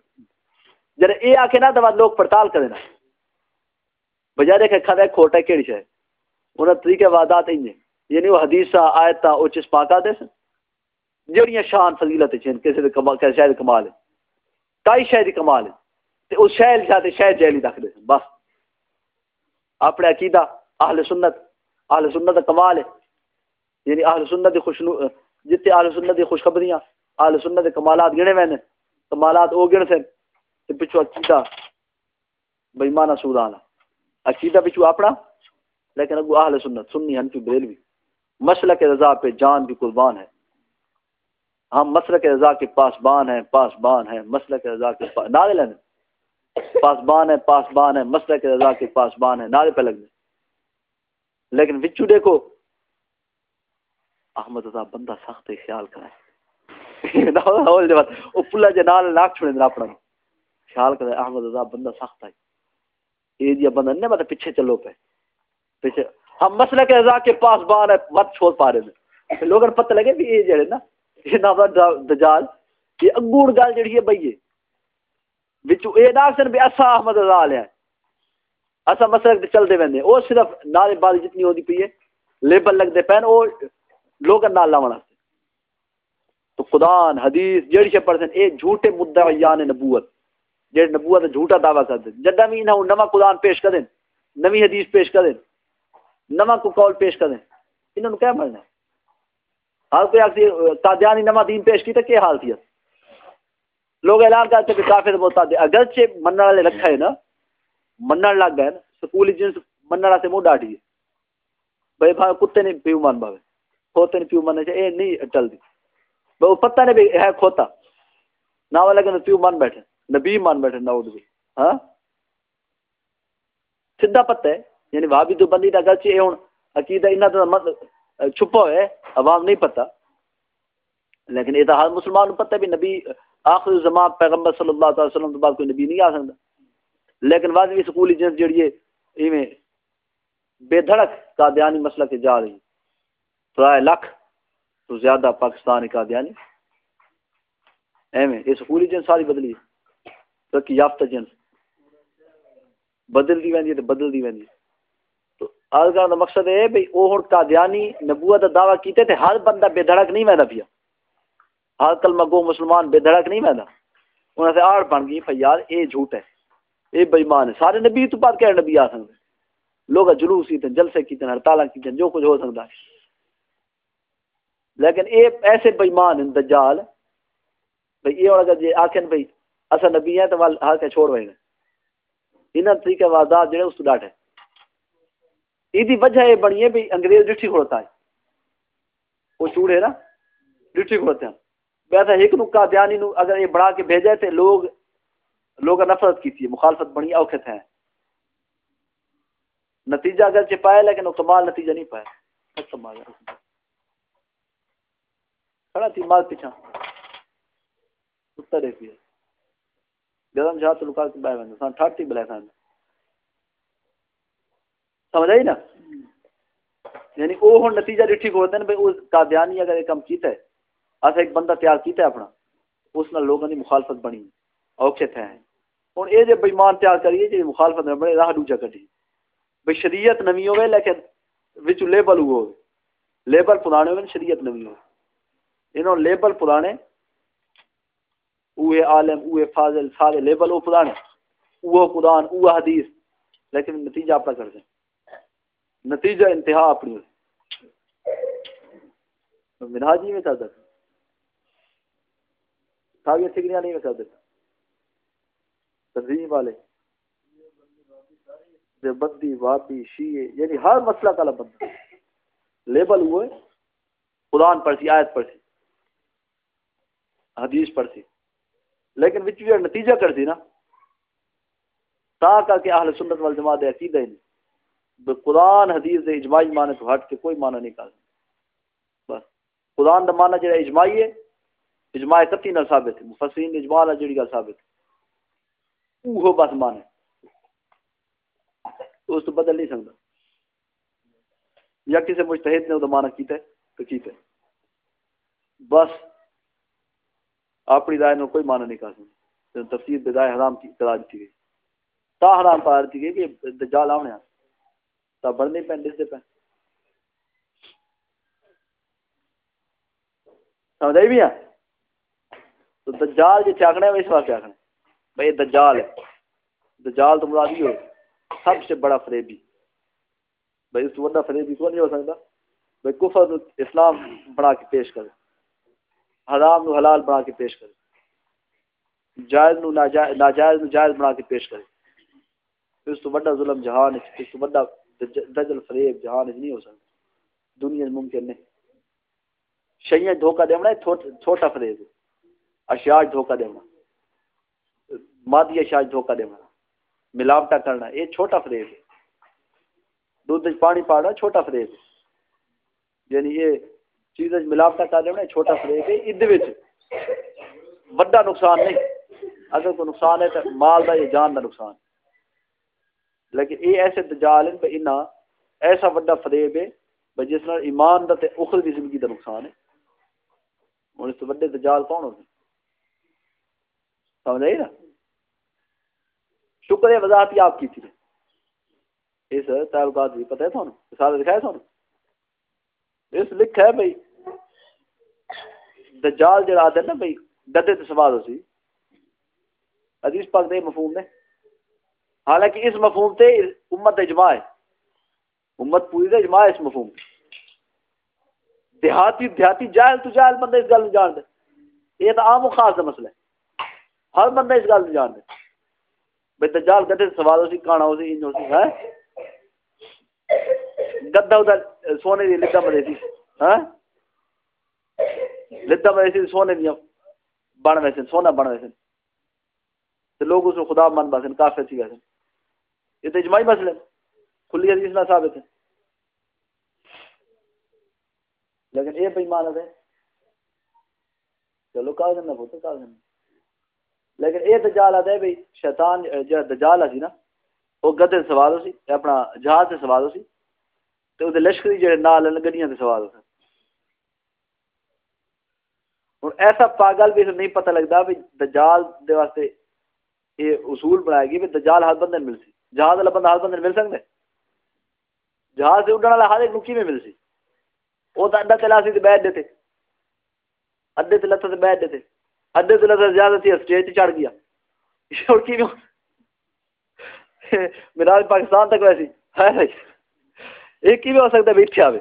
جب یہ آ کے نہ تو لوگ پڑتال کرے نا۔ بجائے دیکھے کھا دے کھوٹا کیڑی شے انہاں طریقے وعدات ہیں جی۔ یعنی وہ حدیث آیت او چس پاکا دے جڑیاں شان فضیلت ہیں کسی دے کمال کسی شاید کمال ہے کئی شاید کمال ہے تے اس شاید جاتے شاید جیلی رکھ دے بس۔ اپنے عقیدہ اہل سنت اہل سنت کا کمال ہے یعنی اہل سنت دی خوش جتے اہل سنت دی خوشخبریاں، اہل سنت دے کمالات گنے میں کمالات او گن سے پچھو عقیدہ بےمانہ سودانا عقیدہ پچھو اپنا لیکن اگو اہل سنت، سنی ہنفی بریلوی، مسلک رضا پہ جان بھی قربان ہے ہم مسلک رضا کے پاس بان ہیں پاس بان ہیں، مسلک رضا کے پاس نعرے لینے پاس بان ہے پاس بان ہے مسلک رضا کے پاس بان ہے نعرے پہ لگنے لیکن وچو دیکھو، احمد رضا بندہ سخت خیال کرائے وہ پلا جے نال اپنا۔ خیال کرے، احمد رضا بندہ سخت ہے۔ یہ جی بندہ مطلب پیچھے چلو پہ پیچھے۔ ہم مسئلہ کے رضا کے پاس بار ہے وقت چھوڑ پا رہے ہیں۔ لوگوں پتہ لگے بھی یہ جڑے نا، یہ نام دجال، یہ انگوڑ گال جڑی ہے بھئی وچو اے نہ سن بھی اسا احمد رضا لیا اسا مسئلہ تے چل دے ویندے او صرف نال بال جتنی ہوندی پئی ہے لیبل لگ دے پین، او لوگاں نال لاونا تو خدا حدیث، جڑی چ پڑھن اے جھوٹے مدعیان نبوت۔ جڑے نبوت جھوٹا دعویٰ کر دیں جدہ بھی انہوں نما قرآن پیش کریں نمی حدیث پیش کریں نما کو قول پیش کریں۔ انہوں نے کیا مرنا ہے؟ حال کوئی آخری قادیانی نما دین پیش کی تو کیا حال تھی؟ لوگ اعلان کرتے کہ کافر بہت دے اگرچہ منع والے رکھا ہے نا منع لگ گئے نا، سکولی جنس منع سے منہ ڈاٹی ہے بھائی بھائی، کتے نہیں پیو مان بھاوے۔ کھوتے نہیں پیو مان چاہے اے نہیں ٹل دی۔ وہ پتہ نہیں بھی ہے کھوتا۔ نہ والا کہ پیو مان بیٹھے۔ نبی مان بیٹھے نہ اٹھ ہاں؟ سیدھا پتہ ہے۔ یعنی وہاں بھی تو بندی کا گل چاہیے ہوں عقیدہ انہیں تو مطلب، چھپا ہے، عوام نہیں پتہ۔ لیکن یہ تو ہر مسلمان پتہ ہے بھی نبی آخر زمان پیغمبر صلی اللہ علیہ وسلم تو بعد کوئی نبی نہیں آ سکتا لیکن واضح سکولی جنس جڑی ہے، ایویں بے دھڑک قادیانی مسئلہ کے جا رہی ترائے لاکھ تو زیادہ پاکستانی قادیانی۔ ایویں، یہ سکولی جنس ساری بدلی ہے۔ ترقی یافتہ جنس۔ بدل دی ویندی ہے بدل دی ویندی تو آج کا مقصد ہے بھئی او ہن قادیانی نبوت دا دعویٰ کیتے تے ہر بندہ بے دھڑک نہیں ویندا پیا۔ ہر کلمہ گو مسلمان بے دھڑک نہیں ویندا۔ انہاں سے آڑ بن گئی فیار اے جھوٹ ہے۔ اے بے ایمان ہے۔ سارے نبی تو بعد کہہ نبی آ سکدے؟ لوگ جلوس کیتے جلسے کیتے ہڑتالاں کیتے جو کچھ ہو سکدا ہے۔ لیکن اے ایسے بے ایمان ہیں، دجال۔ بھئی یہ اگر جے آکھن بھئی اسا نبی ہیں تو ہر کے چھوڑ وے انہاں طریقے واردات جڑے اس تو ڈاٹے ایدی وجہ یہ بنی ہے بھی انگریز ڈٹھی کھڑتا ہے۔ وہ چوڑے نا، ڈٹھی کھڑتے ہیں۔ ویسا ایک نو قادیانی نو اگر یہ بڑھا کے بھیجے تھے لوگ لوگ نفرت کی تھی۔ مخالفت بڑی اوکھت ہیں نتیجہ اگر چپائے لیکن وہ کمال نتیجہ نہیں پایا۔ کمال کھڑا تھی مال پیچھا۔ اتر ایک گرم جہاں تو لکا کے بائے بندے سان ٹھاٹی بلائے سان سمجھ آئی نا؟ یعنی وہ ہوں نتیجہ ڈٹھی کو ہوتے ہیں بھائی اس قادیانی اگر ایک کم کیتا ہے اصل ایک بندہ تیار کیتا ہے اپنا، اس نے لوگوں نے مخالفت بنی، اوکھے تھے ہیں۔ ہوں یہ جب بےمان تیار کریے جی مخالفت میں بڑے راہ دوجا کٹی بھائی شریعت نمی ہوئے لیکن وچ لیبل ہوئے لیبل پرانے ہوئے شریعت نمی ہوئے انہوں لیبل پرانے اوے عالم اوے فاضل، سارے لیبل وہ پرانے۔ وہ قرآن وہ حدیث، لیکن نتیجہ آپ کا کر دیں۔ نتیجہ انتہا اپنی۔ مناجی میں کر دیتا ساگے سگنیاں نہیں میں کر دیتا تنظیم والے۔ بدی وابی شیعے یعنی ہر مسئلہ کا بندہ لیبل ہوئے، قرآن پڑھتی، آیت پڑھتی، حدیث پڑھتی۔ لیکن وچ بھی نتیجہ کرتی نا۔ تا کر کے اہل سنت والجماعت عقیدہ ہی نہیں۔ قرآن حدیث دے اجماعی معنی تو ہٹ کے کوئی معنی نہیں کر بس۔ قرآن دا معنی جڑا اجماعی ہے، اجماع کتی نہ ثابت ہے۔ مفسرین اجماع نہ جڑی گل ثابت ہے۔ وہ بس معنی اس تو بدل نہیں سکتا۔ یا کسی مجتہد نے وہ معنی کیتا ہے تو کیتا ہے۔ بس۔ اپنی رائے میں کوئی معنی نہیں کر سکتا۔ تفسیر بدائے حرام کی قرار دی گئی۔ تا حرام قرار دی گئی کہ دجال آنے ہیں تا بڑھنے پہ دس دے پہ سمجھ آئی بھی ہیں تو دجال جو چاکنے ہے اس وقت آکھنے بھئی دجال ہے دجال تو مرادی ہو سب سے بڑا فریبی بھئی اس تو بڑا فریبی کون نہیں ہو سکتا بھئی کفر اسلام بڑھا کے پیش کرے حرام نو حلال بنا کے پیش کرے جائز نو ناجائز ناجائز نو جائز بنا کے پیش کرے اس تو بڑا ظلم جہان ہے اس تو بڑا دجل فریب جہان نہیں ہو سکتا۔ دنیا ممکن نہیں۔ شیئیں دھوکہ دینا چھوٹا فریب۔ اشیاء دھوکہ دینا۔ مادی اشیاء دھوکہ دینا۔ ملاوٹا کرنا، یہ چھوٹا فریب۔ ہے دودھ پانی پاڑا چھوٹا فریب۔ ہے یعنی یہ چیز ملاوٹا کر دینا چھوٹا فریب ہے۔ ادھ بڑا نقصان نہیں۔ اگر کوئی نقصان ہے تو مال کا یا جان کا نقصان۔ ہے لیکن یہ ایسے دجال ہیں کہ ایسا بڑا فریب ہے بھائی جس نال ایمان دا تے اخروی زندگی دا نقصان ہے۔ ہوں اس تو بڑے دجال کون ہو سمجھ آئی نا؟ شکر ہے وضاحت آپ کی تھی۔ اس تعلقات بھی پتہ ہے تھانوں مثال دکھایا تھانوں اس لکھا ہے بھائی، دجال جڑا آتا ہے نا بھائی گدے تے سوال ہو سی حدیث پاک دے مفہوم نے۔ حالانکہ اس مفہوم تے امت اجماع ہے۔ امت پوری دے اجماع ہے اس مفہوم۔ تے دیہاتی دیہاتی جاہل تو جاہل بندہ اس گل نہیں جان دے یہ تو عام و خاص دا مسئلہ ہے۔ ہر بندہ اس گل نہیں جان دے بھئی دجال گدے سوال ہو کانا ہو انج ہو ہے ہاں۔ گدا ادھر سونے دی لدا مرے سی ہاں۔ لدا مرے سی، سونے دی بن ویسے سونا بن ویسے تے لوگ اس خدا من باسن کافر سی ویسے یہ تو اجماعی مسئلہ ہے۔ کھلی حدیث نہ ثابت ہے۔ لیکن یہ بے ایمان ہے چلو کہا کرنا پوتا کہا کرنا لیکن یہ دجال آتا ہے بھائی، شیطان جو دجال ہے نا، وہ گدے سوال ہو سی اپنا جہاز سے سوال ہو سی تو وہ لشکری جڑے نال گڈیاں سے سوال ہو سی ہوں ایسا پاگل بھی نہیں پتہ لگتا بھی دجال دے واسطے یہ اصول بنائے گی بھی دجال ہر بندے مل سی جہاز والا بندہ ہر بندے مل سکتے جہاز سے اڈنے والا ہر ایک نکی میں مل سی؟ وہ تو اڈا تلا سی تو بیٹھ دیتے ادے تلا سے بیٹھ دیتے ادے تلا سے زیادہ سی اسٹیج چڑھ گیا۔ میرا پاکستان تک ویسی۔ ہے بھائی۔ ایک کی بھی ہو سکتا ہے بیٹھے آوے؟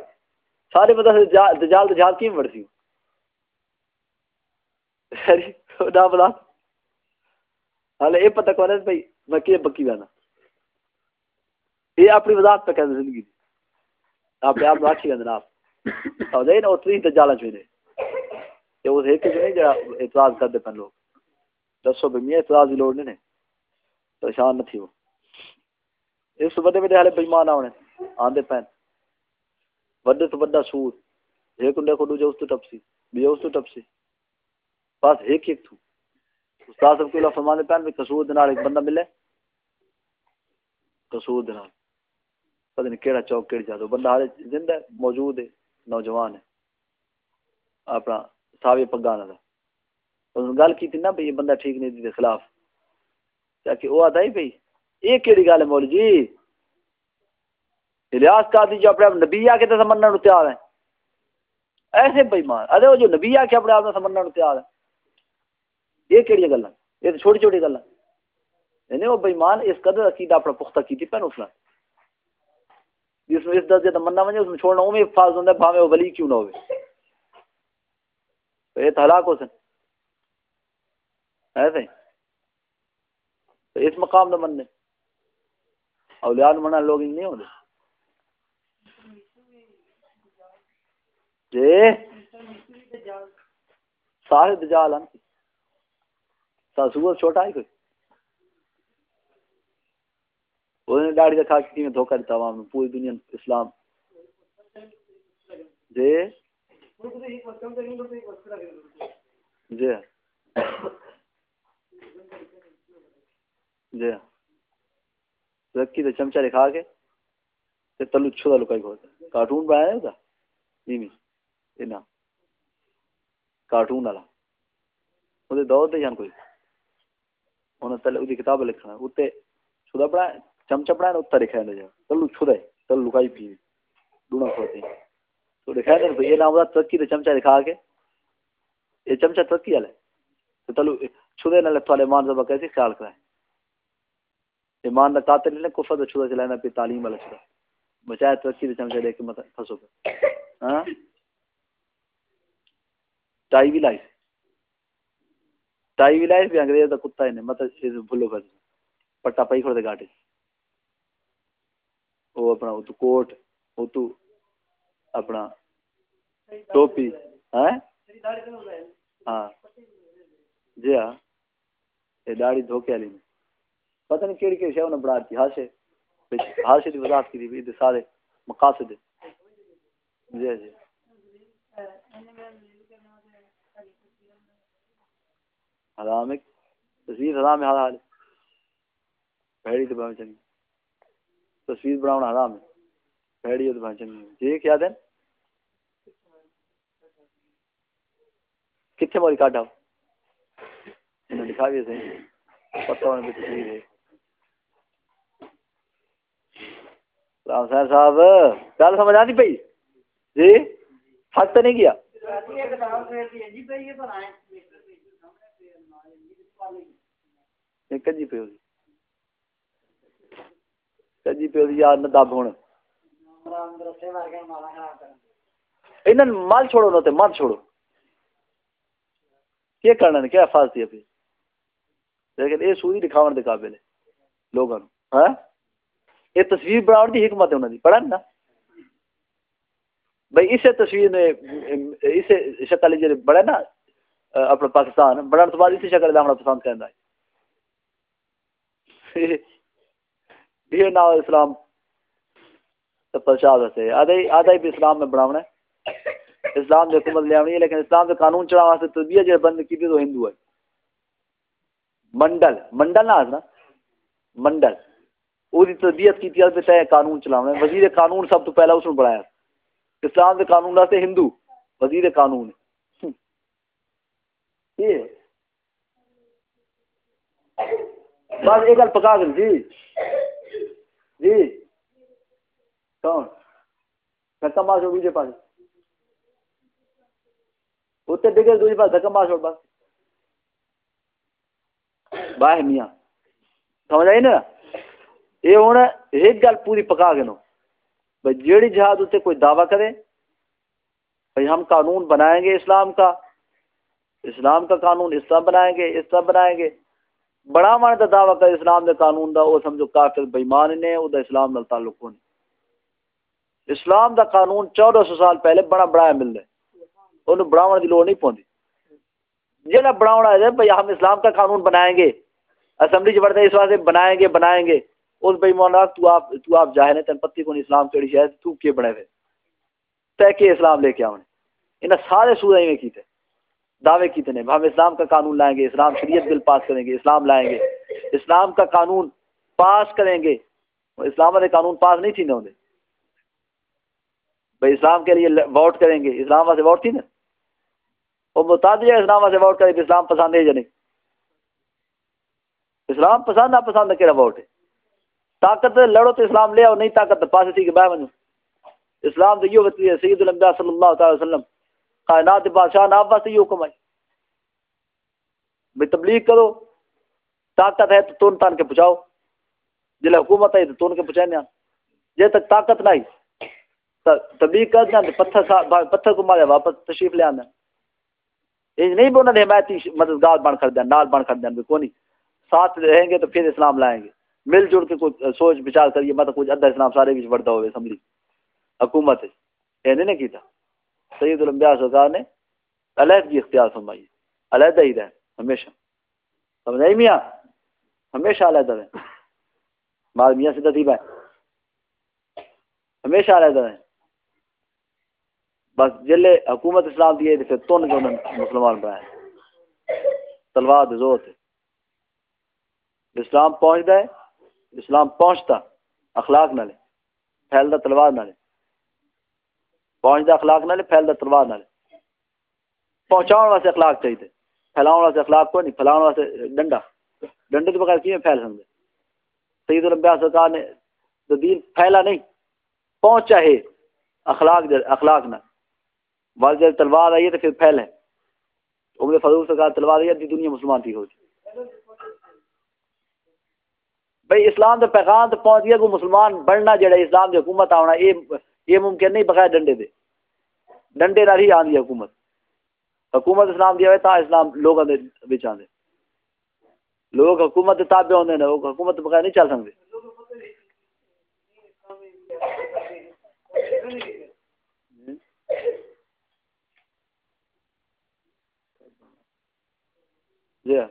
سارے مطلب دجال دجال کی میں بڑھ سی؟ نہ جی، بلا۔ ہالے یہ پتہ کون ہے بھائی، میں کہ بکی بہنا یہ اپنی وضاحت پہ کہتے زندگی آپ آپ اچھی گندنا آپ۔ اور دے نا اتنی دجالا چھوڑے۔ کہ وہ ایک جو نہیں جڑا اعتراض کرتے پن لوگ۔ دسو بھی میاں اعتراض کی لوڑ نہیں پریشان نہ تھی وہ۔ اس بڑے بڑے حالے بےمان آنے آندے پین وڈے تو وڈا سور۔ ایک انڈے کو دوجے اس تو ٹپسی بیا اس تو ٹپسی بس ایک ایک تھو۔ استاد سب کو فرمانے پین بھی قصور دنار ایک بندہ ملے۔ قصور دنار پتہ نہیں کیڑا چوک، کیڑی جادو، بندہ ہارے زندہ ہے، موجود ہے، نوجوان ہے، اپنا ساوی پگانا تھا۔ گل کی تھی نا بھئی بندہ ٹھیک نہیں دی خلاف۔ کہ وہ آتا ہی بھئی، یہ کیڑی گل ہے مول جی۔ الیاس قادری جو اپنے نبی آ کے تو سمجھنا نو تیار ہیں ایسے بھائی مان ارے وہ جو نبی آ کے اپنے آپ نے سمجھنا نو تیار ہے۔ یہ کیڑی گل یہ تو چھوٹی چھوٹی گل یعنی وہ بےمان اس قدر عقیدہ اپنا پختہ کی تھی پہن جس میں اس درجے تمنا ونجے، اس میں چھوڑنا اوے فاز ہوندا ہے بھاوے وہ ولی کیوں نہ ہوے تو یہ ہلاک ہو سن۔ ایسے تو اس مقام نہ مننے۔ اولیاء منع، لوگ نہیں ہوندے۔ جی؟ سارے دجال ہیں ساسور چھوٹا ہے کوئی؟ انہوں نے داڑھی رکھا کہ میں دھوکہ دیتا عوام پوری دنیا اسلام جی جی جی رکھی تو چمچہ دکھا کے تلو چھوڑا لکائی کھوتا کارٹون بنایا ہے نہیں نہیں کارٹون والا وہ دور دے جان کوئی انہیں پہلے وہ کتاب لکھنا اتنے چھوڑا پڑھایا چمچا پڑا نا اتر لکھا ہے تلو چھو دے تلو لکائی پی ڈونا کھوتے تو لکھا ہے یہ نام ترقی تو چمچا دکھا کے یہ چمچا ترقی والے تو تلو چھو دے نہ تھوڑے ایمان زبا کیسے خیال کرائے ایمان نہ قاتل نے کفر تو چھوڑا چلانا پہ تعلیم والا چھوڑا بچائے ترقی تو چمچا دے کے مت پھنسو پہ ہاں ٹائی بھی لائف ٹائی بھی لائف بھی انگریز کا کتا ہی نہیں مت بھولو کر پٹا پائی کھڑے گاٹے وہ اپنا وہ تو کوٹ، وہ تو اپنا ٹوپی ہاں؟, ہاں۔ جی ہاں۔ یہ داڑھی دھوکے والی نے پتہ نہیں کہڑی کہڑی شے انہیں بڑھا دی ہاشے ہاشے کی وضاحت کی تھی سارے مقاصد۔ جی ہاں، جی۔ حرام ہے۔ تصویر حرام ہے، حلال بھڑی تو بہت چنگی۔ تصویر بناؤنا حرام ہے۔ بھڑی تو چنگی جی کیا دین کتنے موری کاٹا؟ انہوں دکھا بھی صحیح پتہ ہونے پہ تصویر ہے۔ رام سائن صاحب، گل سمجھ آتی پی جی؟ فرق تو نہیں کیا؟ کنجی پی ہوگی۔ کنجی پی ہوگی یار نہ دب ہونے انہوں مال چھوڑو نہ تے مال چھوڑو کیا کرنا ہے کیا فاس دیا پھر لیکن یہ سوئی دکھاؤ دے قابل ہے لوگوں ہاں یہ تصویر بناؤ دی حکمت ہے انہوں نے پڑھا نا بھائی اسے تصویر نے اسے شکل جی بڑا نا اپنا پاکستان بڑھنے تو بعد اسی شکل کا پسند کرنا ہے یہ نا اسلام پرشاد سے آدھا آدھا بھی اسلام میں بناونا ہے۔ اسلام کی حکومت لیا ہے، لیکن اسلام کے قانون چڑھا واسطے تربیت جو بند کی تو ہندو ہے۔ منڈل منڈل نہ نا۔ منڈل۔ وہ تربیت کی تھی قانون چلاونا ہے۔ وزیر قانون سب تو پہلا اس نے بڑھایا اسلام کے قانون واسطے ہندو، وزیر قانون۔ بس یہ گل پکا دیں جی جی۔ کون؟ دھکا مار چھوڑ دوجے پاس۔ اتنے ڈگے دوجے جی پاس دھکا مار چھوڑ بس باہ میاں۔ سمجھ آئی نا؟ یہ ہوں ایک گل پوری پکا کے نو۔ بھائی جیڑی جہاد اتنے کوئی دعویٰ کرے، بھائی ہم قانون بنائیں گے اسلام کا۔ اسلام کا قانون اس طرح بنائیں گے، اس طرح بنائیں گے۔ بڑھاو کا دعوی کر اسلام دے قانون دا وہ سمجھو کافر بےمان نے وہ اسلام نال تعلق نہیں اسلام دا قانون چودہ سو سال پہلے بڑا بڑھایا مل رہا ہے۔ انہوں بڑھاو کی لوڑ نہیں پوندی۔ جہاں بڑھاؤنا ہے بھائی ہم اسلام کا قانون بنائیں گے۔ اسمبلی چ بڑھتے اس واسطے بنائیں گے بنائیں گے۔ اس بھائی مولا تو آپ تو آپ جاہے تین پتی کو اسلام کیڑی شاید تو کی بنے ہوئے؟ تے کہ اسلام لے کے آنے انہیں سارے سورہ میں کیتے۔ دعوے کیتے ہیں۔ ہم اسلام کا قانون لائیں گے، اسلام شریعت بل پاس کریں گے، اسلام لائیں گے۔ اسلام کا قانون پاس کریں گے۔ اسلام والے قانون پاس نہیں تھی نہ ہوتے بھائی اسلام کے لیے ووٹ کریں گے۔ اسلام واسطے ووٹ تھی نا وہ متعدد اسلام واسطے ووٹ کرے اسلام پسند ہے یا نہیں۔ اسلام پسند نہ پسند کہڑا ووٹ ہے؟ طاقت لڑو تو اسلام لے آؤ، نہیں طاقت پاس تھی کہ بہ ونو اسلام تو یہ وتی ہے، سید الانبیاء صلی اللہ تعالی وسلم۔ کائنات بادشاہ ناب واسطے یہ حکم ہے بھائی تبلیغ کرو، طاقت ہے تو تون تان کے پہنچاؤ۔ جلے حکومت ہے تو تون کے پہنچانے جے تک طاقت نہیں تبلیغ کر دیں پتھر پتھر کو مارے واپس تشریف لے آنا یہ نہیں بھی انہوں نے حمایتی مددگار بن کر دیں نال بن کر دیں کونی۔ ساتھ رہیں گے تو پھر اسلام لائیں گے۔ مل جل کے کچھ سوچ بچار کریے مطلب کچھ ادھا اسلام سارے بھی بڑھتا ہوئے اسمبلی حکومت ہے، یہ نہیں کیتا۔ سید الانبیاء سرکار نے علیحدگی اختیار فرمائی علیحدہ ہی رہے، ہمیشہ۔ سمجھ آئی میاں؟ ہمیشہ علیحدہ رہے۔ مار میاں سے تھی بھائی۔ ہمیشہ علیحدہ رہے۔ بس جلے حکومت اسلام دیے پھر تن کے مسلمان بنائے تلوار زور تھے اسلام پہنچتا ہے، اسلام پہنچتا، اخلاق نہ لے پھیلتا تلوار نہ لے پہنچتا اخلاق نہ لے پھیلتا تلوار نہ لے پہنچاؤ واسطے اخلاق چاہیے پھیلاؤ واسطے اخلاق کوئی نہیں پھیلاؤ واسطے ڈنڈا۔ ڈنڈے تو بغیر کیوں پھیل سکتے سید الانبیاء سرکار نے تو دین پھیلا نہیں، پہنچا ہے اخلاق اخلاق نہ بعض جب تلوار آئی ہے تو پھر پھیلے۔ عمر فضول سرکار تلوار آئی ہے دنیا مسلمان تھی ہوتی بھائی اسلام تو پیغام تو پہنچ گیا کو مسلمان بڑھنا جڑا اسلام کی حکومت آنا یہ یہ ممکن نہیں، بغیر ڈنڈے دے۔ ڈنڈے نہ ہی آدھی حکومت۔ حکومت اسلام دیا ہوئے، تا اسلام لوگوں کے بچ آدھے لوگ حکومت تابع ہوتے ہیں وہ حکومت بغیر نہیں چل سکتے جی, ہاں۔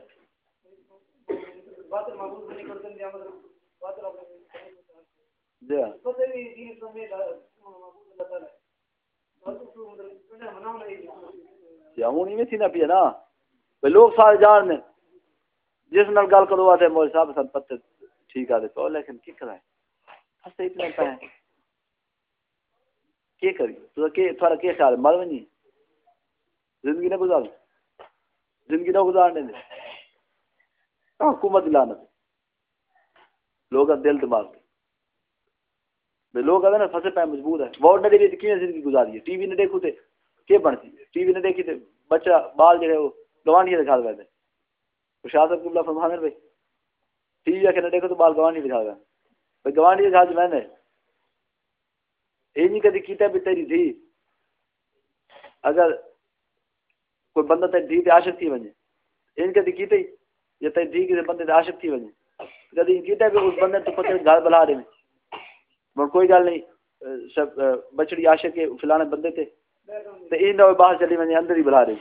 جی ہاں۔ ہوں نہیں تھی ہاں پیا نا؟ لوگ سارے جان نے۔ جس نال گل کرو آتے مول صاحب، سن پتے ٹھیک آتے تو لیکن کی کرائے ہستے اتنے پہ کی کری؟ تو کہ تھوڑا کی خیال ہے؟ مر ونی زندگی نہ گزار۔ زندگی نہ گزارنے دے حکومت لانت لوگ دل دماغ دے لوگ اگر نا فصل پہ مجبور ہے۔ ووٹ نہ دے کیوں زندگی گزاری ہے؟ ٹی وی نہ دیکھو تے کیا بنتی؟ ٹی وی نہ دیکھی تے بچہ بال جو ہے وہ گوانڈی دکھا گئے خوشاد اللہ فرمان بھائی۔ ٹی وی آ کے نہ دیکھو تو بال گوانڈی دکھا گیا بھائی گوانڈی دکھا جو میں نے۔ یہ نہیں کدی کیتا بھی تیری تھی اگر کوئی بندہ تیری تھی تے عاشق تھی ونجے ان کدی کیتے یا تیری تھی کسی بندے تے عاشق تھی ونجے کدی کیتا بھی اس بندے تو پتہ گھر بلا دے۔ مگر کوئی گل نہیں، سب، بچڑی عاشق کے فلانے بندے تے۔ تے این دو باہر چلی ونجے اندر ہی بلا دے۔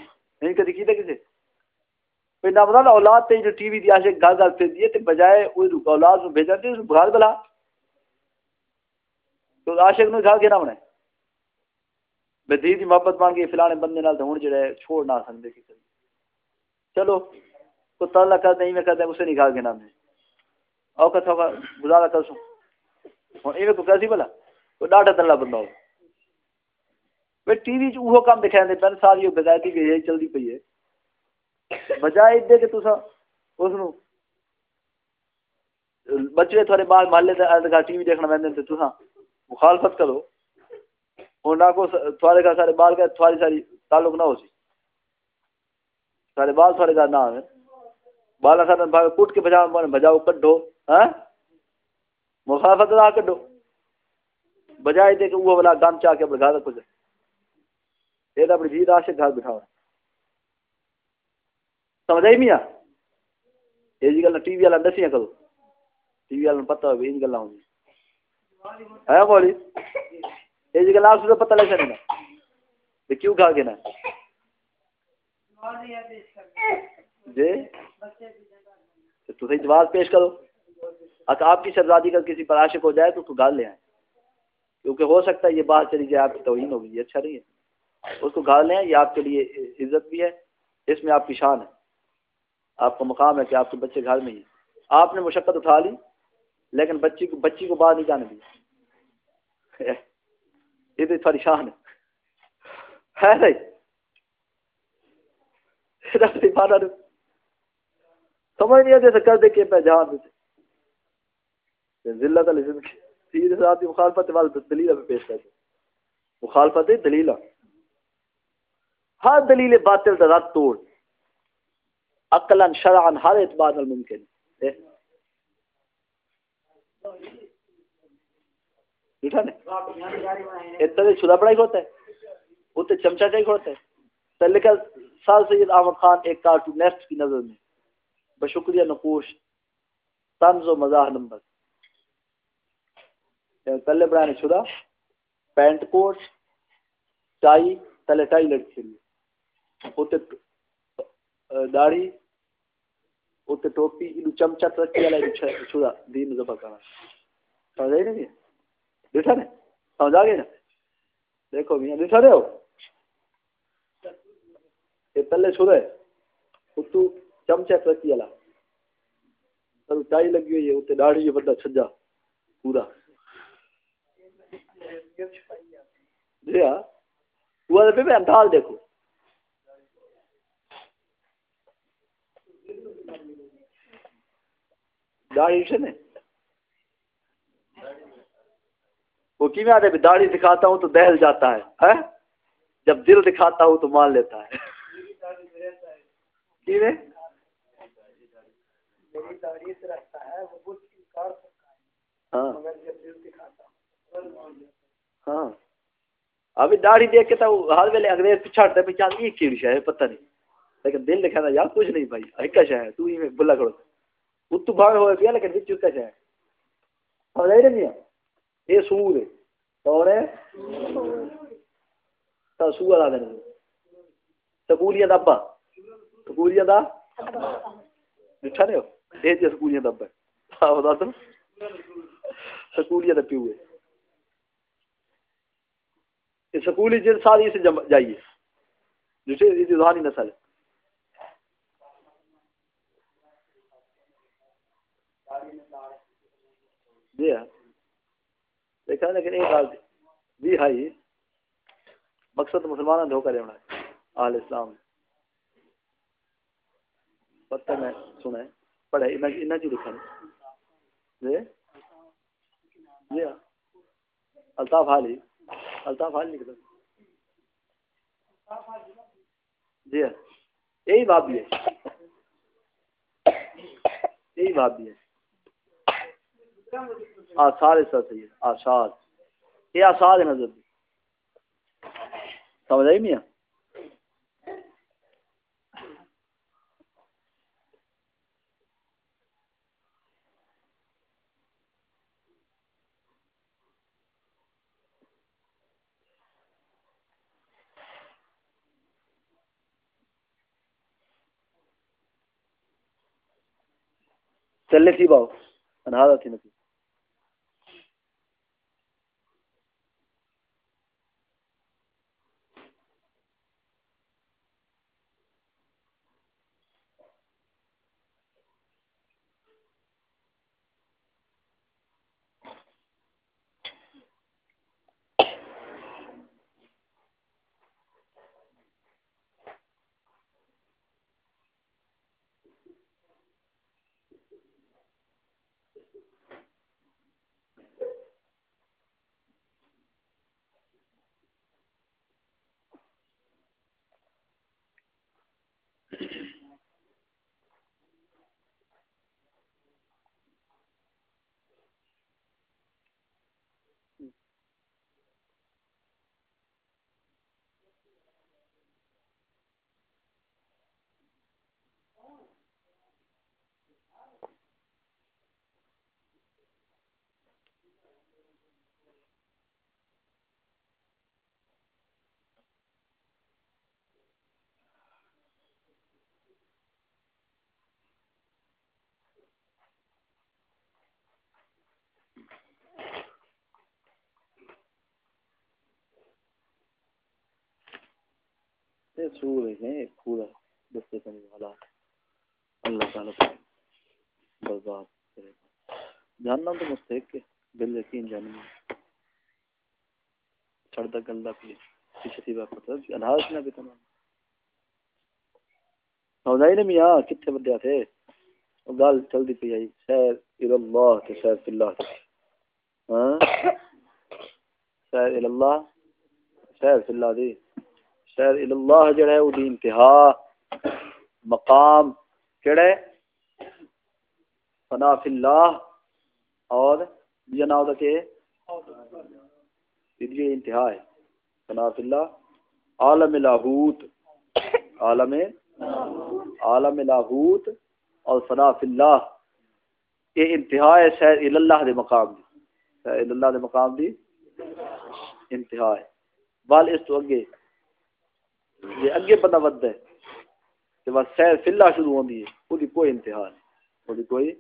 نہیں کدی کیتا کسے؟ کوئی نہ بتا اولاد تے جو ٹی وی دی عاشق گھر گھر پھر دیے تے بجائے اوئی اولاد نو بھیجا تے اس گھر بلا تو عاشق نو گھر کے نہ بنے بے دی دی محبت مان کے فلانے بندے نال تے ہن جڑے چھوڑ نہ سکدے کی چلو کو تعالی کر نہیں میں کہتا، اسے نہیں کھا کے نام ہے او کا گزارا کر سو ہن ایویں کو کیسی بلا تو ڈاڈا تلا بندہ ہو۔ وے ٹی وی چ وہ کام دکھائیں دے، پہلے ساری بغیرتی بھی ہے چلدی پئی ہے۔ بجائے دے کہ تسا اس نو بچے تھوڑے بعد محلے تے ٹی وی دیکھنا ویندے تے تسا مخالفت کرو۔ ہن نہ کو تھوڑے کا سارے بال کا تھوڑی ساری تعلق نہ ہو سی سارے بال تھوڑے کا نہ آوے۔ بالا سارے بھاگ کٹ کے بجاؤ بجاؤ کڈو ہاں؟ مخالفت نہ کڈو۔ بجائے دے کہ وہ والا گم چا کے اپنے گھر رکھو یہ تو اپنی جیت آشے گھر بٹھاؤ سمجھ آئی میاں یہ جی گل ٹی وی والا دسیاں کرو ٹی وی والے پتہ ہوئے ان گلا ہوں ہے بولی یہ جی گل جی۔ ہاں جی آپ سے پتہ لگ سکتا کیوں کھا کے نا؟ جی؟ تو تھی جی جواب پیش کرو اگر آپ کی شہزادی کا کسی پر عاشق ہو جائے تو تو گال لے آئیں۔ کیونکہ ہو سکتا ہے یہ بات چلی جائے، آپ کی توہین ہوگی یہ اچھا نہیں ہے۔ اس کو گال لیں، یہ آپ کے لیے عزت بھی ہے، اس میں آپ کی شان ہے۔ آپ کا مقام ہے کہ آپ کے بچے گھر میں ہی آپ نے مشقت اٹھا لی، لیکن بچی کو بچی کو باہر نہیں جانے دیا یہ تو تھوڑی شان ہے۔ ہے سمجھ نہیں آتے کر دے کے پہ جہاں دیتے ذلت علی زندگی سیدھے ساتھ مخالفت والے دلیل پہ پیش کرتے مخالفت دلیل ہر دلیل باطل کا رد توڑ۔ عقلا، شرعا، ہر اعتبار ممکن۔ اتنے چھلا پڑھائی ہوتا ہے۔ اتنے چمچا چاہیے ہوتا ہے۔ پہلے کا سال سید احمد خان ایک کارٹون نیسٹ کی نظر میں۔ بشکریہ نقوش۔ طنز و مزاح نمبر۔ یعنی پہلے بڑھانے چھڑا پینٹ کوٹ، ٹائی پہلے ٹائی لڑکی لیے۔ ہوتے داڑھی ہوتے ٹوپی انو چمچا ترقی والا چھڑا دین زبا کرنا سمجھ آئی نہیں؟ دیکھا نے سمجھ آ گئے نا؟ دیکھو میاں دیکھا رہے ہو؟ یہ تلے پہلے چھڑے اتو چمچا ترقی والا ٹائی لگی ہوئی ہے اتنے داڑھی بندہ چھجا، پورا۔ جی ہاں وہ دیکھو داڑھی سے نے وہ کی میں آتے داڑھی دکھاتا ہوں تو دہل جاتا ہے؟ جب دل دکھاتا ہوں تو مان لیتا ہے۔ ہاں۔ ہاں۔ ابھی داڑھی دیکھ کے تو ہر ویلے انگریز پچھاڑتے پہ چل یہ کیڑی شے پتہ نہیں۔ لیکن دل لکھا یار کچھ نہیں بھائی، ایک شے ہے، تو ہی بلا کرو اتو بھاگ ہوئے پیا، لیکن وچ کا شے ہے۔ سمجھ آئی نہیں یہ سور ہے۔ اور ہے؟ تو سور۔ آ دیں سکولیاں دا ابا سکولیاں دا؟ لکھا نہیں ہو؟ یہ جی سکولیاں دا ابا ہے ہاں سکولیاں دا پیو ہے۔ سکولی جن ساری سے جائیے۔ جسے روحانی نسل ہے جی ہاں دیکھا لیکن ایک بات جی ہائی مقصد مسلمان دھوکہ دینا ہے۔ آل اسلام۔ پتہ میں سنا ہے۔ پڑھے انہیں کی لکھا ہے۔ جی جی ہاں الطاف حالی۔ الطاف حال نکلا جی ہاں۔ یہی بات بھی ہے۔ یہی بات بھی ہے۔ آثار اس طرح ہے۔ آثار یہ آثار ہے نظر۔ سمجھ آئی میاں؟ چلنے سی باؤ انہارا تھی نتی یہ سور ہے پورا دستے کرنے والا۔ اللہ تعالیٰ برباد کرے گا۔ جاننا تو مستحق ہے بل یقین جاننا۔ چھڑتا گلدا پی پیچھے تھی بات پتہ۔ انہار نہ بھی تمام۔ سمجھائی نہیں میاں کتنے بندے تھے گل چلتی پی آئی، سیر اللہ کے سیر فی اللہ ہاں؟ سیر اللہ سیر فی اللہ دی سیر اللہ جڑا ہے وہ انتہا مقام کیڑے فنا فی اللہ اور یہ ناؤ دا کہ یہ انتہا ہے۔ فنا فی اللہ، عالم لاہوت، عالم عالم لاہوت اور فنا فی اللہ۔ یہ انتہا ہے سیر اللہ دے مقام دی۔ سیر اللہ دے مقام دی انتہا ہے۔ بال اس تو اگے یہ اگے بندہ ود ہے کہ بس سیر فی اللہ شروع ہوندی ہے وہ کوئی انتہا نہیں وہ کوئی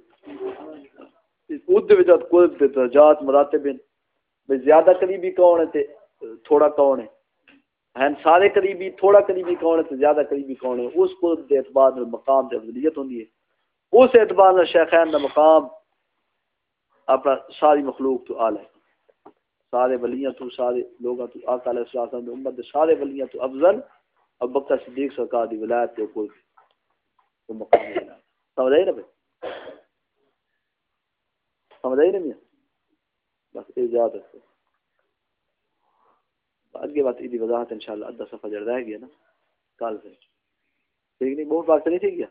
ادھ وچ کوئی درجات مراتب ہیں۔ زیادہ قریبی کون ہے تے تھوڑا کون ہے؟ ہیں سارے قریبی، تھوڑا قریبی کون ہے تے زیادہ قریبی کون ہے؟ اس کو دے اعتبار میں مقام تے افضلیت ہوندی ہے۔ اس اعتبار میں شیخین دا مقام اپنا ساری مخلوق تو اعلی ہے۔ سارے ولیاں تو، سارے لوگاں تو، آقا علیہ السلام امت دے سارے ولیاں تو افضل۔ اب بکر صدیق سرکار دی ولایت تے کوئی تو مقام نہیں سمجھ آئی نا بھائی؟ سمجھ آئی نا میاں؟ بس یہ یاد رکھو اگے بات ایدی وضاحت انشاءاللہ ادھا صفحہ جڑ رہ گیا نا، کل سے۔ ٹھیک نہیں، بہت بات چلی ٹھیک ہے